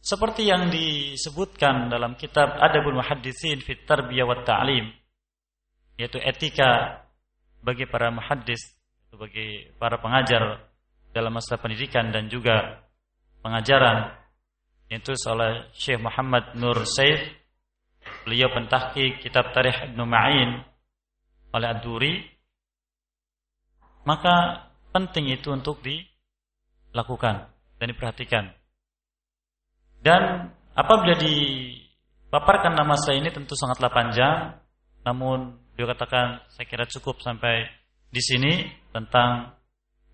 seperti yang disebutkan dalam kitab Adabul Muhadditsin fit Tarbiyah wa Ta'lim yaitu etika bagi para muhaddis bagi para pengajar dalam masa pendidikan dan juga pengajaran yaitu oleh Syekh Muhammad Nur Said. Beliau pentahki kitab Tarikh Ibnu Ma'in oleh Ad-Duri maka penting itu untuk dilakukan dan diperhatikan. Dan apabila dipaparkan nama saya ini tentu sangatlah panjang namun dia katakan saya kira cukup sampai di sini tentang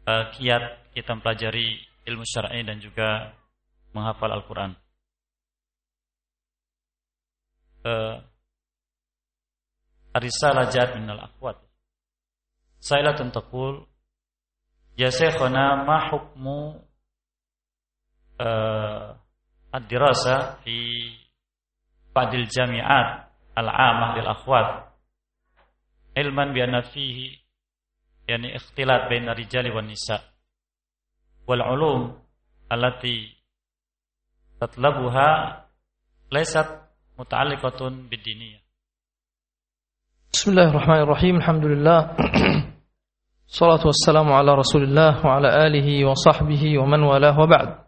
uh, kiat kita mempelajari ilmu syar'i dan juga menghafal Al-Qur'an. Uh, Arisalah jad minal akhwat. Sailatun taqul Ya Syekhana ma hukmu uh, ad-dirasa jami'at al-'amah lil akhwat علما بأن فيه يعني اختلاط بين الرجال والنساء والعلوم التي تطلبها ليست متعلقة بالدينية بسم الله الرحمن الرحيم الحمد لله الصلاة والسلام على رسول الله وعلى آله وصحبه ومن والاه وبعد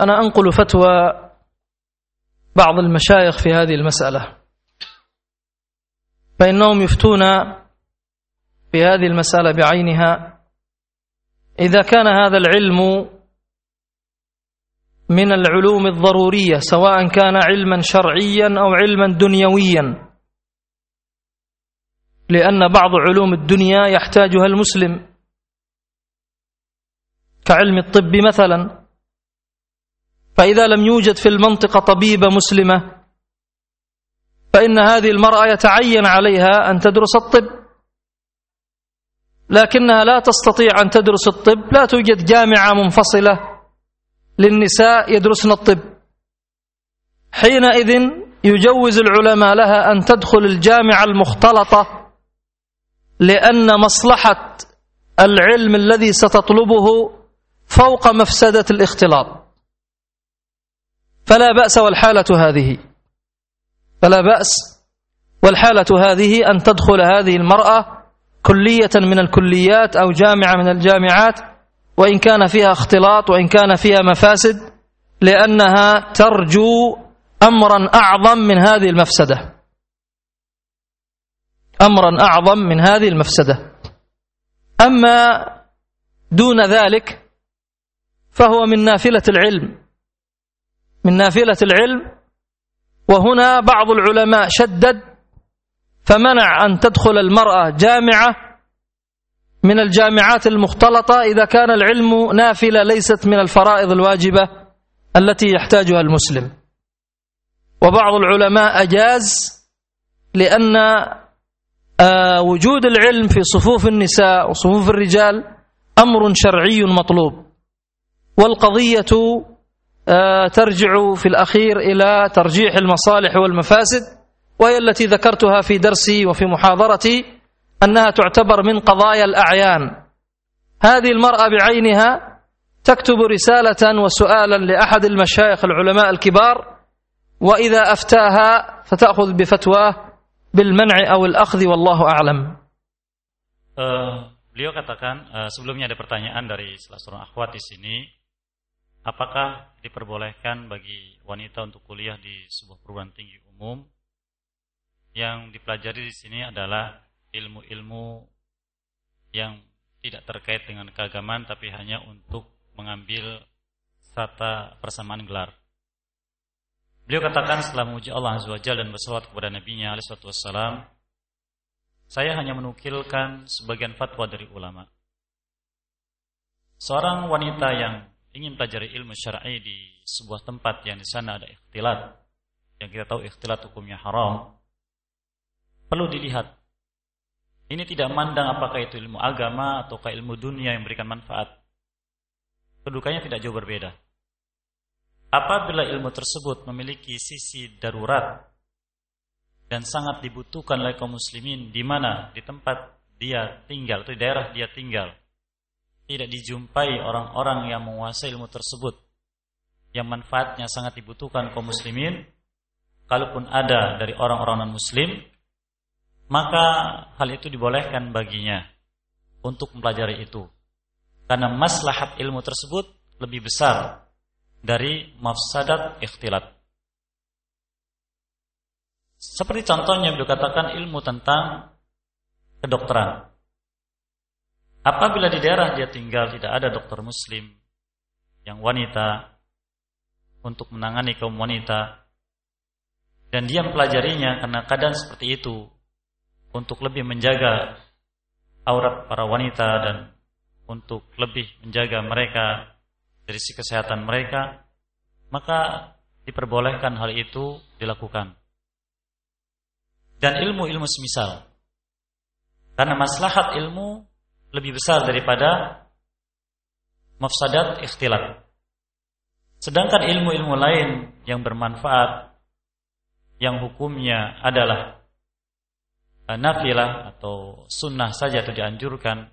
أنا أنقل فتوى بعض المشايخ في هذه المسألة فإنهم يفتون في هذه المسألة بعينها. إذا كان هذا العلم من العلوم الضرورية سواء كان علما شرعيا أو علما دنيويا لأن بعض علوم الدنيا يحتاجها المسلم. كعلم الطب مثلا فإذا لم يوجد في المنطقة طبيبة مسلمة فإن هذه المرأة يتعين عليها أن تدرس الطب. لكنها لا تستطيع أن تدرس الطب. لا توجد جامعة منفصلة للنساء يدرسن الطب. حينئذ يجوز العلماء لها أن تدخل الجامعة المختلطة لأن مصلحة العلم الذي ستطلبه فوق مفسدة الاختلاط. فلا بأس والحالة هذه. فلا بأس. والحالة هذه أن تدخل هذه المرأة كلية من الكليات أو جامعة من الجامعات وإن كان فيها اختلاط وإن كان فيها مفاسد لأنها ترجو أمرا أعظم من هذه المفسدة. أمرا أعظم من هذه المفسدة. أما دون ذلك فهو من نافلة العلم. من نافلة العلم وهنا بعض العلماء شدد فمنع أن تدخل المرأة جامعة من الجامعات المختلطة إذا كان العلم نافلة ليست من الفرائض الواجبة التي يحتاجها المسلم. وبعض العلماء أجاز لأن آه، وجود العلم في صفوف النساء وصفوف الرجال أمر شرعي مطلوب. والقضية ترجع في الأخير إلى ترجيح المصالح والمفاسد وهي التي ذكرتها في درسي وفي محاضرتي أنها تعتبر من قضايا الأعيان. هذه المرأة بعينها تكتب رسالة وسؤالا لأحد المشايخ العلماء الكبار وإذا أفتاها فتأخذ بفتواه بالمنع أو الأخذ والله أعلم. uh, beliau katakan uh, sebelumnya ada pertanyaan dari salah seorang akhwat di sini. Apakah diperbolehkan bagi wanita untuk kuliah di sebuah perguruan tinggi umum yang dipelajari di sini adalah ilmu-ilmu yang tidak terkait dengan keagamaan tapi hanya untuk mengambil serta persamaan gelar. Beliau katakan setelah memuji Allah Azza wa dan berselawat kepada Nabi-Nya alaihi wassalam, saya hanya menukilkan sebagian fatwa dari ulama. Seorang wanita yang ingin pelajari ilmu syar'i di sebuah tempat yang di sana ada ikhtilat, yang kita tahu ikhtilat hukumnya haram, perlu dilihat. Ini tidak mandang apakah itu ilmu agama ataukah ilmu dunia yang memberikan manfaat. Kedudukannya tidak jauh berbeda. Apabila ilmu tersebut memiliki sisi darurat dan sangat dibutuhkan oleh kaum muslimin di mana di tempat dia tinggal atau di daerah dia tinggal tidak dijumpai orang-orang yang menguasai ilmu tersebut yang manfaatnya sangat dibutuhkan kaum muslimin kalaupun ada dari orang-orang non muslim maka hal itu dibolehkan baginya untuk mempelajari itu. Karena maslahat ilmu tersebut lebih besar dari mafsadat ikhtilat. Seperti contohnya beliau katakan ilmu tentang kedokteran. Apabila di daerah dia tinggal tidak ada dokter muslim yang wanita untuk menangani kaum wanita dan dia mempelajarinya karena keadaan seperti itu untuk lebih menjaga aurat para wanita dan untuk lebih menjaga mereka dari si kesehatan mereka maka diperbolehkan hal itu dilakukan dan ilmu-ilmu semisal. Karena maslahat ilmu lebih besar daripada mafsadat ikhtilat. Sedangkan ilmu-ilmu lain yang bermanfaat yang hukumnya adalah nafilah atau sunnah saja atau dianjurkan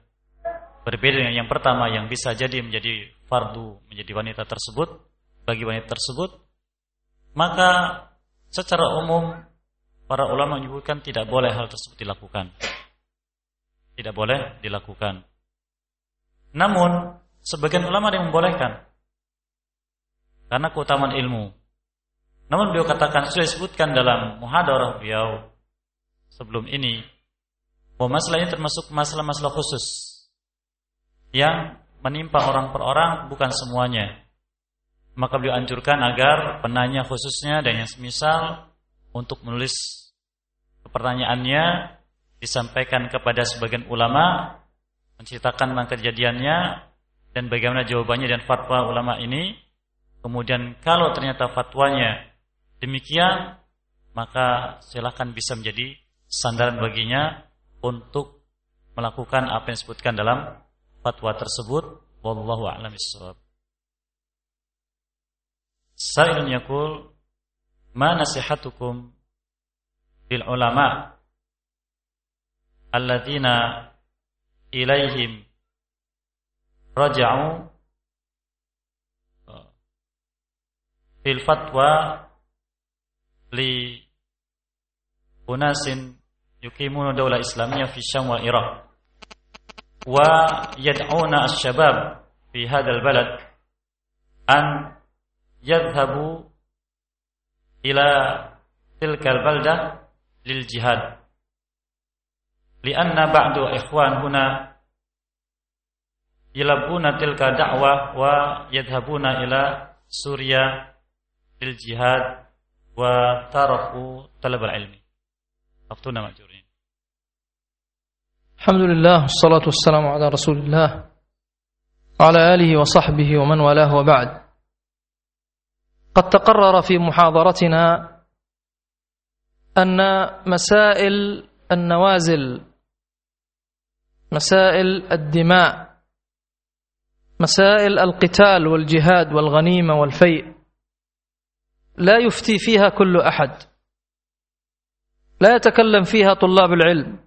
berbeda dengan yang pertama yang bisa jadi menjadi fardu menjadi wanita tersebut bagi wanita tersebut maka secara umum para ulama menyebutkan tidak boleh hal tersebut dilakukan. Tidak boleh dilakukan. Namun, sebagian ulama yang membolehkan. Karena keutamaan ilmu. Namun beliau katakan, sudah disebutkan dalam muhadarah beliau sebelum ini, bahwa masalah ini termasuk masalah-masalah khusus. Yang menimpa orang per orang bukan semuanya. Maka beliau anjurkan agar penanya khususnya dan yang semisal untuk menulis pertanyaannya disampaikan kepada sebagian ulama menceritakan tentang kejadiannya dan bagaimana jawabannya dan fatwa ulama ini. Kemudian kalau ternyata fatwanya demikian maka silahkan bisa menjadi sandaran baginya untuk melakukan apa yang disebutkan dalam fatwa tersebut. Wallahu a'lam bissawab. Sa'ilun yakul ma nasihatukum lil ulama alladzina ilaihim raja'u fil fatwa li unasin yuqimuna daulah islamiyah fi Syam wal Iraq wa yad'una asy-syabab fi hadzal balad an yadhhabu ila tilkal baldah lil jihad لأن بعض إخوان هنا يلبون تلك دعوة ويذهبون إلى سوريا للجهاد وتركوا طلب العلم. أفتونا مأجورين. الحمد لله والصلاة والسلام على رسول الله وعلى آله وصحبه ومن والاه وبعد. قد تقرر في محاضرتنا أن مسائل النوازل مسائل الدماء مسائل القتال والجهاد والغنيمة والفيء. لا يفتي فيها كل أحد. لا يتكلم فيها طلاب العلم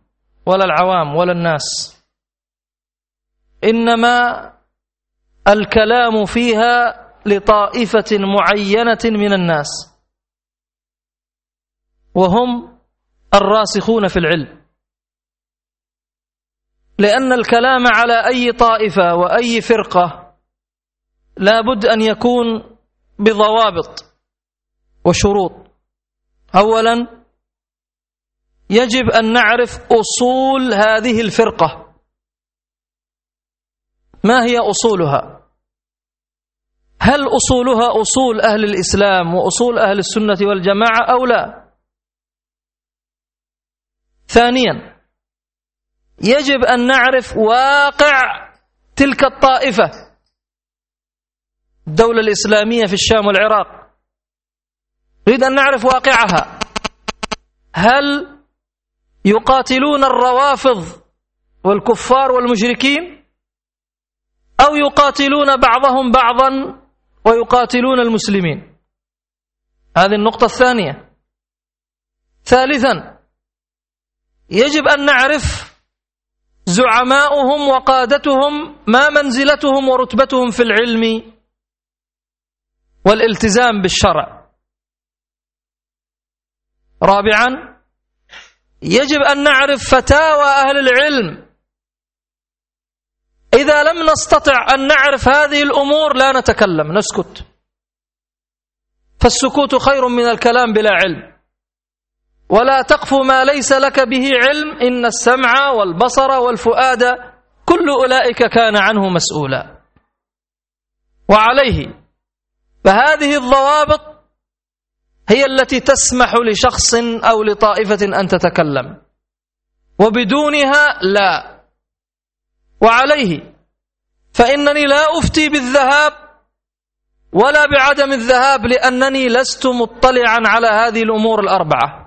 ولا العوام ولا الناس. إنما الكلام فيها لطائفة معينة من الناس. وهم الراسخون في العلم. لأن الكلام على أي طائفة وأي فرقة لابد أن يكون بضوابط وشروط. أولا يجب أن نعرف أصول هذه الفرقة. ما هي أصولها؟ هل أصولها أصول أهل الإسلام وأصول أهل السنة والجماعة أو لا؟ ثانيا يجب أن نعرف واقع تلك الطائفة. الدولة الإسلامية في الشام والعراق. نريد أن نعرف واقعها. هل يقاتلون الروافض والكفار والمشركين؟ أو يقاتلون بعضهم بعضا ويقاتلون المسلمين؟ هذه النقطة الثانية. ثالثا يجب أن نعرف زعماؤهم وقادتهم ما منزلتهم ورتبتهم في العلم والالتزام بالشرع. رابعا يجب أن نعرف فتاوى أهل العلم. إذا لم نستطع أن نعرف هذه الأمور لا نتكلم نسكت. فالسكوت خير من الكلام بلا علم. ولا تقف ما ليس لك به علم إن السمع والبصر والفؤاد كل أولئك كان عنه مسؤولا. وعليه فهذه الضوابط هي التي تسمح لشخص أو لطائفة أن تتكلم. وبدونها لا. وعليه فإنني لا أفتي بالذهاب ولا بعدم الذهاب لأنني لست مطلعا على هذه الأمور الأربعة.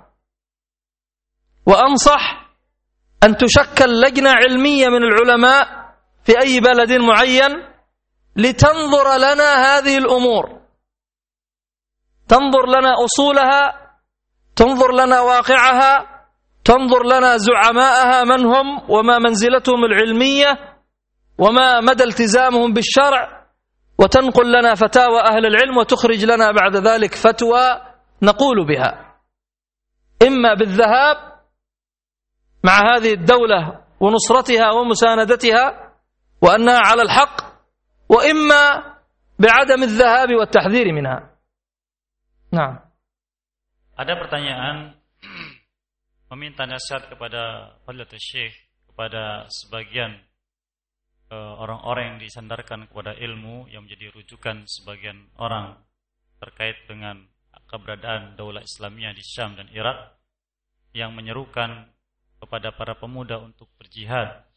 وأنصح أن تشكل لجنة علمية من العلماء في أي بلد معين لتنظر لنا هذه الأمور. تنظر لنا أصولها تنظر لنا واقعها تنظر لنا زعماءها من هم وما منزلتهم العلمية وما مدى التزامهم بالشرع. وتنقل لنا فتاوى أهل العلم وتخرج لنا بعد ذلك فتوى نقول بها. إما بالذهاب مع هذه الدولة ونصرتها ومساندتها وأنها على الحق وإما بعدم الذهاب والتحذير منها نعم Ada pertanyaan meminta nasihat kepada Fadilatul Syekh kepada sebagian eh, orang-orang yang disandarkan kepada ilmu yang menjadi rujukan sebagian orang terkait dengan keberadaan daulah Islamiyah di Syam dan Irak yang menyerukan kepada para pemuda untuk berjihad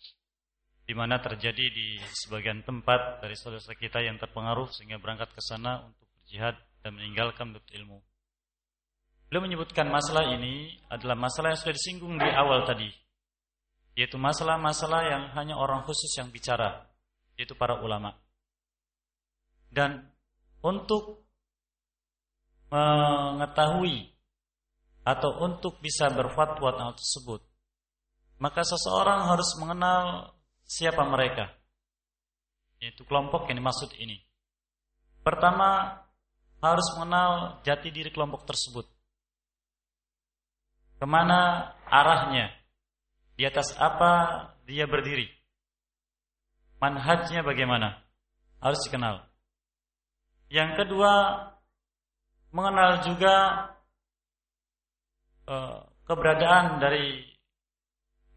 di mana terjadi di sebagian tempat dari saudara kita yang terpengaruh sehingga berangkat ke sana untuk berjihad dan meninggalkan menuntut ilmu. Beliau menyebutkan masalah ini adalah masalah yang sudah disinggung di awal tadi, yaitu masalah-masalah yang hanya orang khusus yang bicara, yaitu para ulama. Dan untuk mengetahui atau untuk bisa berfatwa tentang tersebut, maka seseorang harus mengenal siapa mereka. Yaitu kelompok yang dimaksud ini. Pertama, harus mengenal jati diri kelompok tersebut. Ke mana arahnya? Di atas apa dia berdiri? Manhajnya bagaimana? Harus dikenal. Yang kedua, mengenal juga uh, keberadaan dari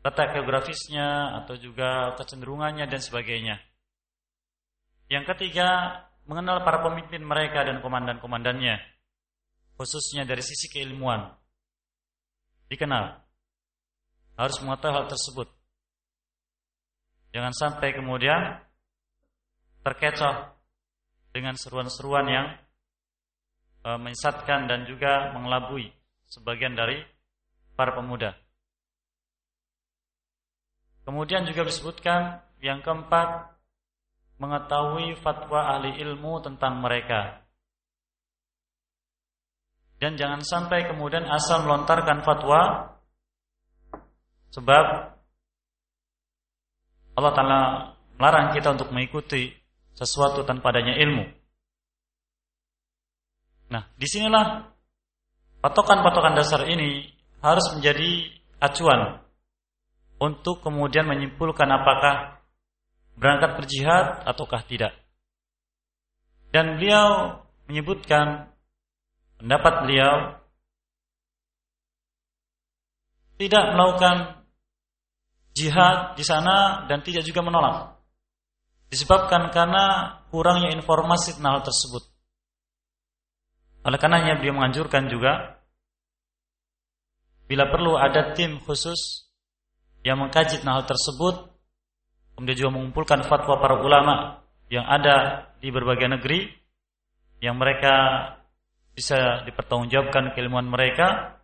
letak geografisnya atau juga kecenderungannya dan sebagainya. Yang ketiga, mengenal para pemimpin mereka dan komandan-komandannya, khususnya dari sisi keilmuan. Dikenal. Harus mengetahui hal tersebut. Jangan sampai kemudian terkecoh dengan seruan-seruan yang e, menyesatkan dan juga mengelabui sebagian dari para pemuda. Kemudian juga disebutkan yang keempat mengetahui fatwa ahli ilmu tentang mereka. Dan jangan sampai kemudian asal melontarkan fatwa sebab Allah Ta'ala melarang kita untuk mengikuti sesuatu tanpa adanya ilmu. Nah, di sinilah patokan-patokan dasar ini harus menjadi acuan untuk kemudian menyimpulkan apakah berangkat berjihad ataukah tidak. Dan beliau menyebutkan pendapat beliau tidak melakukan jihad di sana dan tidak juga menolak. Disebabkan karena kurangnya informasi tentang hal tersebut. Oleh karenanya beliau menganjurkan juga bila perlu ada tim khusus yang mengkaji tentang hal tersebut kemudian juga mengumpulkan fatwa para ulama yang ada di berbagai negeri yang mereka bisa dipertanggungjawabkan keilmuan mereka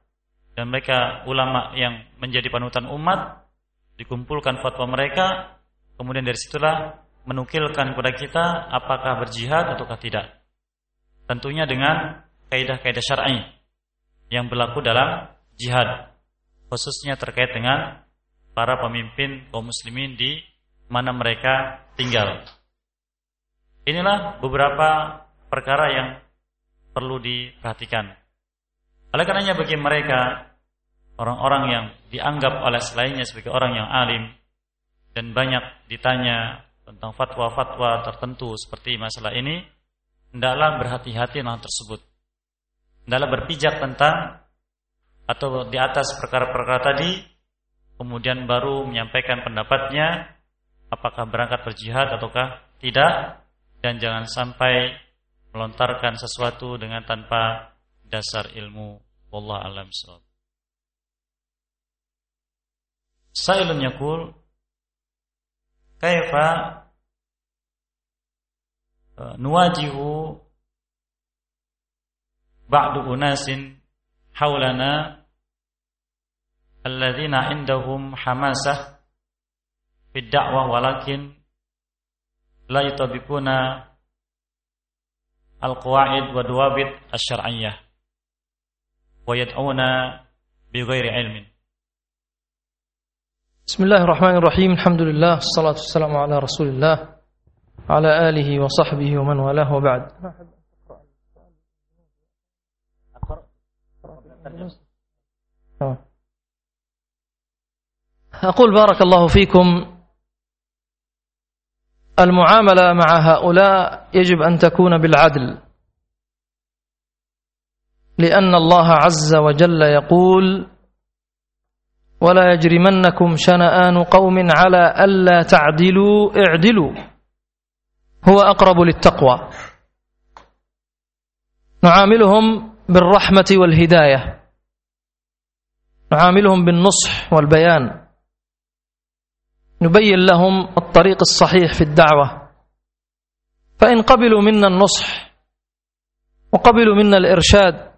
dan mereka ulama yang menjadi panutan umat dikumpulkan fatwa mereka kemudian dari situlah menukilkan kepada kita apakah berjihad ataukah tidak. Tentunya dengan kaidah-kaidah syar'i yang berlaku dalam jihad khususnya terkait dengan para pemimpin kaum muslimin di mana mereka tinggal. Inilah beberapa perkara yang perlu diperhatikan. Oleh karenanya bagi mereka orang-orang yang dianggap oleh selainnya sebagai orang yang alim dan banyak ditanya tentang fatwa-fatwa tertentu seperti masalah ini, hendaklah berhati-hati dengan tersebut. Hendaklah berpijak tentang atau di atas perkara-perkara tadi, kemudian baru menyampaikan pendapatnya, apakah berangkat berjihad ataukah tidak, dan jangan sampai melontarkan sesuatu dengan tanpa dasar ilmu. Wallah alam surat. Sailun yakul kaifa uh, nuwajihu ba'du unasin haulana الذين عندهم حماسة في الدعوة ولكن لا يطبقون القواعد والضوابط الشرعية ويدعون بغير علم. بسم الله الرحمن الرحيم. الحمد لله والصلاة والسلام على رسول الله على آله وصحبه ومن والاه وبعد. أقول بارك الله فيكم. المعاملة مع هؤلاء يجب أن تكون بالعدل. لأن الله عز وجل يقول ولا يجرمنكم شنآن قوم على ألا تعدلوا اعدلوا. هو أقرب للتقوى. نعاملهم بالرحمة والهداية. نعاملهم بالنصح والبيان. نبين لهم الطريق الصحيح في الدعوة. فإن قبلوا منا النصح وقبلوا منا الإرشاد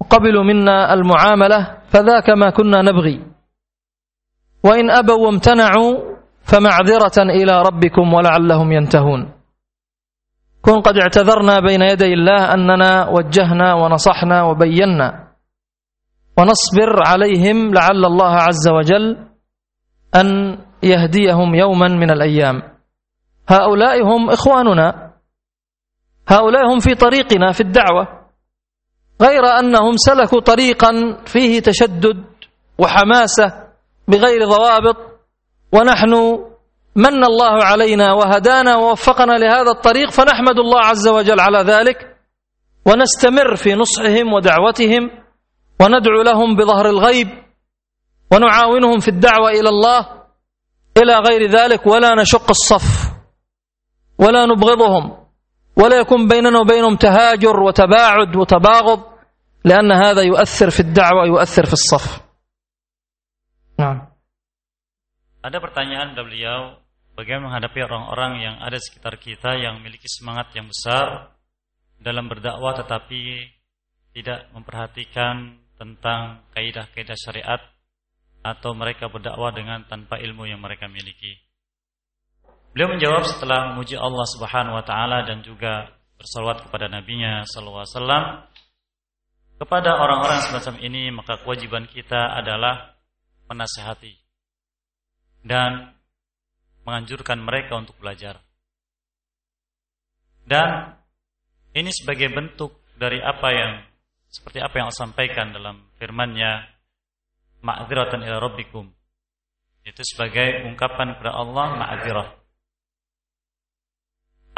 وقبلوا منا المعاملة فذاك ما كنا نبغي. وإن أبوا وامتنعوا فمعذرة إلى ربكم ولعلهم ينتهون. كن قد اعتذرنا بين يدي الله أننا وجهنا ونصحنا وبينا. ونصبر عليهم لعل الله عز وجل أن يهديهم يوما من الأيام. هؤلاء هم إخواننا. هؤلاء هم في طريقنا في الدعوة. غير أنهم سلكوا طريقا فيه تشدد وحماسة بغير ضوابط. ونحن من الله علينا وهدانا ووفقنا لهذا الطريق فنحمد الله عز وجل على ذلك. ونستمر في نصحهم ودعوتهم. وندعو لهم بظهر الغيب. ونعاونهم في الدعوة إلى الله إلى غير ذلك ولا نشق الصف ولا نبغضهم ولا يكون بيننا وبينهم تهاجر وتباعد وتباغض لأن هذا يؤثر في الدعوة يؤثر في الصف نعم Ada pertanyaan dari beliau, bagaimana menghadapi orang-orang yang ada sekitar kita yang memiliki semangat yang besar dalam berdakwah tetapi tidak memperhatikan tentang kaidah-kaidah syariat atau mereka berdakwah dengan tanpa ilmu yang mereka miliki. Beliau menjawab setelah memuji Allah Subhanahu wa taala dan juga bersalawat kepada nabinya sallallahu alaihi wasallam kepada orang-orang semacam ini maka kewajiban kita adalah menasehati dan menganjurkan mereka untuk belajar. Dan ini sebagai bentuk dari apa yang seperti apa yang Allah sampaikan dalam firman-Nya ma'dziratan ila rabbikum. Itu sebagai ungkapan kepada Allah ma'dzirah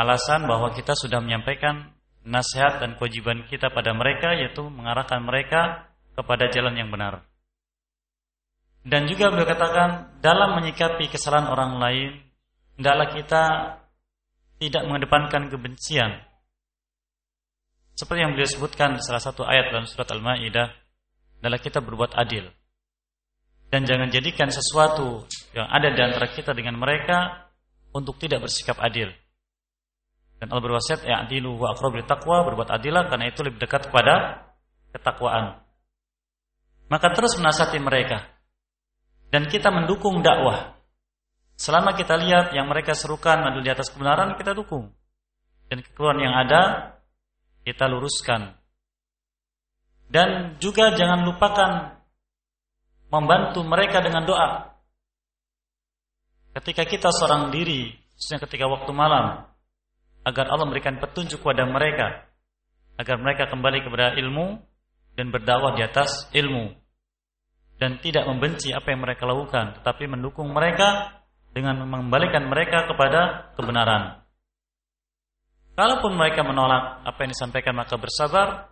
alasan bahwa kita sudah menyampaikan nasihat dan kewajiban kita pada mereka yaitu mengarahkan mereka kepada jalan yang benar. Dan juga beliau katakan dalam menyikapi kesalahan orang lain hendaklah kita tidak mengedepankan kebencian. Seperti yang beliau sebutkan salah satu ayat dalam surat Al-Maidah adalah kita berbuat adil. Dan jangan jadikan sesuatu yang ada di antara kita dengan mereka untuk tidak bersikap adil. Dan Allah berwasiat ya'dilu wa aqrabu taqwa, berbuat adilah karena itu lebih dekat kepada ketakwaan. Maka terus menasihati mereka. Dan kita mendukung dakwah. Selama kita lihat yang mereka serukan adalah di atas kebenaran, kita dukung. Dan kekeliruan yang ada, kita luruskan. Dan juga jangan lupakan membantu mereka dengan doa. Ketika kita seorang diri, khususnya ketika waktu malam, agar Allah memberikan petunjuk kepada mereka agar mereka kembali kepada ilmu dan berdakwah di atas ilmu dan tidak membenci apa yang mereka lakukan tetapi mendukung mereka dengan mengembalikan mereka kepada kebenaran. Kalaupun mereka menolak apa yang disampaikan maka bersabar,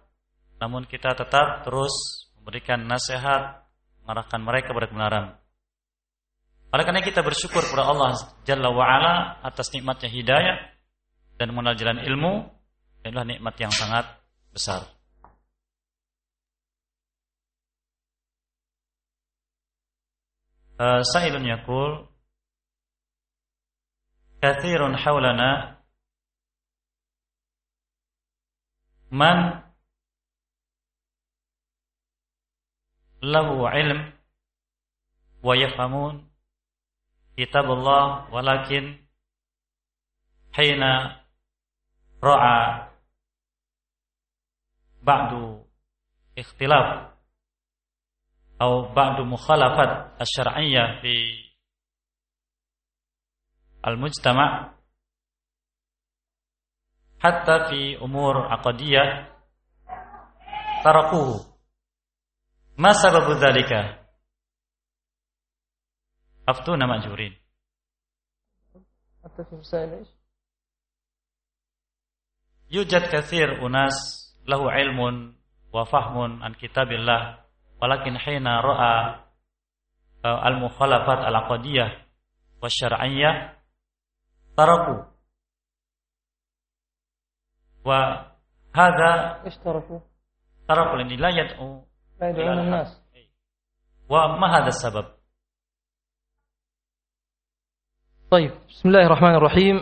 namun kita tetap terus memberikan nasihat, mengarahkan mereka kepada kebenaran. Oleh karena kita bersyukur kepada Allah Jalla wa'ala atas nikmatnya hidayah dan mengenal jalan ilmu, adalah nikmat yang sangat besar. Uh, Sa'ilun yakul Kathirun hawlana Man lahu ilm wa yafhamun. Kitab Allah walakin hina ra'a ba'du ikhtilaf atau ba'du mukhalafat asy-syar'iyyah fi al-mujtama' hatta fi umur aqdiyah tarakuhu ما سبب ذلك أفتونا مأجورين حتى في مسائل إيش يوجد كثير أناس له علم وفهم عن كتاب الله walakin hina ra'a uh, al-mukhalafat al-aqdiyah wa syar'iyyah taraku wa hadha ishtaraku taraku lani la yad'u la yad'u an-nas wa ma hadha sabab طيب بسم الله الرحمن الرحيم.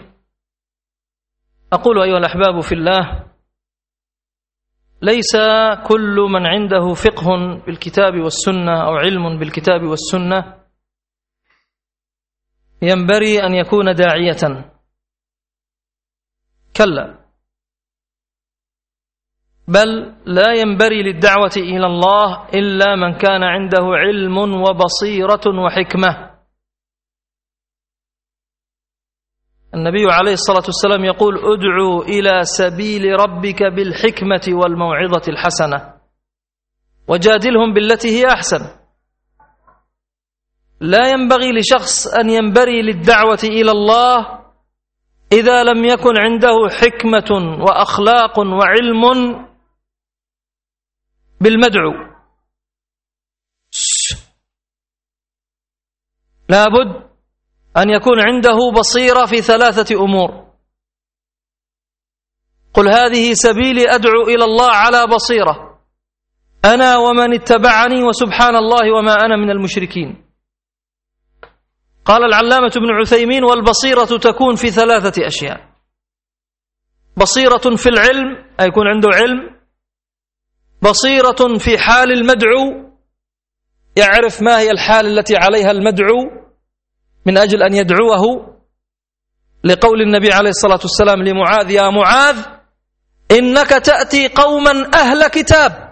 أقول أيها الأحباب في الله ليس كل من عنده فقه بالكتاب والسنة أو علم بالكتاب والسنة ينبري أن يكون داعية. كلا. بل لا ينبري للدعوة إلى الله إلا من كان عنده علم وبصيرة وحكمة. النبي عليه الصلاة والسلام يقول أدعو إلى سبيل ربك بالحكمة والموعظة الحسنة وجادلهم بالتي هي أحسن. لا ينبغي لشخص أن ينبري للدعوة إلى الله إذا لم يكن عنده حكمة وأخلاق وعلم بالمدعو. لابد أن يكون عنده بصيرة في ثلاثة أمور. قل هذه سبيلي أدعو إلى الله على بصيرة. أنا ومن اتبعني وسبحان الله وما أنا من المشركين. قال العلامة ابن عثيمين والبصيرة تكون في ثلاثة أشياء. بصيرة في العلم أي يكون عنده علم بصيرة في حال المدعو يعرف ما هي الحال التي عليها المدعو من أجل أن يدعوه لقول النبي عليه الصلاة والسلام لمعاذ يا معاذ إنك تأتي قوما أهل كتاب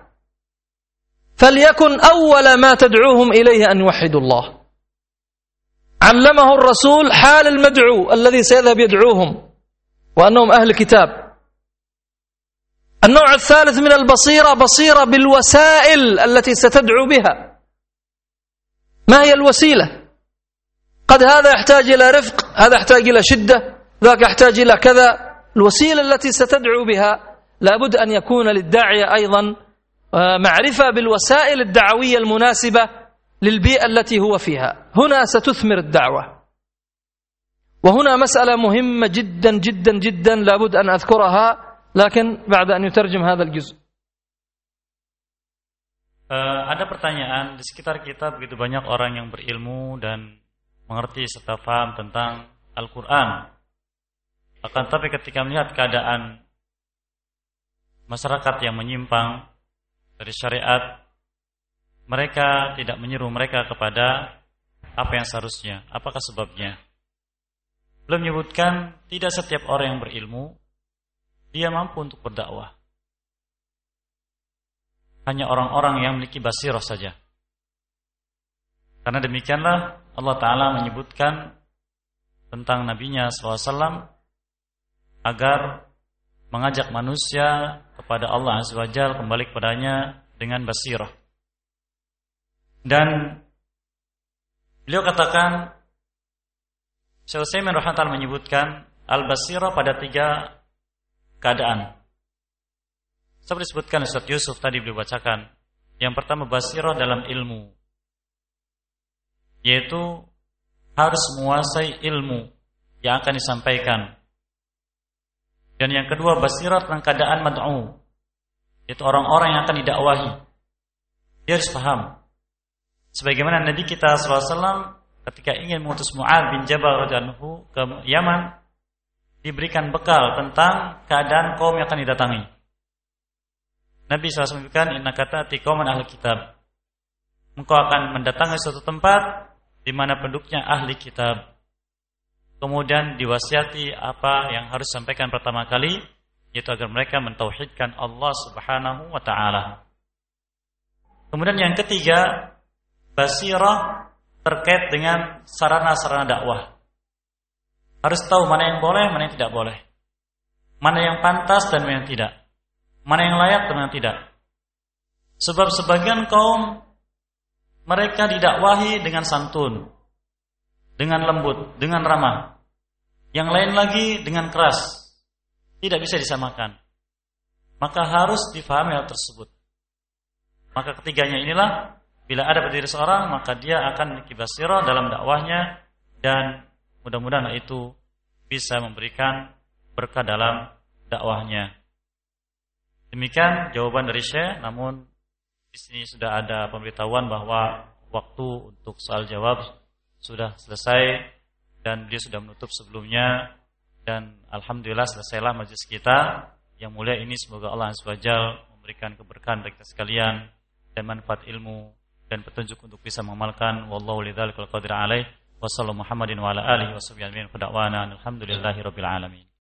فليكن أول ما تدعوهم إليه أن يوحدوا الله. علمه الرسول حال المدعو الذي سيذهب يدعوهم وأنهم أهل كتاب. النوع الثالث من البصيرة بصيرة بالوسائل التي ستدعو بها. ما هي الوسيلة؟ قد هذا يحتاج إلى رفق هذا يحتاج إلى شدة ذاك يحتاج إلى كذا. الوسيلة التي ستدعو بها لابد أن يكون للداعية أيضا آه، معرفة بالوسائل الدعوية المناسبة للبيئة التي هو فيها. هنا ستثمر الدعوة. وهنا مسألة مهمة جدا جدا جدا لابد أن أذكرها. لكن بعد أن يترجم هذا الجزء Uh, ada pertanyaan di sekitar kita begitu banyak orang yang berilmu dan mengerti serta paham tentang Al-Quran. Akan tapi ketika melihat keadaan masyarakat yang menyimpang dari syariat, mereka tidak menyeru mereka kepada apa yang seharusnya. Apakah sebabnya? Belum menyebutkan tidak setiap orang yang berilmu dia mampu untuk berdakwah. Hanya orang-orang yang memiliki basirah saja. Karena demikianlah Allah Ta'ala menyebutkan tentang nabinya SAW agar mengajak manusia kepada Allah Azza wa Jal kembali kepadanya dengan basirah. Dan beliau katakan Syekh Utsaimin rahimahullah menyebutkan al-basira pada tiga keadaan. Seperti disebutkan Ustaz Yusuf tadi beliau bacakan. Yang pertama basira dalam ilmu. Yaitu harus menguasai ilmu yang akan disampaikan. Dan yang kedua basirat tentang keadaan mad'u. Itu orang-orang yang akan didakwahi. Dia harus paham. Sebagaimana Nabi kita SAW ketika ingin mengutus Mu'ad bin Jabal radhiyallahu ke Yaman diberikan bekal tentang keadaan kaum yang akan didatangi. Nabi SAW menyebutkan inna kata qauman ahli kitab. Engkau akan mendatangi suatu tempat di mana penduduknya ahli kitab. Kemudian diwasiati apa yang harus disampaikan pertama kali yaitu agar mereka mentauhidkan Allah Subhanahu wa taala. Kemudian yang ketiga, basirah terkait dengan sarana-sarana dakwah. Harus tahu mana yang boleh, mana yang tidak boleh. Mana yang pantas dan mana yang tidak. Mana yang layak dan mana yang tidak. Sebab sebagian kaum mereka didakwahi dengan santun, dengan lembut, dengan ramah. Yang lain lagi dengan keras. Tidak bisa disamakan. Maka harus difahami hal tersebut. Maka ketiganya inilah bila ada pada seorang maka dia akan memiliki basirah dalam dakwahnya dan mudah-mudahan itu bisa memberikan berkah dalam dakwahnya. Demikian jawaban dari Syekh namun di sini sudah ada pemberitahuan bahwa waktu untuk soal jawab sudah selesai dan dia sudah menutup sebelumnya dan alhamdulillah selesailah majlis kita. Yang mulia ini semoga Allah SWT memberikan keberkahan bagi kita sekalian dan manfaat ilmu dan petunjuk untuk bisa mengamalkan. Wallahu lidzalikal qadir alaih wa sallallahu muhammadin wa ala alihi wa sahbihi alhamdulillahi rabbil alamin